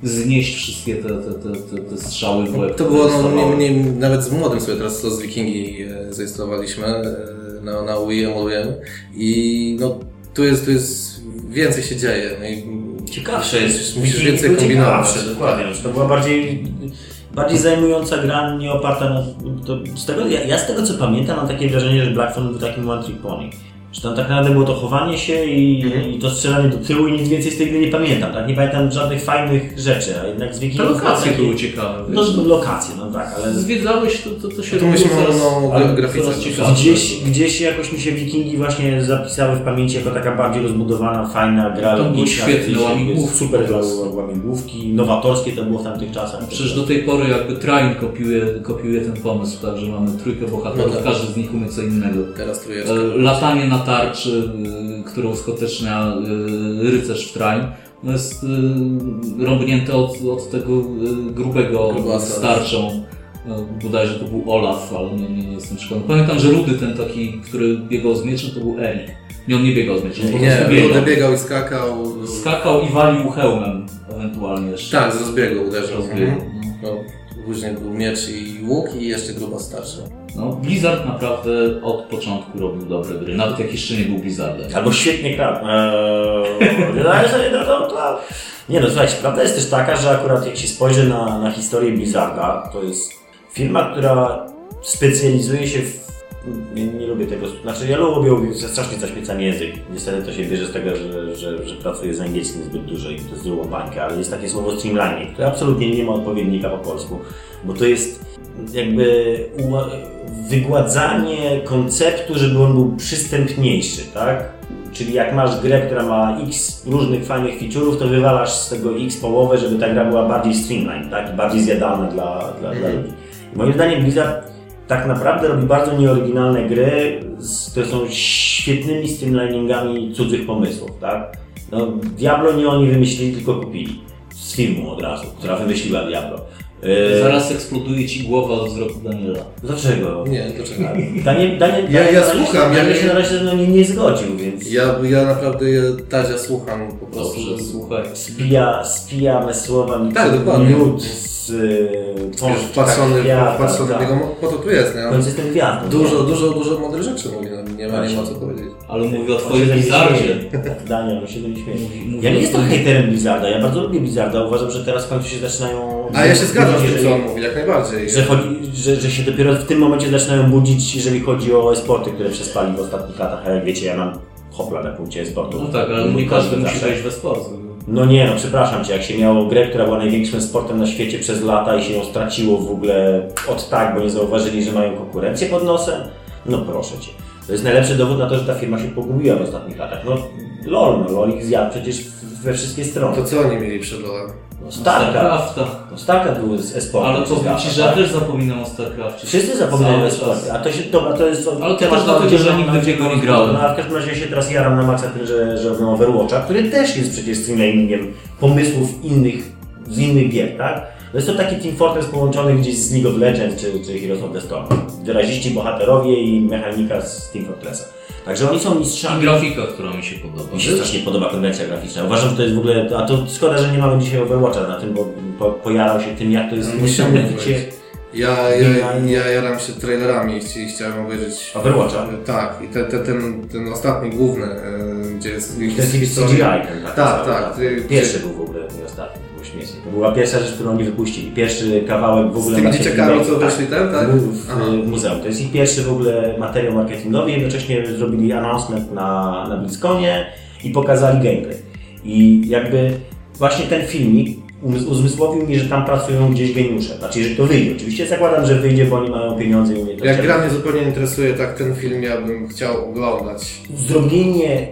znieść wszystkie te, te, te, te, te strzały w łeb. To było, no, nie, nie, nawet z młodym sobie teraz to z Wikingi e, zainstalowaliśmy, e, na, na Wii emulujemy i no tu jest, tu jest, więcej się dzieje. No i Ciekawsze jest. Musisz więcej kombinować. ciekawsze, Dokładnie. że To była bardziej, bardziej zajmująca gra, nie oparta na... To z tego, ja, ja z tego co pamiętam mam takie wrażenie, że Blackthorn był takim one trick pony. Że tam tak naprawdę było to chowanie się i, Mhm. i to strzelanie do tyłu i nic więcej z tej gry nie pamiętam. Tak? Nie pamiętam żadnych fajnych rzeczy, a jednak z Te Wikingów... lokacje były ciekawe. No wiesz. lokacje, no tak, ale... Zwiedzałeś, to, to, to się tu robiło myślimy coraz, o no, grafice. coraz ciekawsze. Gdzieś, gdzieś jakoś mi się Wikingi właśnie zapisały w pamięci jako taka bardziej rozbudowana, fajna gra. To świetne gdzieś łamigłówki jakby Super dla łamigłówki, nowatorskie to było w tamtych czasach. Przecież do tej pory jakby Train kopiuje, kopiuje ten pomysł, tak, że mamy trójkę bohaterów, No tak. każdy z nich umie co innego. Teraz trójeczka. E, Latanie na tarczy, y, którą skutecznia y, rycerz w Train, no jest y, rąbnięte od, od tego y, grubego Grubasa. starczą. E, Bodajże to był Olaf, ale nie, nie, nie jestem przekonany. Pamiętam, że Rudy ten taki, który biegał z mieczem, to był Erik. Nie, on nie biegał z mieczem, Nie, prostu biegał. Rudy biegał i skakał. Skakał i walił hełmem ewentualnie jeszcze. Tak, z rozbiegu uderzył. Rozbiegu. Mhm. No, później był miecz i łuk i jeszcze gruba starsza. No, Blizzard naprawdę od początku robił dobre gry, nawet jak jeszcze nie był Blizzardem. Albo świetnie kradł. Eee, no. Nie no, słuchajcie, prawda jest też taka, że akurat jak się spojrzy na, na historię Blizzarda, to jest firma, która specjalizuje się w... Nie, nie lubię tego, znaczy ja lubię, strasznie zaśmiecam język. Niestety to się bierze z tego, że, że, że pracuję z angielskim zbyt dużo i to jest drugą bańkę, ale jest takie słowo streamlining, które absolutnie nie ma odpowiednika po polsku, bo to jest jakby wygładzanie konceptu, żeby on był przystępniejszy, tak? Czyli jak masz grę, która ma x różnych fajnych feature'ów, to wywalasz z tego x połowę, żeby ta gra była bardziej streamlined, tak? I bardziej zjadalna dla, dla, dla ludzi. I moim zdaniem Blizzard tak naprawdę robi bardzo nieoryginalne gry, które są świetnymi streamliningami cudzych pomysłów, tak? No, Diablo nie oni wymyślili, tylko kupili. Z firmą od razu, która wymyśliła Diablo. Yy, Zaraz eksploduje ci głowa od wzroku Daniela. Dlaczego? Nie, dlaczego? Daniel, Daniel, Ja- Daniel ja razie- słucham, ja Daniel się na razie no, nie, nie zgodził, więc Ja, ja naprawdę je- Tadzia słucham po prostu. Dobrze, słuchaj. spija, spijamy słowa mi Tak, dokładnie. miód z z y, Wiesz, wpatrzony, kwiata, wpatrzony w tak. niego, po to tu jest, W nie? końcu jestem gwiazdą. Dużo, dużo, dużo mądrych rzeczy mówi, no, nie ma, nie ma co powiedzieć. Ale mówię o twoim Blizzardzie. śmieje. Daniel, on się ze mnie śmieje. Mówi- mówi Ja nie jestem hejterem Blizzarda, ja bardzo lubię Blizzarda. Uważam, że teraz w końcu się zaczynają... A ja się zgadzam z tym, co on mówi, jak najbardziej. Że, chodzi, że, że się dopiero w tym momencie zaczynają budzić, jeżeli chodzi o e-sporty, które przespali w ostatnich latach. A jak wiecie, ja mam hopla na punkcie e-sportu. No tak, ale nie każdy musi wejść we sport. No nie, no przepraszam Cię, jak się miało grę, która była największym sportem na świecie przez lata i się ją straciło w ogóle od tak, bo nie zauważyli, że mają konkurencję pod nosem, no proszę Cię. To jest najlepszy dowód na to, że ta firma się pogubiła w ostatnich latach. No LOL, no LOL ich zjadł przecież we wszystkie strony. To co oni mieli przed lolem? No Starcraft. No Starcraft był z e-sportem. Ale to ci, że ja tak? też zapominam o Starcrafcie. Wszyscy zapominają o e-sporcie, a to się, dobra, to jest... Ale to też dlatego, że nigdy w niego nie grałem. No, a w każdym razie ja się teraz jaram na maksa tym, że, że robią Overwatcha, który też jest przecież streamingiem pomysłów innych, z innych gier, tak? No jest to taki Team Fortress połączony gdzieś z League of Legends czy, czy Heroes of the Storm. Wyraziści bohaterowie i mechanika z Team Fortressa. Także oni są I mistrzami. grafika, która mi się podoba. Mi się strasznie podoba konwencja graficzna. Uważam, że to jest w ogóle. A to szkoda, że nie mamy dzisiaj Overwatcha na tym, bo po, pojarał się tym, jak to jest No, niesamowicie. Ja, ja, ja jaram się trailerami i chci- chciałem obejrzeć... Overwatcha? Tak, i te, te, ten, ten ostatni główny, e, gdzie jest To jest historia- CGI ten Tak, tak. Ty- Pierwszy był w śmieszny. To była pierwsza rzecz, którą oni wypuścili. Pierwszy kawałek w ogóle Z tymi dzieciakami, co wyszli ten, tak? Był w Aha. w muzeum. To jest ich pierwszy w ogóle materiał marketingowy. Jednocześnie zrobili announcement na, na BlizzConie i pokazali gameplay. I jakby właśnie ten filmik uzmysłowił mi, że tam pracują gdzieś geniusze. Znaczy, jeżeli to wyjdzie. Oczywiście zakładam, że wyjdzie, bo oni mają pieniądze i umieją to Jak gra mnie zupełnie interesuje, tak ten film ja bym chciał oglądać. zrobienie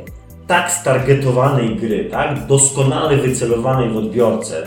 tak stargetowanej gry, tak doskonale wycelowanej w odbiorcę,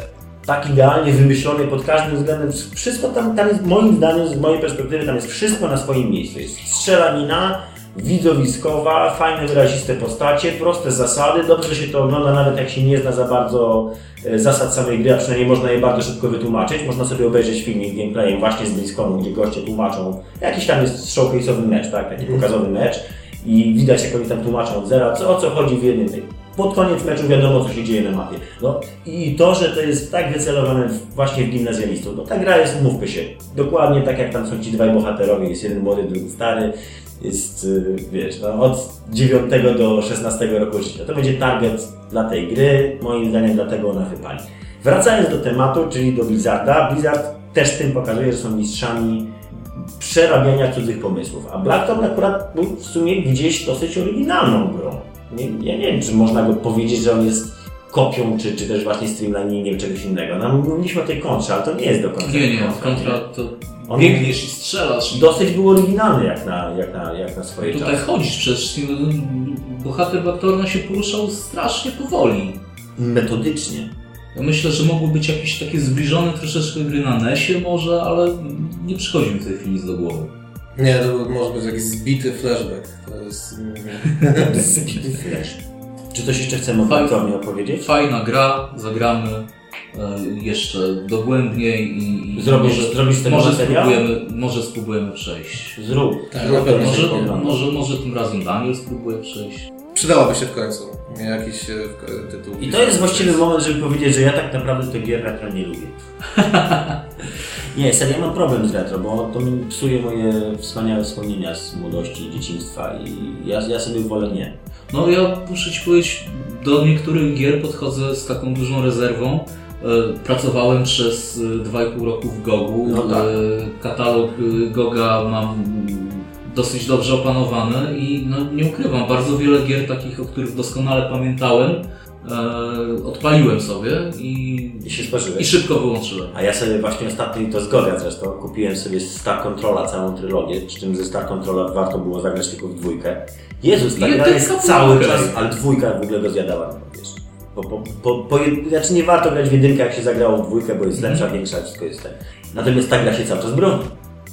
tak idealnie wymyślonej pod każdym względem, wszystko tam, tam jest, moim zdaniem, z mojej perspektywy, tam jest wszystko na swoim miejscu. Jest strzelanina, widowiskowa, fajne, wyraziste postacie, proste zasady, dobrze się to ogląda, nawet jak się nie zna za bardzo e, zasad samej gry, a przynajmniej można je bardzo szybko wytłumaczyć. Można sobie obejrzeć filmik gameplayem właśnie z BlizzConu, gdzie goście tłumaczą, jakiś tam jest showcase'owy mecz, tak, taki pokazowy mecz i widać jak oni tam tłumaczą od zera, co, o co chodzi w jednym tej. Pod koniec meczu wiadomo, co się dzieje na mapie. No i to, że to jest tak wycelowane właśnie w gimnazjalistów, no ta gra jest, mówmy się, dokładnie tak jak tam są ci dwaj bohaterowie, jest jeden młody, drugi stary, jest, y, wiesz, no, od 9 do 16 roku życia. To będzie target dla tej gry, moim zdaniem dlatego ona wypali. Wracając do tematu, czyli do Blizzarda, Blizzard też tym pokazuje, że są mistrzami przerabiania cudzych pomysłów. A Blackthorn akurat był w sumie gdzieś dosyć oryginalną grą. Nie, ja nie wiem, czy można go powiedzieć, że on jest kopią, czy, czy też właśnie streamliningiem czegoś innego. No, mówiliśmy o tej kontrze, ale to nie jest do końca Nie, nie, kontra, kontra to On- biegniesz i strzelasz. Dosyć był oryginalny jak na, jak na, jak na swoje Tutaj czasy. chodzisz przecież. no, Bohater Baktorna się poruszał strasznie powoli. Metodycznie. Ja myślę, że mogły być jakieś takie zbliżone troszeczkę gry na NESie może, ale nie przychodzi mi w tej chwili nic do głowy. Nie, to może być jakiś zbity flashback. To jest... Zbity flash. Czy coś jeszcze chcemy o Fajnie. Blackthornie opowiedzieć? Fajna gra, zagramy e, jeszcze dogłębniej i, i Zrobisz- może, zrobisz tego może, materiał? spróbujemy, może spróbujemy przejść. Zrób. Tak. Może, Może, może, może tym razem Daniel spróbuje przejść. Przydałoby się w końcu jakiś e, tytuł. I to jest właściwy moment, żeby powiedzieć, że ja tak naprawdę te gier retro nie lubię. nie, serio, ja mam problem z retro, bo to mi psuje moje wspaniałe wspomnienia z młodości i dzieciństwa i ja, ja sobie wolę nie. No ja muszę Ci powiedzieć, do niektórych gier podchodzę z taką dużą rezerwą. E, Pracowałem przez e, 2,5 roku w Gogu. No tak. E, Katalog e, Goga mam dosyć dobrze opanowany i no, nie ukrywam, bardzo wiele gier takich, o których doskonale pamiętałem, e, odpaliłem sobie i, I się i szybko wyłączyłem. A ja sobie właśnie ostatnio, to zgoda zresztą, kupiłem sobie Star Controla całą trylogię, przy czym ze Star Controla warto było zagrać tylko w dwójkę. Jezus, ta gra jest cały czas, ale dwójka w ogóle go zjadała, wiesz. Po, po, po, po, znaczy nie warto grać w jedynkę, jak się zagrało w dwójkę, bo jest lepsza, większa, wszystko jest ten. Natomiast ta gra się cały czas broni.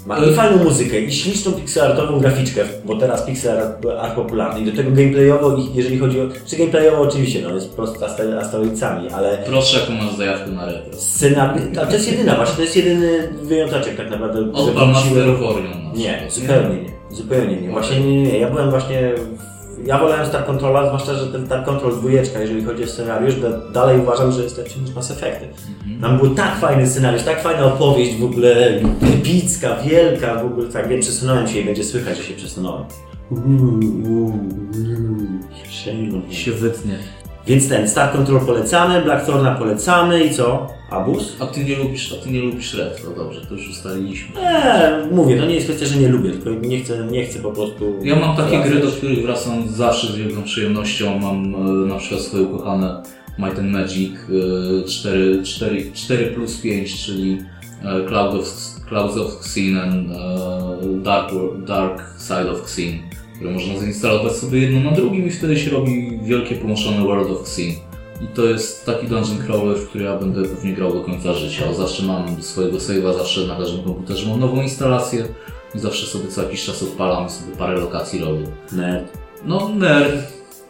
Ma i fajną muzykę, i śliczną pixelartową graficzkę, bo teraz pixel art, art popularny. I do tego gameplayowo, jeżeli chodzi o... Czy gameplayowo oczywiście, no jest prosta z asteroidcami, ale Proszę, jaką masz zajawkę na retro. Scena, a to jest jedyna, właśnie to jest jedyny wyjąteczek tak naprawdę. Odpal Master of Orion. na Nie, zupełnie nie. Zupełnie nie. Właśnie nie, nie, nie. Ja byłem właśnie ja wolałem Star Controla, zwłaszcza, że ten Star Control dwójeczka, jeżeli chodzi o scenariusz, da, dalej uważam, że jest lepszy niż Mass Effecty. Tam był tak fajny scenariusz, tak fajna opowieść, w ogóle epicka, wielka, w ogóle tak, wiem, przesunąłem się i będzie słychać, że się przesunąłem. Sięgnął. Się wytnie. Więc ten Star Control polecamy, Blackthorna polecamy i co? Abus? A ty nie lubisz, a ty nie lubisz retro, dobrze, to już ustaliliśmy. Eee, mówię, to nie jest kwestia, że nie lubię, tylko nie chcę, nie chcę po prostu... Ja mam takie wracać. gry, do których wracam zawsze z wielką przyjemnością. Mam e, na przykład swoje ukochane Might and Magic e, 4, 4, 4 plus 5, czyli e, Cloud of, Clouds of Xen and e, Dark, Dark Side of Xen, które można zainstalować sobie jedno na drugim i wtedy się robi wielkie połączone World of Xen. I to jest taki dungeon crawler, w który ja będę pewnie grał do końca życia. Zawsze mam swojego save'a, zawsze na każdym komputerze mam nową instalację i zawsze sobie co jakiś czas odpalam i sobie parę lokacji robię. Nerd. No, nerd.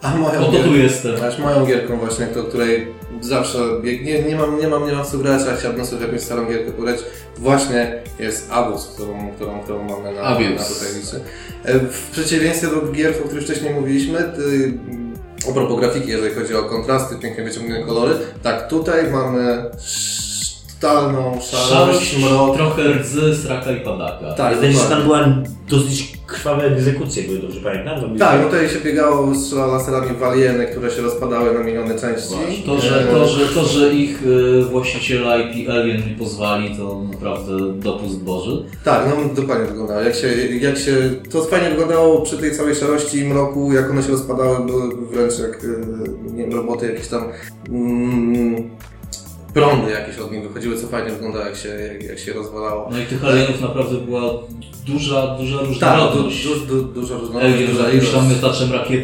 A moją Po to tu gier- jestem. Aż moją gierką właśnie, do której zawsze jak nie, nie, mam, nie mam nie mam co grać, a chciałbym sobie jakąś starą gierkę pograć, właśnie jest Abus, którą, którą, którą mamy na, Abus. na tutaj liście. E, W przeciwieństwie do gier, o których wcześniej mówiliśmy, ty, a propos grafiki, jeżeli chodzi o kontrasty, pięknie wyciągnięte kolory, tak tutaj mamy totalną szarość, Szarość, mrok. trochę rdzy, sraka i padaka. Tak, Wydaje się, że tam była dosyć krwawe egzekucje, były dobrze pamiętam? To Tak, no tutaj się biegało, strzela laserami w alieny, które się rozpadały na miliony części. To że, E, to, że, to, że ich y, właściciela IP Alien nie pozwali, to naprawdę dopust Boży. Tak, no dokładnie wyglądało. Jak się, jak się, to fajnie wyglądało przy tej całej szarości i mroku, jak one się rozpadały, były wręcz jak, y, nie wiem, roboty jakieś tam mm, prądy jakieś od nich wychodziły, co fajnie wyglądało, jak się, jak, jak się rozwalało. No i tych alienów naprawdę była duża, duża Tak, du, różnorodność. du, du, dużo różnorodności. Alien z duża jakimś tam miotaczem rakiet,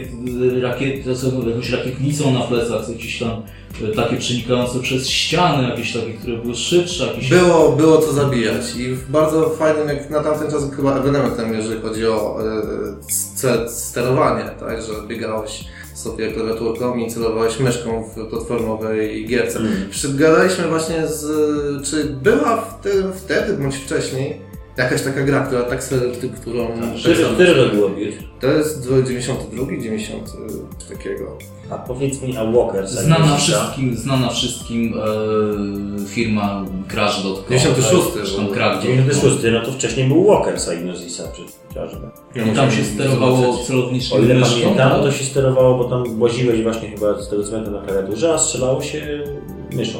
rakiet, jakąś rakietnicą na plecach, jakieś tam y, takie przenikające przez ściany, jakieś takie, które były szybsze, jakieś... Było, było co zabijać i w bardzo fajnym, jak na tamten czas chyba ewenementem, jeżeli chodzi o e, c- sterowanie, tak, że biegałeś sobie klawiaturką i celowałeś myszką w platformowej gierce. Mm. Gadaliśmy właśnie z, czy była wtedy, wtedy bądź wcześniej jakaś taka gra, która tak sobie, którą... Który, tak który to było? To jest 92, 90 y, takiego. A powiedz mi, a Walker Znana Zagraniczna? wszystkim, znana wszystkim e, firma Crash.com. 96 tak? Czy tam. Crack. 96, no to wcześniej był Walker Psygnosisa chociażby. I tam się sterowało O celowniczym ile myszką. pamiętam, tak? to się sterowało, bo tam łaziłeś właśnie chyba z tego względu na klawiaturze, a strzelało się myszą.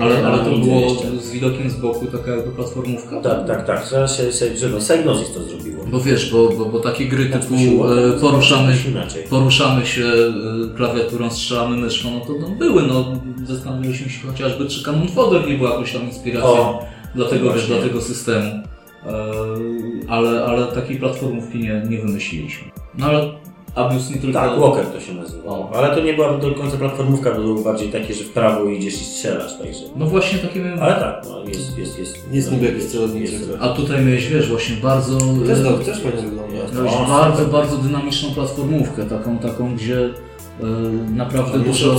Ale, ale to było z widokiem z boku taka jakby platformówka? Tak, tak, tak. Zaraz się, się, że no, Psygnosis to zrobiło. Bo wiesz, bo, bo, bo takie gry Tak, typu e, poruszamy, poruszamy się e, klawiaturą, strzelamy myszką, no to no, były, no zastanawialiśmy się chociażby, czy Canon Fodder nie była jakąś tam inspiracją O, dla, tego, wiesz, dla tego systemu. E, ale, ale takiej platformówki nie, nie wymyśliliśmy. No ale Abius nie tylko... Tak, Walker to się nazywało. O. Ale to nie była do końca platformówka, to było bardziej takie, że w prawo idziesz i strzelasz, także. No właśnie takie miałem... Ale tak, no, jest, jest, jest. Jest niby jakiś celowniczy. jest- A tutaj miałeś, wiesz, właśnie bardzo... Też, do, też fajnie wygląda. Miałeś O, bardzo, super. bardzo dynamiczną platformówkę, taką, taką gdzie e, naprawdę dużo,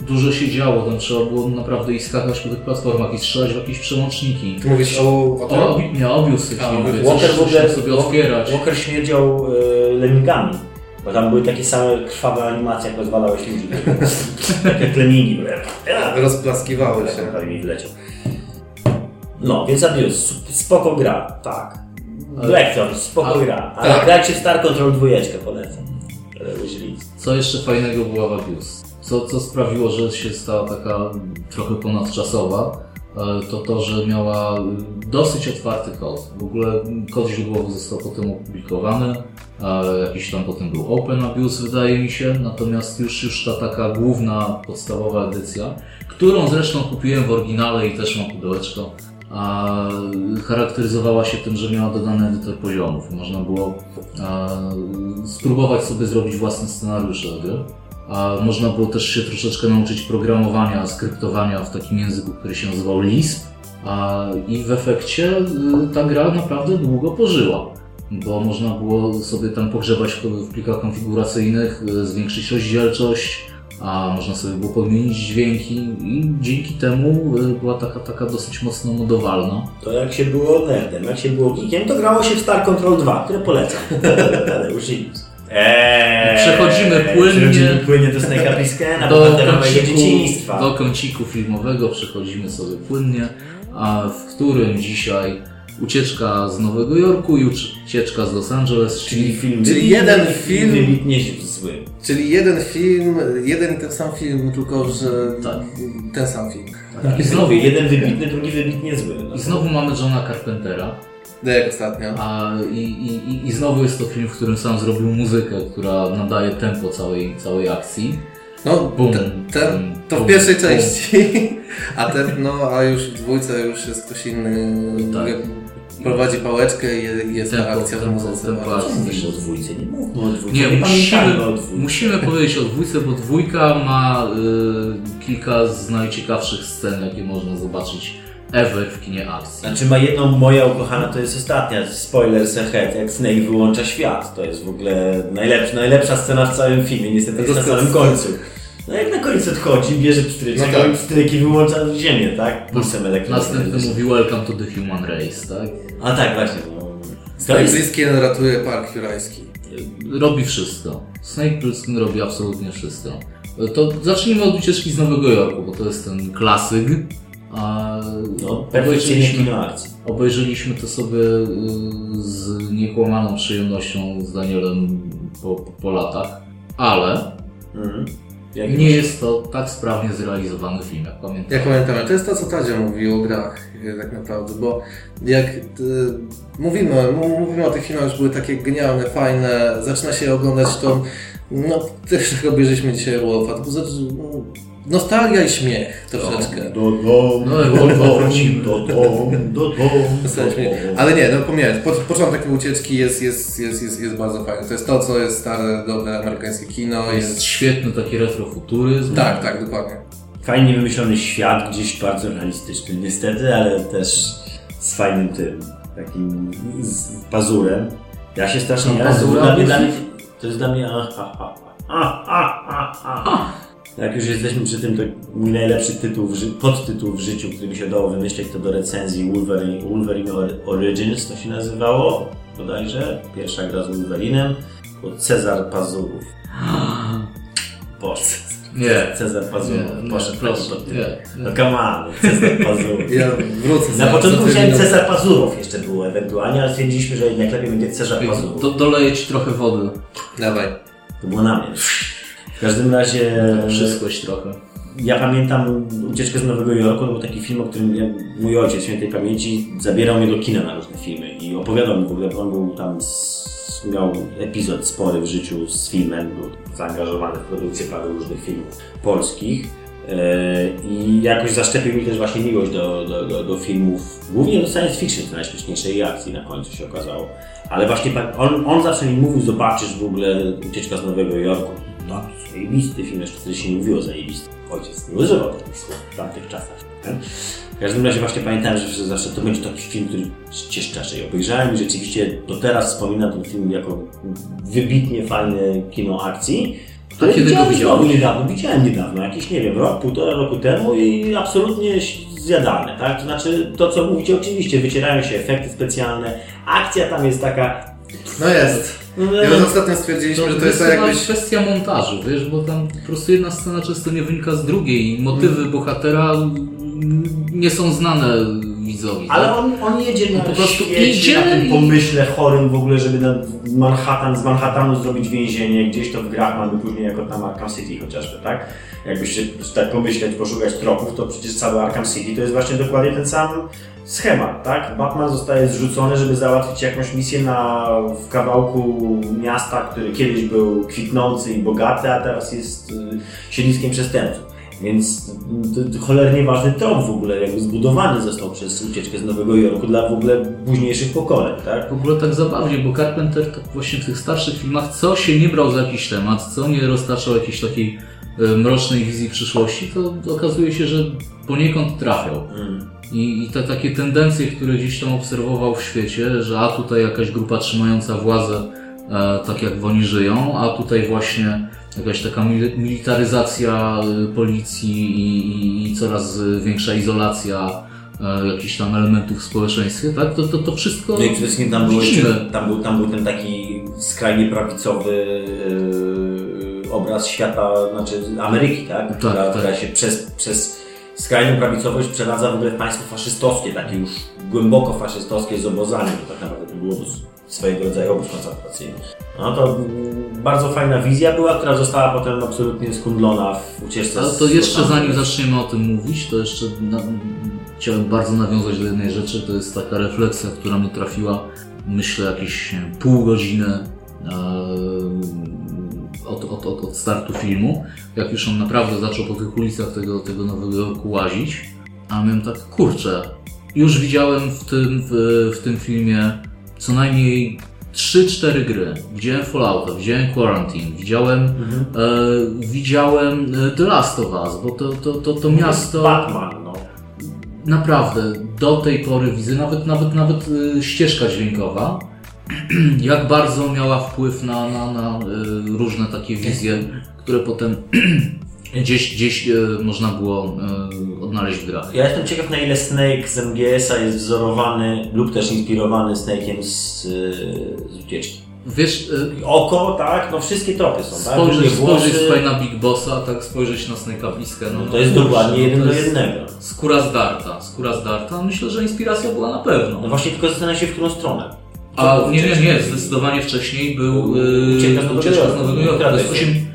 dużo się działo, tam trzeba było naprawdę i skakać po tych platformach i strzelać w jakieś przełączniki. Ty mówisz o... o tym? O, nie, obiusy A, filmy, Walker Walker w ogóle sobie otwierać. Walker śmierdział e, lemingami. Bo tam były takie same krwawe animacje, jak rozwalałeś ludzi. takie lemingi były. Rozplaskiwały się. Prawie mi wleciał. No, więc Abuse, spoko gra, tak. Blackthorn, spoko A, gra. Ale tak. grajcie w Star Control 2, polecam. Co jeszcze fajnego była w Abuse? Co, co sprawiło, że się stała taka trochę ponadczasowa? E, To to, że miała dosyć otwarty kod. W ogóle kod źródłowy został potem opublikowany. Jakiś tam potem był Open Abuse, wydaje mi się. Natomiast już, już ta taka główna, podstawowa edycja, którą zresztą kupiłem w oryginale i też mam pudełeczko, charakteryzowała się tym, że miała dodany edytor poziomów. Można było spróbować sobie zrobić własne scenariusze gry. A można było też się troszeczkę nauczyć programowania, skryptowania w takim języku, który się nazywał Lisp. A, I w efekcie y, ta gra naprawdę długo pożyła, bo można było sobie tam pogrzebać w, plikach konfiguracyjnych, y, zwiększyć rozdzielczość, a można sobie było podmienić dźwięki i dzięki temu y, była taka, taka dosyć mocno modowalna. To jak się było nerdem, jak się było geekiem, to grało się w Star Control 2, które polecam. Tadeusz Ilis. Eee, Przechodzimy płynnie Przechodzimy płynnie do Snake'a Plissken'a, do kąciku, dzieciństwa. do kąciku filmowego przechodzimy sobie płynnie, a w którym dzisiaj ucieczka z Nowego Jorku i ucieczka z Los Angeles, Czyli film Czyli jeden film- wybitnie zły. Czyli jeden film, jeden i ten sam film, tylko że Tak. ten sam film. Tak, I znowu- jeden wybitny, drugi wybitnie zły. No. I znowu mamy Johna Carpentera, Tak jak ostatnio. a i, i, i- znowu jest to film, w którym sam zrobił muzykę, która nadaje tempo całej, całej akcji. No, Bum, ten, ten, bum, to w bum, pierwszej bum. części, a ten, no, a już w dwójce już jest ktoś inny, Tak. prowadzi pałeczkę i jest ta Tempo, akcja w tempo, muzyce. tempo akcji. Mówisz o dwójce, nie mówmy o dwójce. Nie, musimy, pamiętajmy o dwójce. musimy powiedzieć o dwójce, bo dwójka ma y, kilka z najciekawszych scen, jakie można zobaczyć ever w kinie akcji. Znaczy ma jedną moja ukochana, to jest ostatnia, spoiler ahead, jak Snake wyłącza świat. To jest w ogóle najlepsza, najlepsza scena w całym filmie, niestety jest na samym końcu. No jak na końcu odchodzi, bierze pstryczek, No tak. no pstryk i wyłącza ziemię, tak? Pulsem elektrycznym. Następny mówi Welcome to the Human Race, tak? A tak, właśnie. No. Snake Plissken ratuje Park Jurajski. Robi wszystko. Snake Plissken robi absolutnie wszystko. To zacznijmy od ucieczki z Nowego Jorku, bo to jest ten klasyk. A no, perfekcyjnie obejrzeliśmy, kino akcji. obejrzeliśmy to sobie y, z niekłamaną przyjemnością z Danielem po, po, po latach, ale Mhm. Jak nie jest to tak sprawnie zrealizowany film, jak pamiętam. Jak pamiętamy, to jest to, co Tadzia mówił o grach e, tak naprawdę, bo jak e, mówimy, mówimy o tych filmach, że były takie genialne, fajne, zaczyna się oglądać to, no też tak obejrzeliśmy dzisiaj Wolfa, to nostalgia i śmiech troszeczkę. Do domu, No, jak do domu, wrócimy. do domu, do śmiech. Ale nie, no pomijając, po, początek ucieczki jest, jest, jest, jest, jest bardzo fajny. To jest to, co jest stare, dobre amerykańskie kino. Jest Jest... świetny taki retrofuturyzm. Tak, tak, dokładnie. Fajnie wymyślony świat, gdzieś bardzo realistyczny niestety, ale też z fajnym tym, takim z pazurem. Ja się strasznie No, jaram, to pazura dla mnie, to jest dla mnie ah, ah, ah, ah, ah, ah. Jak już jesteśmy przy tym, to mój najlepszy tytuł, w ży- podtytuł w życiu, który mi się udało wymyśleć, to do recenzji Wolverine, Wolverine Or- Origins to się nazywało, bodajże, pierwsza gra z Wolverinem, to Cezar Pazurów. Boże, Nie. Cezar Pazurów, Nie, nie, poszedł proszę, pod nie, tytuł. nie. No come on, Cezar Pazurów. Ja wrócę Na za- początku za chciałem. Cezar Pazurów jeszcze było ewentualnie, ale stwierdziliśmy, że jednak lepiej będzie Cezar Pazurów. Do, doleję ci trochę wody. Dawaj. To było na mnie. W każdym razie Przyskłość trochę. ja pamiętam ucieczkę z Nowego Jorku, to był taki film, o którym ja, mój ojciec świętej pamięci zabierał mnie do kina na różne filmy i opowiadał mi w ogóle, on był tam, z, miał epizod spory w życiu z filmem, był zaangażowany w produkcję paru różnych filmów polskich. E, I jakoś zaszczepił mi też właśnie miłość do, do, do, do filmów, głównie do science fiction, co najśmieszniejszej akcji na końcu się okazało. Ale właśnie on, on zawsze mi mówił, zobaczysz w ogóle Ucieczka z Nowego Jorku. Tak, zajebisty film, jeszcze się nie mówiło zajebisty. Ojciec nie używał takich słów w tamtych czasach. nie? W każdym razie właśnie pamiętałem, że zawsze to będzie taki film, który cię szczerze i obejrzałem i rzeczywiście do teraz wspominam ten film jako wybitnie fajne kino akcji. Które kiedy go widziałem znowu niedawno, widziałem niedawno, jakiś nie wiem, rok, półtora roku temu i absolutnie zjadane, tak? To znaczy to co mówicie, oczywiście wycierają się efekty specjalne, akcja tam jest taka... No jest. Ja już ostatnio stwierdziliśmy, że to jest tak chyba jakbyś... kwestia montażu, wiesz, bo tam po prostu jedna scena często nie wynika z drugiej motywy bohatera mm, nie są znane widzowi. Ale tak? on, on jedzie na po prostu idzie na tym i- pomyśle chorym w ogóle, żeby na Manhattan, z Manhattanu zrobić więzienie, gdzieś to w grach mamy później jako tam Arkham City chociażby, tak? Jakbyście tak pomyśleć, poszukać tropów, to przecież cały Arkham City to jest właśnie dokładnie ten sam schemat, tak? Batman zostaje zrzucony, żeby załatwić jakąś misję na, w kawałku miasta, który kiedyś był kwitnący i bogaty, a teraz jest y, siedliskiem przestępców. Więc to, to cholernie ważny trop w ogóle, jakby zbudowany został przez ucieczkę z Nowego Jorku dla w ogóle późniejszych pokoleń, tak? W ogóle tak zabawnie, bo Carpenter tak właśnie w tych starszych filmach, co się nie brał za jakiś temat, co nie roztaczał jakiejś takiej e, mrocznej wizji przyszłości, to okazuje się, że poniekąd trafiał. Mm. I, I te takie tendencje, które gdzieś tam obserwował w świecie, że a tutaj jakaś grupa trzymająca władzę, e, tak jak oni żyją, a tutaj właśnie jakaś taka mil- militaryzacja e, policji i, i, i coraz e, większa izolacja e, jakichś tam elementów w społeczeństwie, tak? To, to, to wszystko No i przede wszystkim tam był, widzimy. jeszcze, tam, był, tam był ten taki skrajnie prawicowy yy, obraz świata, znaczy Ameryki, tak? która, tak. która się przez, przez skrajną prawicowość przeradza w ogóle w państwo faszystowskie, takie już głęboko faszystowskie z obozami, bo tak naprawdę to było swojego rodzaju obóz koncentracyjny. No to bardzo fajna wizja była, która została potem absolutnie skundlona w ucieczce Ale to jeszcze zanim zaczniemy o tym mówić, to jeszcze na, chciałem bardzo nawiązać do jednej rzeczy. To jest taka refleksja, która mi trafiła, myślę, jakieś pół godziny e, od, od, od, od startu filmu. Jak już on naprawdę zaczął po tych ulicach tego, tego Nowego Jorku łazić. A miałem tak, kurczę, już widziałem w tym, w, w tym filmie co najmniej 3-4 gry. Widziałem Fallouta, widziałem Quarantine, widziałem, e, widziałem e, The Last of Us, bo to, to, to, to miasto Batman, no. naprawdę do tej pory widzę, nawet, nawet, nawet e, ścieżka dźwiękowa, jak bardzo miała wpływ na, na, na e, różne takie wizje, które potem gdzieś, gdzieś e, można było e, odnaleźć w grach. Ja jestem ciekaw na ile Snake z MGS-a jest wzorowany lub też inspirowany Snake'iem z, z ucieczki. Wiesz, Oko, tak, no wszystkie tropy są, tak? spojrzeć, tutaj na Big Bossa, tak spojrzeć na Snake'a bliskę. No, No to jest kurczę, dokładnie no jeden do jednego. Skóra zdarta, skóra zdarta. Myślę, że inspiracja była na pewno. No właśnie tylko zastanawiam się, w którą stronę. A nie, nie, nie, zdecydowanie wcześniej był yy, Ucieczka z Nowego Ucieczka z Jorku. Nowego Jorku. To jest,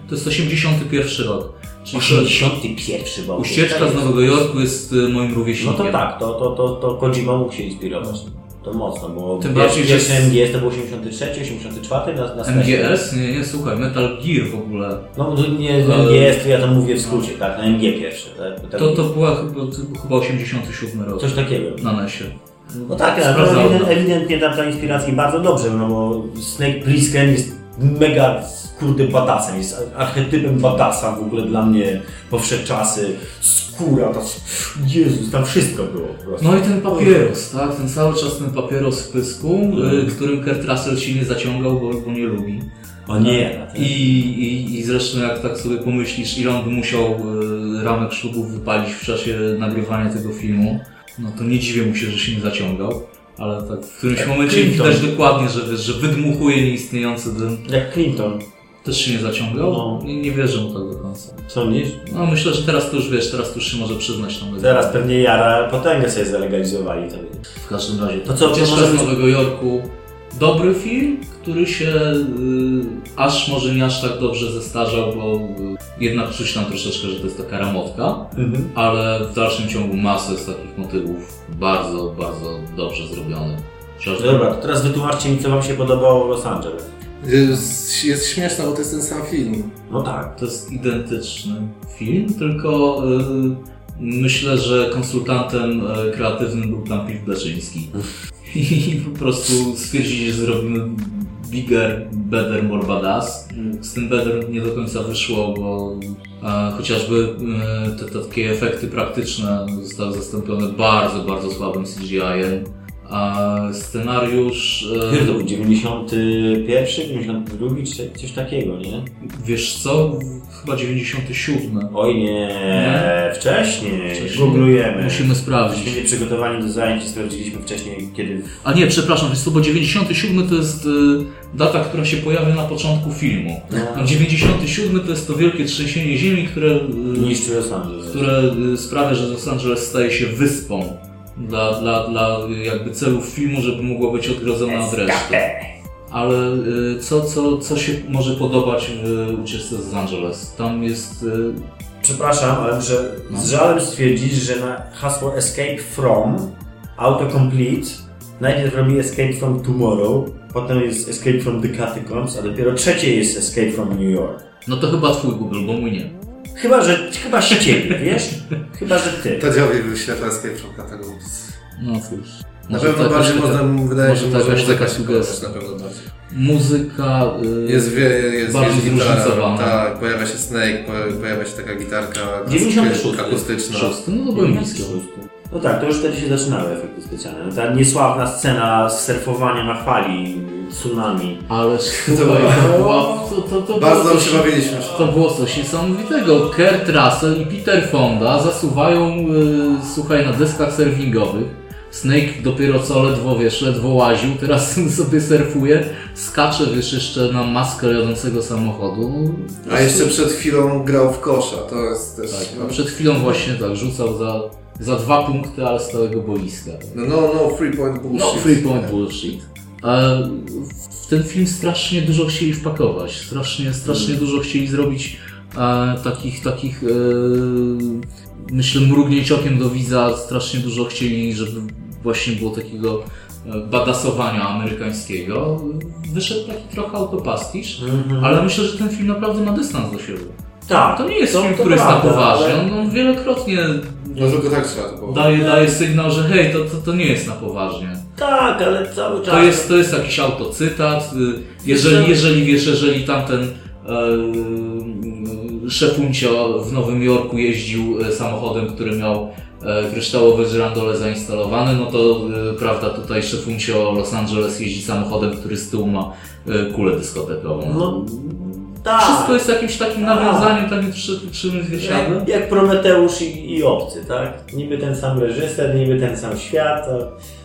to jest 81 rok. Czyli to- 81 bo Ucieczka z Nowego Jorku jest y, moim No rówieśnikiem. to tak, to, to, to, to Kojima mógł się inspirować. To mocno, bo Tym bardziej, że jest- MGS to był 83, 84 na, na MGS? Nie, nie, słuchaj, Metal Gear w ogóle. No no nie, MGS to ja to mówię w skrócie, tak, na MG pierwszy. Tak? To, to była chyba, to chyba 87 rok Coś takiego. na NESie. No tak, no, ewident- ewidentnie tam ta inspiracja bardzo dobrze, no bo Snake Plissken jest mega kurde badasem, jest archetypem badasa w ogóle dla mnie po wszechczasy. Skóra, ta, Jezus, tam wszystko było po prostu. No i ten papieros, tak? Ten cały czas ten papieros w pysku, y, którym Kurt Russell się nie zaciągał, bo go nie lubi. O nie, I, i, I zresztą jak tak sobie pomyślisz, ile on by musiał y, ramek ślubów wypalić w czasie nagrywania tego filmu, no to nie dziwię mu się, że się nie zaciągał. Ale tak w którymś momencie Clinton. widać dokładnie, że, wiesz, że wydmuchuje nieistniejący dym. jak Clinton. Też się nie zaciągał No. i nie wierzę mu tak do końca. Sądzisz? No myślę, że teraz to już wiesz, teraz to już się może przyznać tam. Teraz pewnie Jara potęgę sobie zalegalizowali. To W każdym razie. To co, to Ucieczka może z Nowego Jorku. Dobry film, który się y, aż może nie aż tak dobrze zestarzał, bo y, jednak czuć tam troszeczkę, że to jest taka ramotka, Mhm. ale w dalszym ciągu masę z takich motywów bardzo, bardzo dobrze zrobiony. Chociażby- Dobra, to teraz wytłumaczcie mi, co wam się podobało w Los Angeles. Jest, jest śmieszne, bo to jest ten sam film. No tak. To jest identyczny film, tylko y, myślę, że konsultantem y, kreatywnym był tam Piw Bleczyński. I po prostu stwierdzili, że zrobimy bigger, better, more badass. Z tym better nie do końca wyszło, bo e, chociażby e, te, te takie efekty praktyczne zostały zastąpione bardzo, bardzo słabym CGI-em. A scenariusz... e, Który to był 91, 92 czy coś takiego, nie? Wiesz co? Chyba 97. Oj nie, Nie? wcześniej. Wcześniej. Googlujemy. Musimy sprawdzić. Jesteśmy nieprzygotowani do zajęć sprawdziliśmy wcześniej, kiedy... A nie, przepraszam, wiesz co, bo 97 to jest y, data, która się pojawia na początku filmu. No. A 97 to jest to wielkie trzęsienie ziemi, które, y, niszczy Los Angeles. które y, sprawia, że Los Angeles staje się wyspą dla, dla, dla jakby celów filmu, żeby mogło być odgrodzone od reszty. Ale y, co, co, co się może podobać w ucieczce z Los Angeles? Tam jest... y, Przepraszam, ale muszę No. z żalem stwierdzić, że na hasło Escape From autocomplete najpierw robi Escape From Tomorrow, potem jest Escape From the Catacombs, a dopiero trzecie jest Escape From New York. No to chyba twój Google, bo mój nie. Chyba, że chyba się ciebie, wiesz? Chyba, że ty. Tadziowi wyświetla Escape from Catacombs. No cóż. Na pewno to bardziej taka- można, wydaje się, jakaś muzyka taka się podobać sugestia. na pewno bardziej. Muzyka... y, Jest, wie, jest, Bardziej jest zróżnicowana. tak, pojawia się Snake, po- pojawia się taka gitarka 96. akustyczna. Szósty, no to byłem blisko. No tak, to już wtedy się zaczynały efekty specjalne. No Ta niesławna scena z surfowania na fali, tsunami. Ale słuchaj, to, to, to, to, Bardzo było dobrze coś, się bawiliśmy. to było coś niesamowitego. Kurt Russell i Peter Fonda zasuwają, y, słuchaj, na deskach surfingowych Snake dopiero co ledwo, wiesz, ledwo łaził, teraz sobie surfuje, skacze, wiesz, jeszcze na maskę jadącego samochodu. No, A jeszcze przed chwilą grał w kosza, to jest też... Tak, a przed chwilą właśnie tak, rzucał za, za dwa punkty, ale z całego boiska. No, no, no, free point bullshit. No, free point bullshit. A w ten film strasznie dużo chcieli wpakować, strasznie, strasznie dużo chcieli zrobić e, takich, takich e, myślę, mrugnięć okiem do widza, strasznie dużo chcieli, żeby właśnie było takiego e, badasowania amerykańskiego. Wyszedł taki trochę autopastisz, ale myślę, że ten film naprawdę ma dystans do siebie. Tak. To nie jest to- film, to który jest na poważnie. ale- On, on wielokrotnie No tylko tak trzeba to powiedzieć. daje, daje sygnał, że hej, to, to, to nie jest na poważnie. Tak, ale cały czas. To jest, to jest jakiś autocytat. y, Jeżeli, jeżeli wiesz, jeżeli tamten e, szefuncio w Nowym Jorku jeździł e, samochodem, który miał e, kryształowe żyrandole zainstalowane, no to e, prawda, tutaj szefuncio Los Angeles jeździ samochodem, który z tyłu ma e, kulę dyskotekową. No, tak. Wszystko jest jakimś takim nawiązaniem, takim trzy- trzymym zwierciadłem. Jak, jak Prometeusz i, i Obcy, tak? Niby ten sam reżyser, niby ten sam świat,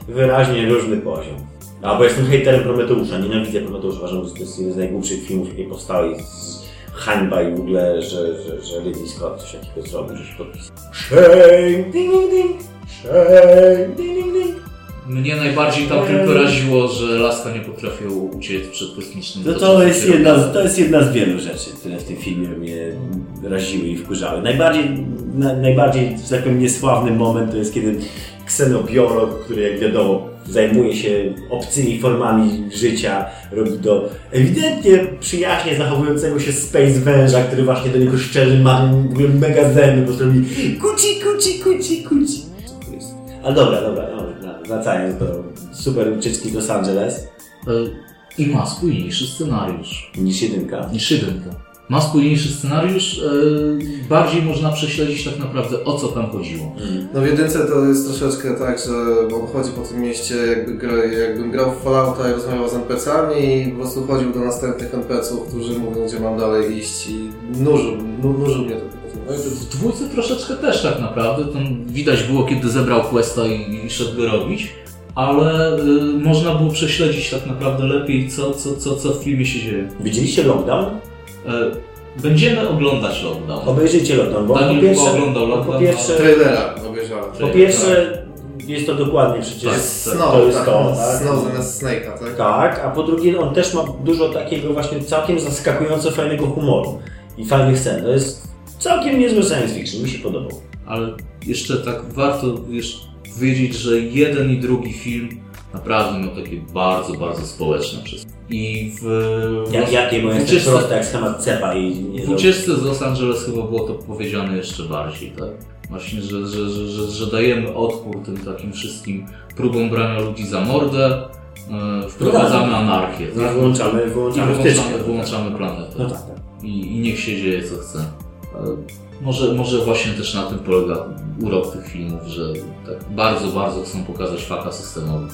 wyraźnie różny poziom. A bo jestem hejterem Prometeusza, nienawidzę Prometeusza, uważam, że to jest jeden z najgłupszych filmów, jakie powstały i z hańba i w ogóle, że, że, że Ridley Scott coś takiego zrobił, że się podpisał. Shame, ding, ding, ding, shame, ding, ding, ding. Mnie najbardziej tam tylko raziło, że laska nie potrafił uciec przed kosmicznym No to jest, jedna, z- to jest jedna z wielu rzeczy, które w tym filmie mnie raziły i wkurzały. Najbardziej, na, najbardziej że tak powiem, niesławny moment to jest kiedy ksenobiolog, który jak wiadomo zajmuje się obcymi formami życia, robi do ewidentnie przyjaźnie zachowującego się space węża, który właśnie do niego szczerzy ma w ogóle mega zęby, po prostu robi kuci, kuci, kuci, kuci. Ale dobra, dobra, wracając do super ucieczki z Los Angeles E, I ma spójniejszy scenariusz niż jedynka. niż jedynka. Ma spójniejszy scenariusz, e, bardziej można prześledzić tak naprawdę o co tam chodziło. No w jedynce to jest troszeczkę tak, że on chodzi po tym mieście, jakby gra, jakbym grał w Fallouta i rozmawiał z NPC-ami i po prostu chodził do następnych NPC-ów, którzy mówią, gdzie mam dalej iść i nużył, nu, nużył mnie to. W dwójce troszeczkę też tak naprawdę, tam widać było kiedy zebrał questa i, i szedł go robić, ale y, można było prześledzić tak naprawdę lepiej co, co, co, co w filmie się dzieje. Widzieliście Lockdown? E, Będziemy oglądać Lockdown. Obejrzyjcie Lockdown, bo po Daniel pierwsze, oglądał po Lockdown, pierwsze, trailera obejrzałem. po pierwsze jest to dokładnie przecież Tak, Snow, to jest tak, to, tak? Snow zamiast Snake'a, tak? Tak, a po drugie on też ma dużo takiego właśnie całkiem zaskakująco fajnego humoru i fajnych scen. To jest całkiem niezły science fiction, mi się podobał. Ale jeszcze tak warto jeszcze wiedzieć, że jeden i drugi film naprawdę miał takie bardzo, bardzo społeczne przez. I w. Jak, jakie, w jest prosta jak schemat cepa i W ucieczce z Los Angeles chyba było to powiedziane jeszcze bardziej, tak? Właśnie, że, że, że, że, dajemy odpór tym takim wszystkim próbom brania ludzi za mordę, e, wprowadzamy anarchię, No, tak? wyłączamy, I wyłączamy wtyczkę. wyłączamy, wyłączamy planetę. No tak, tak. I, I niech się dzieje co chce. Ale Może, może właśnie też na tym polega urok tych filmów, że tak bardzo, bardzo chcą pokazać faka systemowy.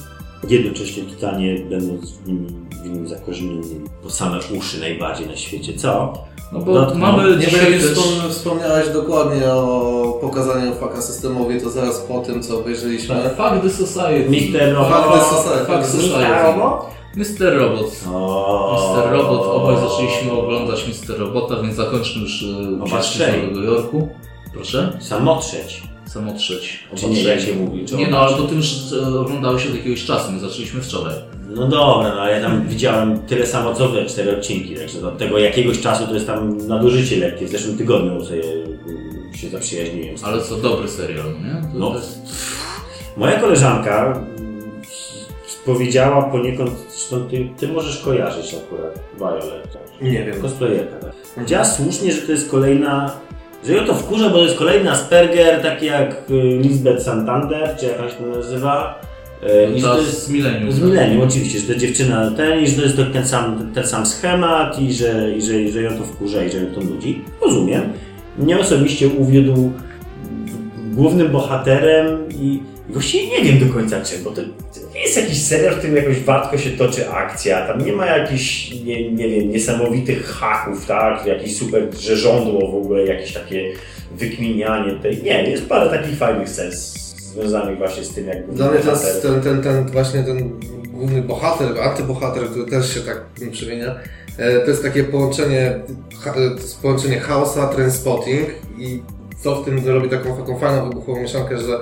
Jednocześnie totalnie będąc w nim, w nim zakorzenionymi po same uszy najbardziej na świecie. Co? No bo No mamy Nie dzisiaj wiem, też... wspom- wspomniałeś dokładnie o pokazaniu faka systemowi, to zaraz po tym, co obejrzeliśmy. Tak, Fuck the Society. Mister Fuck Robot. the Society. Fuck Society. Mr. Robot. O, Mr. Robot, obaj zaczęliśmy oglądać Mr. Robota, więc zakończmy już e, z trzej. Nowego Jorku. Proszę? Samotrzeć. Samo trzeć. Czy nie, jak się mówi? Nie no, ale to ty już e, oglądałeś od jakiegoś czasu, my zaczęliśmy wczoraj. No dobra, no ale ja tam widziałem tyle samo co wy, cztery odcinki, także od tego jakiegoś czasu to jest tam nadużycie lekkie. W zeszłym tygodniu sobie mm, się zaprzyjaźniłem tym. Ale co, dobry serial, nie? To No. jest- Moja koleżanka powiedziała poniekąd, zresztą ty, ty możesz kojarzyć akurat Violet. tak? Nie wiem. Cosplayerka, tak. Powiedziała słusznie, że to jest kolejna... Że ją to wkurza, bo to jest kolejny Asperger, taki jak y, Lisbeth Santander, czy jak ona się to nazywa. Y, i że Ta to jest z Millennium. z Millennium, oczywiście, że to dziewczyna ten i że to jest to ten sam, ten sam schemat i że, i że, i że ją to wkurza i że ją to nudzi. Rozumiem. Mnie osobiście uwiódł głównym bohaterem i, i właściwie nie wiem do końca czym, bo to, to jakiś serial, w którym jakoś wartko się toczy akcja, tam nie ma jakichś, nie, nie wiem, niesamowitych haków, tak, jakiś super rzeżądło w ogóle, jakieś takie wykminianie tej, nie, jest parę takich fajnych scen z, związanych właśnie z tym jakby... Dla mnie ten, ten, ten właśnie ten główny bohater, antybohater, który też się tak przemienia. e, To jest takie połączenie, e, połączenie chaosa, trendspotting i co w tym robi taką, taką fajną, wybuchową mieszankę, że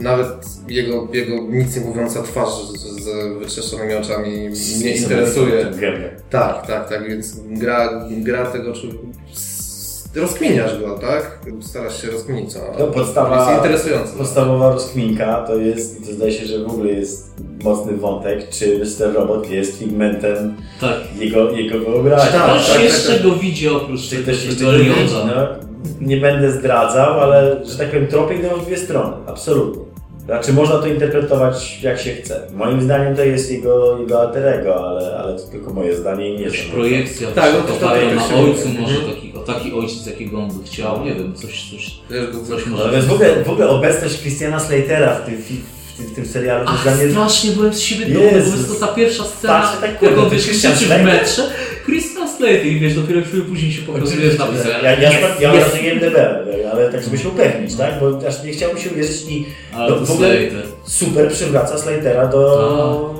nawet jego, jego nic nie mówiąca twarz z, z wytrzeszczonymi oczami mnie interesuje. Ten. Tak, tak, tak, więc gra, gra tego człowieka, rozkminiasz go, tak? Starasz się rozkminić, co To podstawa- jest interesujące. Podstawowa rozkminka to jest, i to zdaje się, że w ogóle jest mocny wątek, czy Mr. Robot jest figmentem Tak. jego, jego wyobraźni. Tak, Ktoś tak, jeszcze tak. go widzi oprócz Czy tego, tego nie no, Nie będę zdradzał, ale że tak powiem, tropy idą w dwie strony. Absolutnie. Znaczy można to interpretować jak się chce. Moim zdaniem to jest jego, jego alter ego, ale, ale to tylko moje zdanie i nie Jakaś jest. projekcja, Tak, no to- to- na ojcu mówi. może taki, o taki ojciec, jakiego on by chciał, nie wiem, coś, coś, coś No, może... więc w ogóle, w ogóle obecność Christiana Slatera w tym, fi- w tym, serialu to jest dla Ach, mnie strasznie byłem z siebie dumny, bo jest to ta pierwsza scena, Patrzę tak, jak kurde, on to wiesz, krzyczy w Slater? metrze, Christian Slater i wiesz, dopiero chwilę później się pokazuje w napisach. Ja, ja, ja, ja jest, mam IMDb, ale tak żeby się upewnić, tak? Bo aż nie chciałbym się uwierzyć i Ale no, to w ogóle super przywraca Slatera do,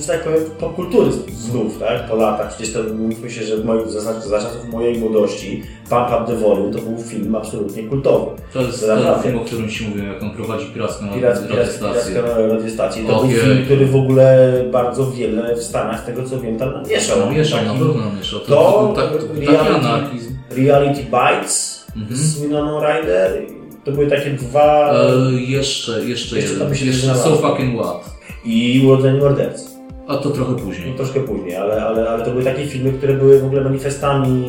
że tak powiem, popkultury znów, tak? Po latach. Przecież to mówmy się, że moich, za, za czasów mojej młodości Pump Up the Volume to był film absolutnie kultowy. To jest To ten film, o którym ci mówiłem, jak on prowadzi piracką pirat, radiostację. To był Ojej. film, który w ogóle bardzo wiele w Stanach, z tego co wiem, tam namieszał. No mieszał, na pewno mieszał. To, to tak, to, taki reality-. Reality Bites Mhm. z Winoną Ryder. To były takie dwa... E, jeszcze, jeszcze, Jeszcze jeden. się Jeszcze. So Fucking What. I Urodzeni Mordercy. A to trochę No, później. troszkę później, ale, ale, ale to były takie filmy, które były w ogóle manifestami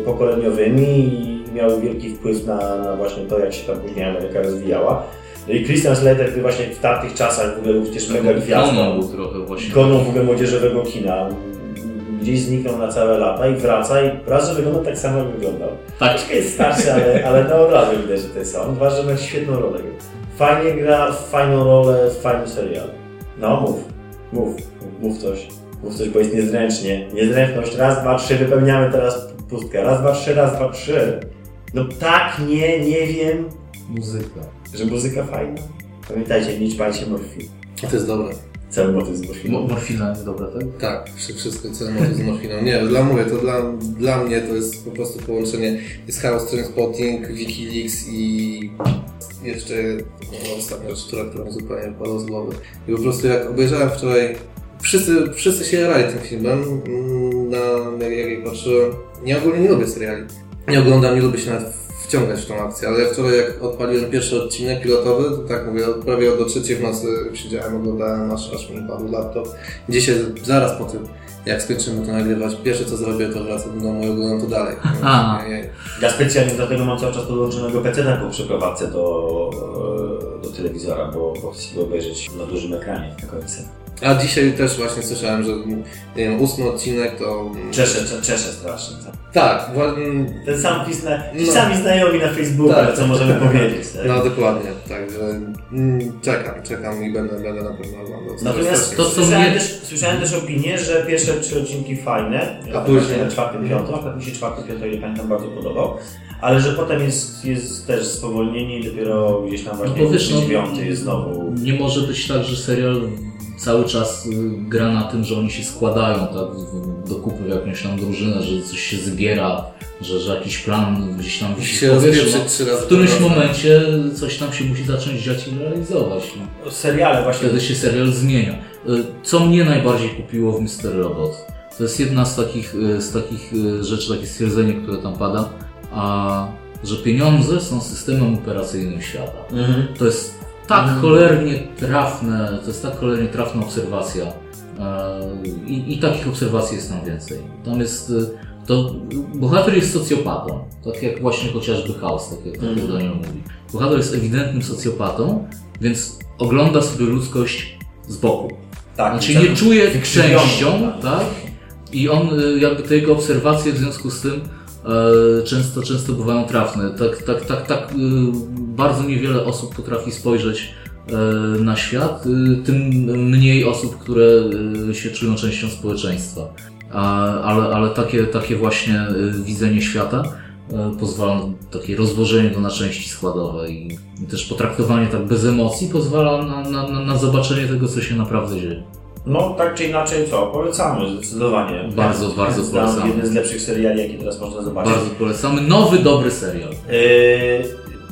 e, pokoleniowymi i miały wielki wpływ na, na właśnie to, jak się tam później Ameryka rozwijała. No i Christian Slater, który właśnie w tamtych czasach w ogóle był przecież mega gwiazdą. Ikoną w ogóle młodzieżowego kina. Gdzieś zniknął na całe lata i wraca i raz, że wygląda tak samo jak wyglądał. Tak. Troszkę jest starszy, ale, ale no od razu widać, że to jest on. Dwa, że ma świetną rolę. Fajnie gra, fajną rolę, w fajnym serialu. No mów, mów, mów coś. Mów coś, bo jest niezręcznie. Niezręczność, raz, dwa, trzy, wypełniamy teraz pustkę. Raz, dwa, trzy, raz, dwa, trzy. No tak, nie, nie wiem, Muzyka. że muzyka fajna. Pamiętajcie, nie ćpajcie morfin. To jest dobre. Cały motyw z morfiną. Mo- Morfina jest dobra, tak? Tak, wszy- wszystko co motyw z morfiną. Nie, dla mówię, to dla, dla mnie to jest po prostu połączenie jest Chaos Trainspotting, Wikileaks i jeszcze no, ostatnia rzecz, która, która mi zupełnie wypadła z głowy. I po prostu jak obejrzałem wczoraj, wszyscy, wszyscy się jarali tym filmem, mm, na, jak, jak patrzyłem, ja ogólnie nie lubię seriali. Nie oglądam, nie lubię się nawet wciągać w tą akcję, ale wczoraj jak odpaliłem pierwszy odcinek pilotowy, to tak mówię, prawie do trzeciej w nocy siedziałem, oglądałem, aż, aż mi padł laptop. Dzisiaj, zaraz po tym, jak skończymy to nagrywać, pierwsze co zrobię, to wracam do domu i oglądam to dalej. Aha. Ja specjalnie dlatego mam cały czas podłączonego PC po przeprowadzce do, e, do telewizora, bo, bo chcę sobie obejrzeć na dużym ekranie na końcu. A dzisiaj też właśnie słyszałem, że nie wiem, ósmy odcinek to... Czeszę, cze- czeszę strasznie. tak. Tak, właśnie, Ten sam wpis na, ci No. sami znajomi na Facebooku, Tak, co tak, możemy tak, tak. powiedzieć. tak? no dokładnie, także mm, czekam, czekam i będę, będę na pewno oglądał. Natomiast To, co słyszałem, mnie- też, słyszałem też opinię, że pierwsze trzy odcinki fajne, A później? czwarty, piąty, akurat mi się czwarty, piąty, o ile pamiętam, bardzo podobał, ale że potem jest, jest też spowolnienie i dopiero gdzieś tam właśnie bo wiesz, no, dziewiąty jest znowu Nie może być tak, że serial cały czas y, gra na tym, że oni się składają tak, w- do kupy w jakąś tam drużynę, że coś się zbiera, że, że jakiś plan gdzieś tam wisi się w powietrzu. No, w którymś momencie coś tam się musi zacząć dziać i realizować. No. seriale właśnie. Wtedy się serial zmienia. Y, Co mnie najbardziej kupiło w Mr. Robot? To jest jedna z takich, y, z takich rzeczy, takie stwierdzenie, które tam pada, a że pieniądze są systemem operacyjnym świata. Mhm. To jest tak cholernie trafne, to jest tak cholernie trafna obserwacja. E, I, I takich obserwacji jest tam więcej. Tam jest, y, to bohater jest socjopatą, tak jak właśnie chociażby House, tak jak, tak Mhm. Daniel mówi. Bohater jest ewidentnym socjopatą, więc ogląda sobie ludzkość z boku. Tak, Znaczy tak. nie czuje częścią, tak? I on, y, jakby te jego obserwacje w związku z tym e, często, często bywają trafne. Tak, tak, tak, tak y, bardzo niewiele osób potrafi spojrzeć e, na świat, y, tym mniej osób, które y, się czują częścią społeczeństwa. Ale, ale takie, takie właśnie widzenie świata e, pozwala na takie rozłożenie go na części składowe i też potraktowanie tak bez emocji pozwala na, na, na zobaczenie tego, co się naprawdę dzieje. No, tak czy inaczej, co? Polecamy, zdecydowanie. Bardzo, bardzo Znam polecamy. Jeden z lepszych seriali, jakie teraz można zobaczyć. Bardzo polecamy. Nowy, dobry serial. Yy,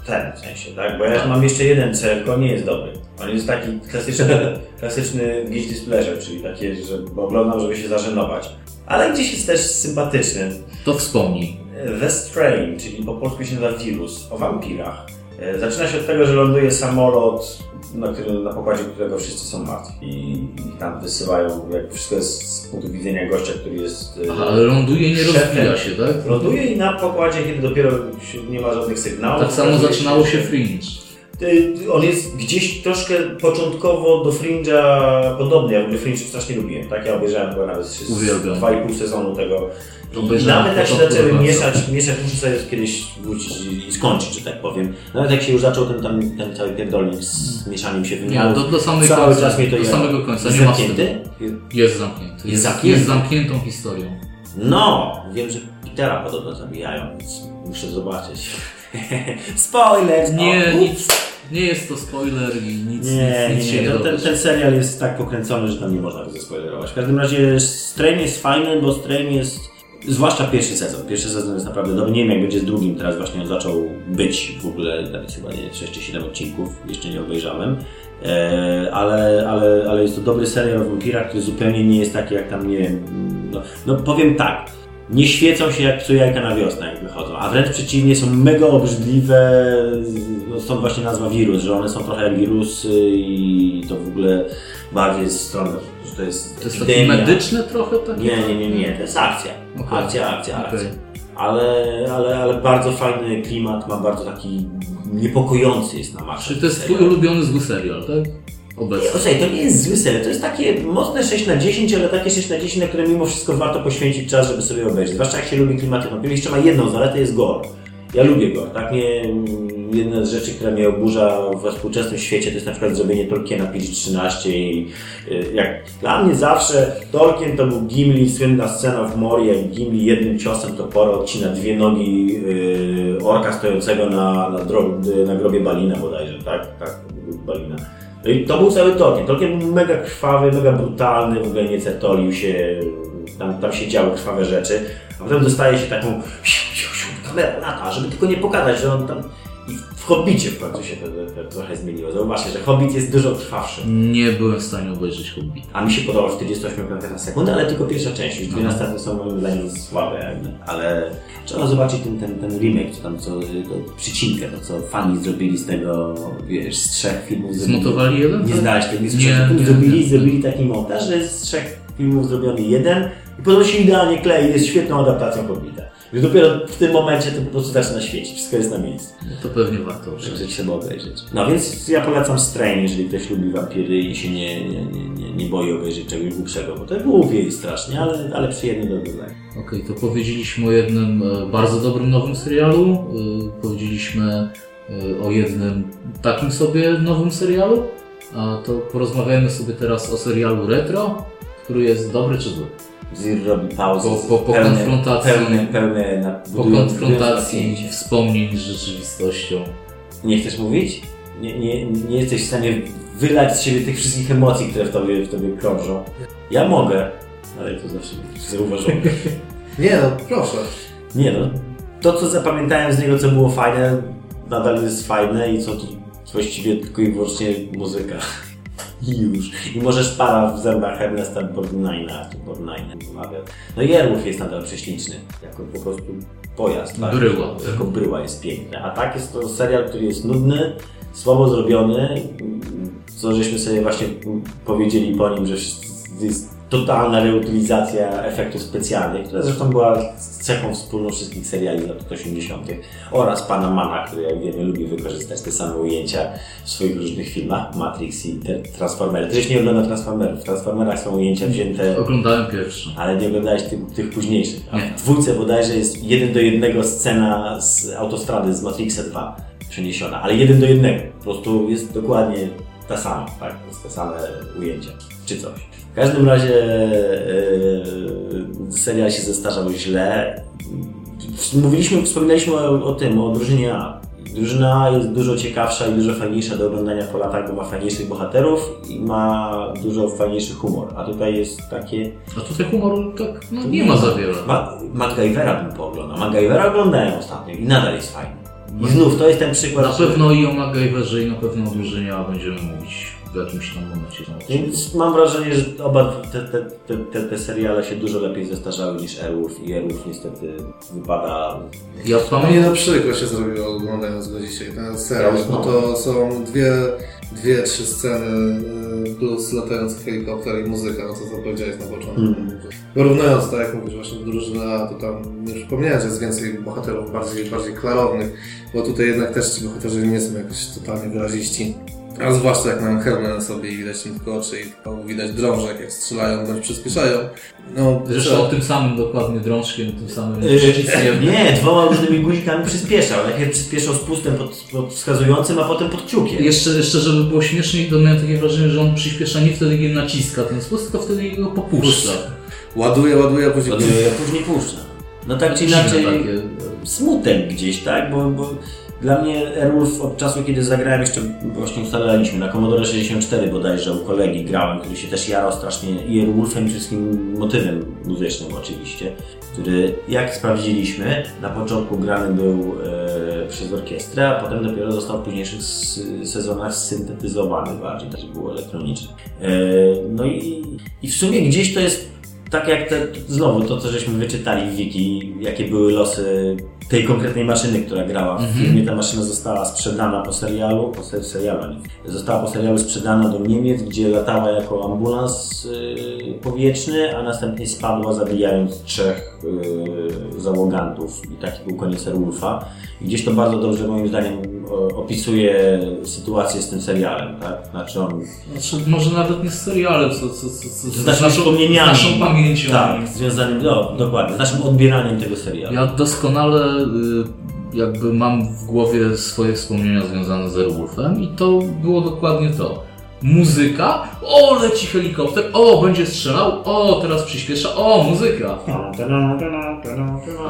ten w sensie, tak? Bo ja mam jeszcze jeden cel, tylko nie jest dobry. On jest taki klasyczny, klasyczny guilty pleasure, czyli takie, że oglądam, żeby się zażenować. Ale gdzieś jest też sympatyczny. To wspomnij. The Strain, czyli po polsku się nazywa wirus, o wampirach. E, Zaczyna się od tego, że ląduje samolot, na, którym, na pokładzie którego wszyscy są martwi i tam wysyłają, jak wszystko jest z punktu widzenia gościa, który jest... e, Aha, ale ląduje i nie rozwija się, tak? Ląduje i na pokładzie, kiedy dopiero nie ma żadnych sygnałów. Tak samo zaczynało się Fringe. Y, On jest gdzieś troszkę początkowo do Fringe'a podobny. Ja w ogóle Fringe strasznie lubiłem, tak? Ja obejrzałem chyba nawet z- z Uwielbiam. dwa i pół sezonu tego. I nawet jak się zaczęły mieszać, mieszać, muszę sobie kiedyś wrócić i- skończyć, że tak powiem. Nawet jak się już zaczął ten, ten, ten cały pierdolnik z mieszaniem się wymiarów, do, do samego cały końca. czas mnie to do samego końca. Jest Nie ma zamknięty? Jest zamknięty. Jest zamknięty? jest zamkniętą historią. No, wiem, że Petera podobno zabijają, więc muszę zobaczyć. Spoiler! Nie, o, nic. Nie jest to spoiler i nic, Nie, nic, nic nie, nie. ten, ten serial jest tak pokręcony, że tam nie można go zaspoilerować. W każdym razie Strain jest fajny, bo Strain jest, zwłaszcza pierwszy sezon. Pierwszy sezon jest naprawdę dobry. Nie wiem jak będzie z drugim, teraz właśnie on zaczął być w ogóle, nawet chyba nie 6 czy 7 odcinków, jeszcze nie obejrzałem. E, ale, ale, ale jest to dobry serial o wampirach, który zupełnie nie jest taki jak tam, nie wiem, no, no powiem tak, nie świecą się jak psu jajka na wiosnę, jak wychodzą, a wręcz przeciwnie, są mega obrzydliwe, no stąd właśnie nazwa wirus, że one są trochę jak wirusy i to w ogóle bardziej z strony, to jest To jest takie epidemia. medyczne trochę takie? Nie, nie, nie, nie, to jest akcja. Okej. Akcja, akcja, akcja. Okej. Ale, ale, ale bardzo fajny klimat, ma bardzo taki niepokojący jest na maksa. Czy to jest twój ulubiony zły serial, tak? Nie, Obecnie. Słuchaj, to nie jest zły serial, to jest takie mocne 6 na 10, ale takie 6 na 10, na które mimo wszystko warto poświęcić czas, żeby sobie obejrzeć. Zwłaszcza jak się lubi klimaty wampirów. Jeszcze ma jedną zaletę, jest gore. Ja lubię gore, tak? Nie, jedna z rzeczy, która mnie oburza we współczesnym świecie, to jest na przykład zrobienie Tolkiena PG-13 i y, jak dla mnie zawsze Tolkien to był Gimli, słynna scena w Morii, jak Gimli jednym ciosem topora odcina dwie nogi y, orka stojącego na, na, na grobie Balina bodajże, tak? Tak, Balina. No i to był cały Tolkien. Tolkien był mega krwawy, mega brutalny, w ogóle nie certolił się, tam, tam się działy krwawe rzeczy, a potem dostaje się taką kamera lata, żeby tylko nie pokazać, że on tam... W Hobbicie w końcu się to, to trochę zmieniło. Zauważcie, że Hobbit jest dużo trwawszy. Nie byłem w stanie obejrzeć Hobbit. A mi się podobał 48 km na sekundę, ale tylko pierwsza część. Już dwie następne są moim zdaniem słabe, ale trzeba zobaczyć ten, ten, ten remake, co tam, co, to przycinkę, to co fani zrobili z tego, wiesz, z trzech filmów. Zmontowali jeden? Nie tak? znałeś tego, nie Nie, Zrobili, nie. zrobili taki montaż, że z trzech filmów zrobiony jeden i potem się idealnie klei, jest świetną adaptacją Hobbita. Że dopiero w tym momencie to po prostu zaczyna świecić, wszystko jest na miejscu. No to pewnie warto obejrzeć. trzeba obejrzeć. No więc ja polecam Strain, jeżeli ktoś lubi wampiry i się nie, nie, nie, nie, boi obejrzeć czegoś głupszego, bo to głupie jest strasznie, ale, ale przyjemnie do oglądania. Okej, to powiedzieliśmy o jednym e, bardzo dobrym nowym serialu. e, Powiedzieliśmy e, o jednym takim sobie nowym serialu. A to porozmawiajmy sobie teraz o serialu Retro, który jest dobry czy zły. Zir robi pauzę. Po- po- po konfrontacji- Pełne, pełne na, Po konfrontacji wspomnień z rzeczywistością. Nie chcesz mówić? Nie, nie, nie jesteś w stanie wylać z siebie tych wszystkich emocji, które w tobie, w tobie krążą. Ja mogę, ale to zawsze zauważone. Nie no, proszę. Nie no, to co zapamiętałem z niego, co było fajne, nadal jest fajne i co tu właściwie tylko i wyłącznie muzyka. I już. I może szpara w zębach Ernesta Borgnina, czy Borgnina. No i Airwolf jest nadal prześliczny, jako po prostu pojazd. Tak? Bryła. Jako bryła jest piękny. A tak jest to serial, który jest nudny, słabo zrobiony, co żeśmy sobie właśnie powiedzieli po nim, że jest totalna reutylizacja efektów specjalnych, która zresztą była cechą wspólną wszystkich seriali lat 80. oraz pana Mana, który jak wiemy lubi wykorzystać te same ujęcia w swoich różnych filmach, Matrix i te Transformery. Ty nie ogląda Transformerów. W Transformerach są ujęcia wzięte Oglądałem pierwszy. ale nie oglądałeś tych, tych późniejszych. A Nie. w dwójce bodajże jest jeden do jednego scena z autostrady z Matrixa 2 przeniesiona, ale jeden do jednego. Po prostu jest dokładnie ta sama, tak? To jest te same ujęcia, czy coś. W każdym razie yy, serial się zestarzał źle. Mówiliśmy, wspominaliśmy o, o tym, o drużynie A. Drużyna A jest dużo ciekawsza i dużo fajniejsza do oglądania po latach, bo ma fajniejszych bohaterów i ma dużo fajniejszy humor. A tutaj jest takie... A tutaj humoru tak no, nie ma za wiele. Ma, MacGyvera bym pooglądał. MacGyvera oglądałem ostatnio i nadal jest fajny. I znów to jest ten przykład, Na pewno i o MacGyverze i na pewno o drużynie będziemy mówić w jakimś tam momencie. Więc mam wrażenie, że oba te, te, te, te, te seriale się dużo lepiej zestarzały niż Airwolf i Airwolf niestety wypada... Ja No pamiętam, nie na przykład się zrobiło oglądając go dzisiaj, ten serial, bo to są dwie, dwie, trzy sceny y, plus latający helikopter i muzyka, no to co powiedziałeś na początku. Mhm. Porównując tak jak mówisz właśnie do drużyny A, to tam nie przypomniałem, że jest więcej bohaterów bardziej, bardziej klarownych, bo tutaj jednak też ci bohaterowie nie są jakoś totalnie wyraziści. A zwłaszcza jak mają hełmy na sobie i widać im tylko oczy i tylko widać drążek, jak strzelają bądź przyspieszają. No, zresztą co? tym samym dokładnie drążkiem, tym samym Yy, przyciskiem. nie, dwoma różnymi guzikami przyspieszał. Najpierw przyspieszał spustem pod, pod wskazującym, a potem pod kciukiem. Jeszcze, jeszcze, żeby było śmieszniej, to miałem takie wrażenie, że on przyspiesza nie wtedy, kiedy naciska ten spust, tylko wtedy, go popuszcza. Ładuje, ładuje, a później... Ładuje, a później puszcza. No tak czy Dziwne inaczej, takie. smutek gdzieś, tak? Bo, bo dla mnie Airwolf od czasu, kiedy zagrałem jeszcze, właśnie ustalaliśmy, na Commodore 64 bodajże u kolegi grałem, który się też jarał strasznie i Airwolfem i wszystkim motywem muzycznym oczywiście, który jak sprawdziliśmy, na początku grany był e, przez orkiestrę, a potem dopiero został w późniejszych sezonach syntetyzowany bardziej, tak było elektronicznie. E, no i, i w sumie gdzieś to jest tak jak te, znowu to, co żeśmy wyczytali w wiki, jakie były losy tej konkretnej maszyny, która grała w filmie. Ta maszyna została sprzedana po serialu, po ser, serialu, nie. Została po serialu sprzedana do Niemiec, gdzie latała jako ambulans yy, powietrzny, a następnie spadła zabijając trzech yy, załogantów. I taki był koniec Airwolfa. I gdzieś to bardzo dobrze moim zdaniem opisuje sytuację z tym serialem, tak? Znaczy on Znaczy, może nawet nie z serialem, co, co, co, co, z naszymi z wspomnieniami. naszą pamięcią. Tak, związanym, no, dokładnie, z naszym odbieraniem tego serialu. Ja doskonale y, jakby mam w głowie swoje wspomnienia związane z Airwolfem i to było dokładnie to. Muzyka, o leci helikopter, o będzie strzelał, o teraz przyspiesza, o muzyka.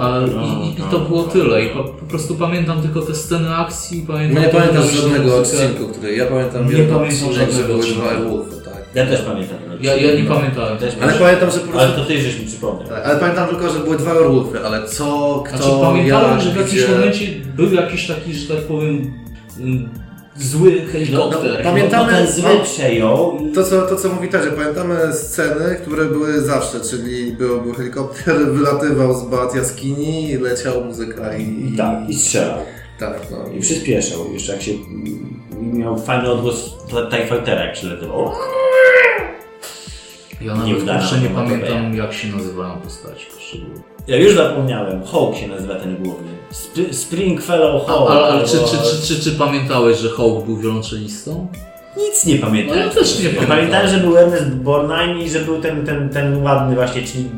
A, i, I to było tyle i po, po prostu pamiętam tylko te sceny akcji, pamiętam No nie pamiętam żadnego odcinku, który ja pamiętam Nie jeden pamiętam odcinek, że żadnego były odcinku. dwa Airwolfy, tak. Ja też pamiętam. ten Ja, ja nie pamiętałem. Też Ale pamiętam, że po Ale prostu... to ty żeś mi przypomniał. Tak, ale pamiętam tylko, że były dwa Airwolfy, ale co, kto, Znaczy pamiętałem, jak, że w jakimś gdzie... momencie był jakiś taki, że tak powiem, mm, zły helikopter. no, pamiętamy- No ten zły no. przejął. To co, to co mówi Tadzie, pamiętamy sceny, które były zawsze, czyli był, był helikopter, wylatywał z bat jaskini, leciał muzyka i... i Tak, i strzelał. Tak, no. I przyspieszał. Jeszcze jak się... mm, Miał fajny odgłos TIE Fightera, jak przylatywał. Ja nawet kurczę nie była pamiętam jak się nazywają postaci poszczególne. Ja już zapomniałem. Hawk się nazywa ten główny. Sp- Springfellow Hawk. Ale, czy, czy, czy, czy, czy pamiętałeś, że Hawk był wiolonczelistą? Nic nie pamiętam. No ja też nie pamiętam. Pamiętałem, że był Ernest Borgnine i że był ten, ten, ten ładny właśnie, czyli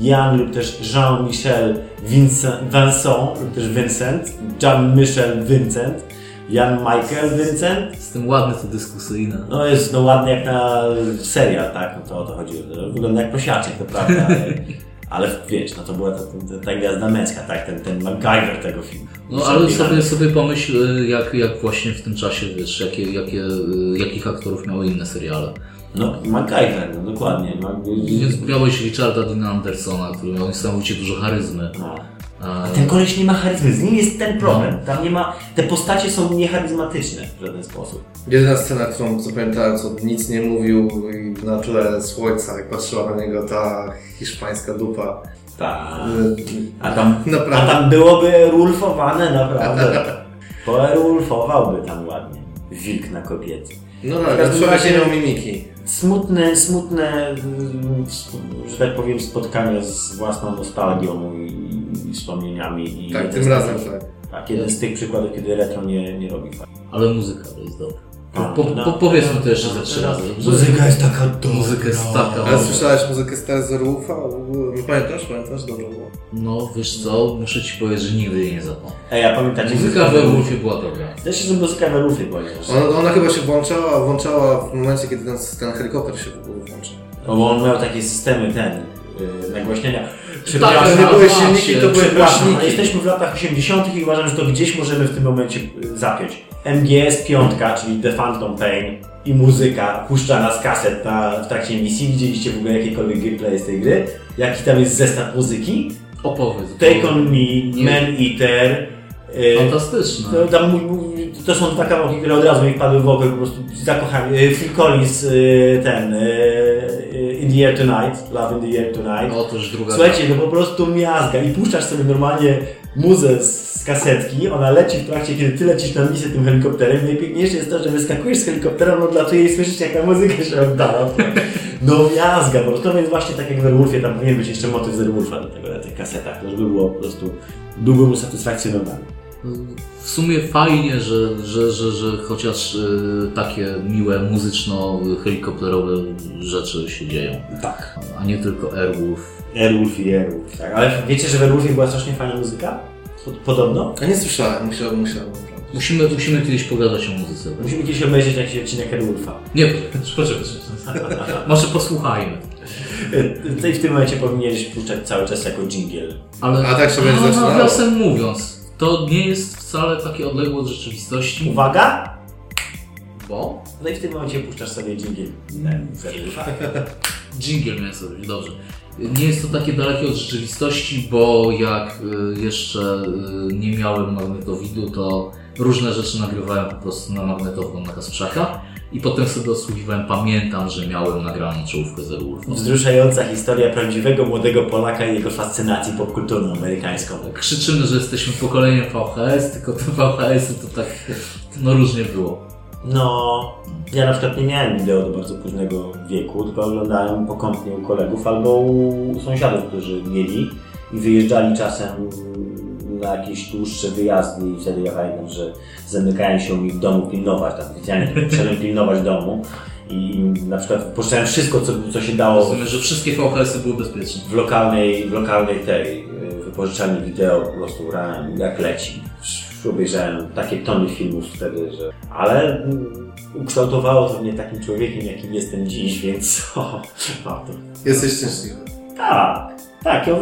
Jan lub też Jean-Michel Vincent, Vincent lub też Vincent, Jean-Michel Vincent, Jan Michael Vincent. Z tym ładny to dyskusyjne. No jest no ładny jak na serial, tak? No to o to chodziło. Wygląda jak prosiaczek, to prawda, ale, ale wiesz, no to była ta, ta, ta gwiazda męska, tak? Ten, ten MacGyver tego filmu. No ale sobie, sobie pomyśl, y, jak, jak właśnie w tym czasie, wiesz, jakie, jakie, y, jakich aktorów miały inne seriale. No, MacGyver, no dokładnie. Więc miałeś Richarda Dina Andersona, który miał niesamowicie dużo charyzmy. No. A, Ten koleś nie ma charyzmy, z nim jest ten problem. Tam nie ma, te postacie są niecharyzmatyczne w żaden sposób. Jedyna scena, którą zapamiętałem, co nic nie mówił i na tle słońca, jak patrzyła na niego ta hiszpańska dupa. Tak. A tam, a Naprawdę. tam byłoby rulfowane naprawdę. Porulfowałby tam ładnie. Wilk na kobiety. No tak, człowiek nie miał mimiki. Smutne, smutne, mm, że tak powiem, spotkanie z własną nostalgią i, i wspomnieniami. I Tak, tym z razem tak. Tak, jeden z tych przykładów, kiedy retro nie, nie robi fajnie. ale muzyka to jest dobra. Po, po, no. po, powiedzmy to jeszcze ze trzy razy. Muzyka jest taka dobra. Muzyka jest taka Ale dobra. słyszałeś muzykę Star Zerwolfa? Pamiętasz? Pamiętasz? Dobrze było. No wiesz co, muszę ci powiedzieć, że nigdy jej nie zapomnę. Ej, a pamiętacie? Muzyka we Wolfie była dobra. Też jest muzyka we bo Ona, ona chyba się włączała, włączała w momencie, kiedy ten, ten helikopter się w ogóle włączył. No bo on miał takie systemy ten. yy, nagłaśnienia. Tak, Przepraszam, to nie były właśnie, silniki, to były ale jesteśmy w latach 80. i uważam, że to gdzieś możemy w tym momencie y, zapiąć. MGS 5, czyli The Phantom Pain i muzyka puszczana z kaset na, w trakcie misji. Widzieliście w ogóle jakiekolwiek gameplay z tej gry? Jaki tam jest zestaw muzyki? Opowiedz. Take On Me. Man Eater. Fantastyczne. to, tam, to są dwa kawałki, które od razu mi wpadły w i po prostu zakochałem. Phil Collins, y, ten, y, y, In the Air Tonight, Love in the Air Tonight. O, to już druga Słuchajcie, no po prostu miazga i puszczasz sobie normalnie muzę z kasetki, ona leci w trakcie, kiedy ty lecisz na misję tym helikopterem. Najpiękniejsze jest to, że wyskakujesz z helikoptera, no odlatuje i słyszysz jak ta muzyka się oddala. No miazga, po prostu to jest właśnie tak jak w Werewolfie, tam powinien być jeszcze motyw z Werewolfa do tego na tych kasetach, to żeby było po prostu, byłbym usatysfakcjonowany. W sumie fajnie, że, że, że, że chociaż y, takie miłe muzyczno-helikopterowe rzeczy się dzieją, Tak. a nie tylko Airwolf. Airwolf i Airwolf, tak. Ale wiecie, że w Werewolfie była strasznie fajna muzyka? Pod- Podobno? A nie słyszałem, musiałbym, musiałbym. Musimy, musimy kiedyś pogadać o muzyce. Musimy kiedyś obejrzeć jakiś odcinek Airwolfa. Nie, poczekaj, poczekaj. Może posłuchajmy. Ty w tym momencie powinieneś puszczać cały czas jako jingle. Ale, A tak się będzie zaczynało. Nawiasem mówiąc, to nie jest wcale takie odległe od rzeczywistości. Uwaga! Bo? No i w tym momencie puszczasz sobie jingle. Werewolfa. Jingle miałem sobie, dobrze. Nie jest to takie dalekie od rzeczywistości, bo jak y, jeszcze y, nie miałem magnetowidu, to różne rzeczy nagrywałem po prostu na magnetofon na Kasprzaka i potem sobie odsłuchiwałem. Pamiętam, że miałem nagraną czołówkę z Airwolfa. Wzruszająca historia prawdziwego młodego Polaka i jego fascynacji popkulturą amerykańską. Krzyczymy, że jesteśmy pokoleniem VHS, tylko te VHS-y to tak no różnie było. No, ja na przykład nie miałem wideo do bardzo późnego wieku, tylko oglądałem pokątnie u kolegów albo u sąsiadów, którzy mieli i wyjeżdżali czasem na jakieś dłuższe wyjazdy i wtedy ja pamiętam, że zamykałem się u nich w domu pilnować, tak oficjalnie chciałem pilnować domu i na przykład puszczałem wszystko, co, co się dało Rozumiem, że wszystkie VHS-y były bezpieczne. w lokalnej, w lokalnej tej y, wypożyczalni wideo po prostu grałem jak leci. Obejrzałem takie tony filmów wtedy, że... Ale mm, ukształtowało to mnie takim człowiekiem, jakim jestem dziś, więc o, o, to... Jesteś szczęśliwy. Tak, tak. Ja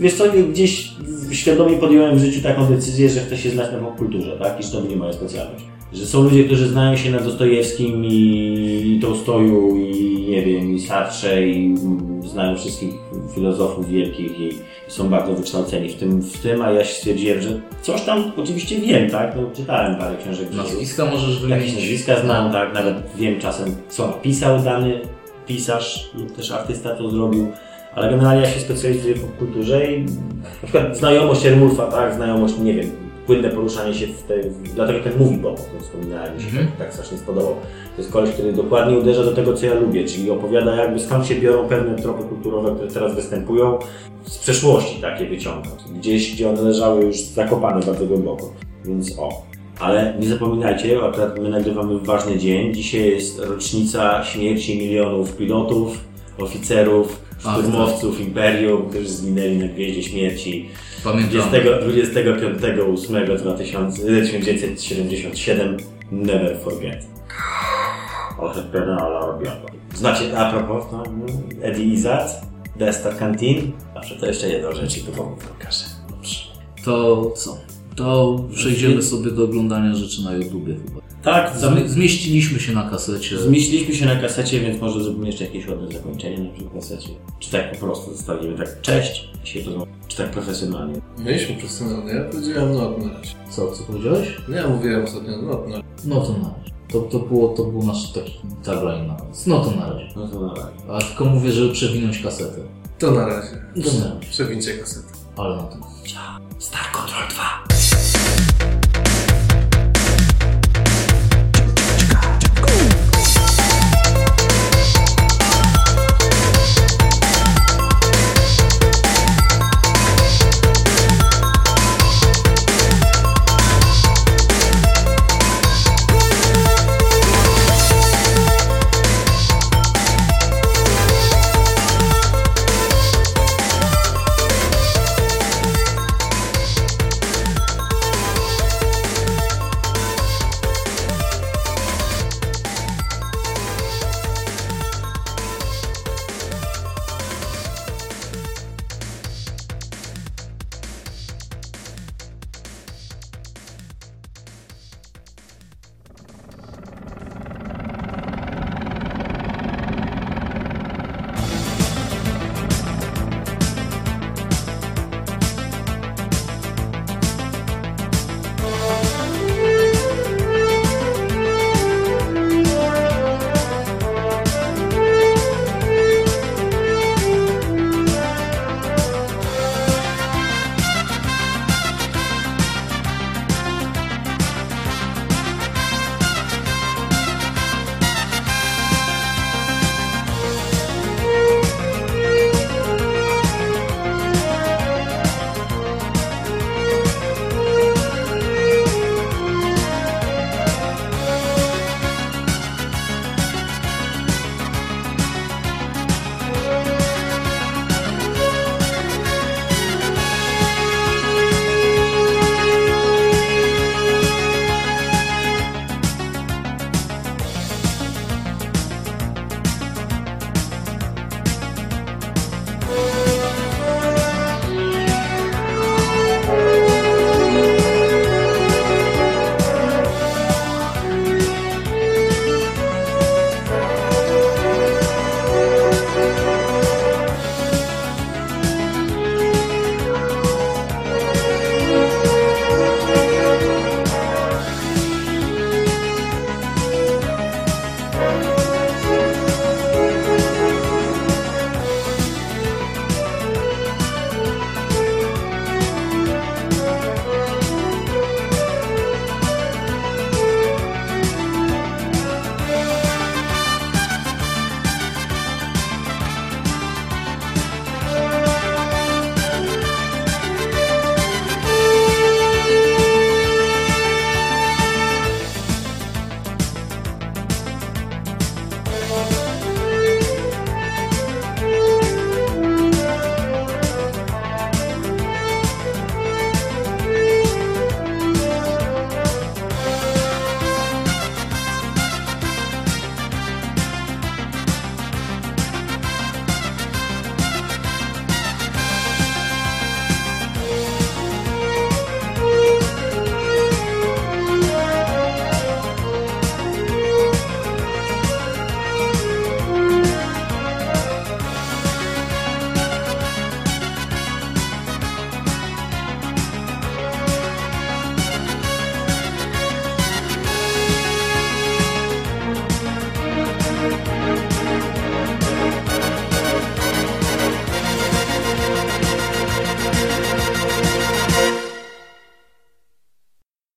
wiesz, co, gdzieś świadomie podjąłem w życiu taką decyzję, że chcę się znać na popkulturze, tak? I że to będzie moja specjalność. Że są ludzie, którzy znają się na Dostojewskim i Tołstoju i nie wiem, i Sartrze i znają wszystkich filozofów wielkich i są bardzo wykształceni w tym, w tym, a ja się stwierdziłem, że coś tam oczywiście wiem, tak? No, czytałem parę książek. Nazwiska możesz Jakieś wymienić. nazwiska znam, tak, nawet wiem czasem, co napisał dany pisarz lub też artysta to zrobił, ale generalnie ja się specjalizuję w popkulturze i na przykład znajomość Ermulfa, tak, znajomość, nie wiem, płynne poruszanie się w tej, dlatego ten mówi bo o tym wspominałem, mi się Mhm. tak, tak strasznie spodobał. To jest koleś, który dokładnie uderza do tego, co ja lubię, czyli opowiada jakby skąd się biorą pewne tropy kulturowe, które teraz występują, z przeszłości takie wyciąga. Gdzieś, gdzie one leżały już zakopane bardzo głęboko. Więc o. Ale nie zapominajcie, akurat my nagrywamy w ważny dzień. Dzisiaj jest rocznica śmierci milionów pilotów, oficerów, szturmowców Imperium, którzy zginęli na Gwieździe Śmierci. Pamiętam. 25.08.1977 Never forget. Orchestral Arbiono. Znacie, a propos, no, Eddie Izzard, Destar Canteen. Dobrze, to jeszcze jedną rzecz i to wam pokażę. Dobrze. To co? To przejdziemy sobie do oglądania rzeczy na YouTubie chyba. Tak, Zmi- Zmieściliśmy się na kasecie. Zmieściliśmy się na kasecie, więc może zrobimy jeszcze jakieś ładne zakończenie na przykład kasecie. Czy tak po prostu zostawimy tak, cześć, znowu, czy tak profesjonalnie. Mieliśmy profesjonalnie, ja powiedziałem not na razie. Co, co powiedziałeś? No ja mówiłem ostatnio not na razie. No to na razie. To, to, było, to był nasz taki tagline na koniec. No to na razie. No to na razie. A tylko mówię, żeby przewinąć kasetę. To na razie. To na razie. Przewincie kasetę. Ale na to. Star Control 2.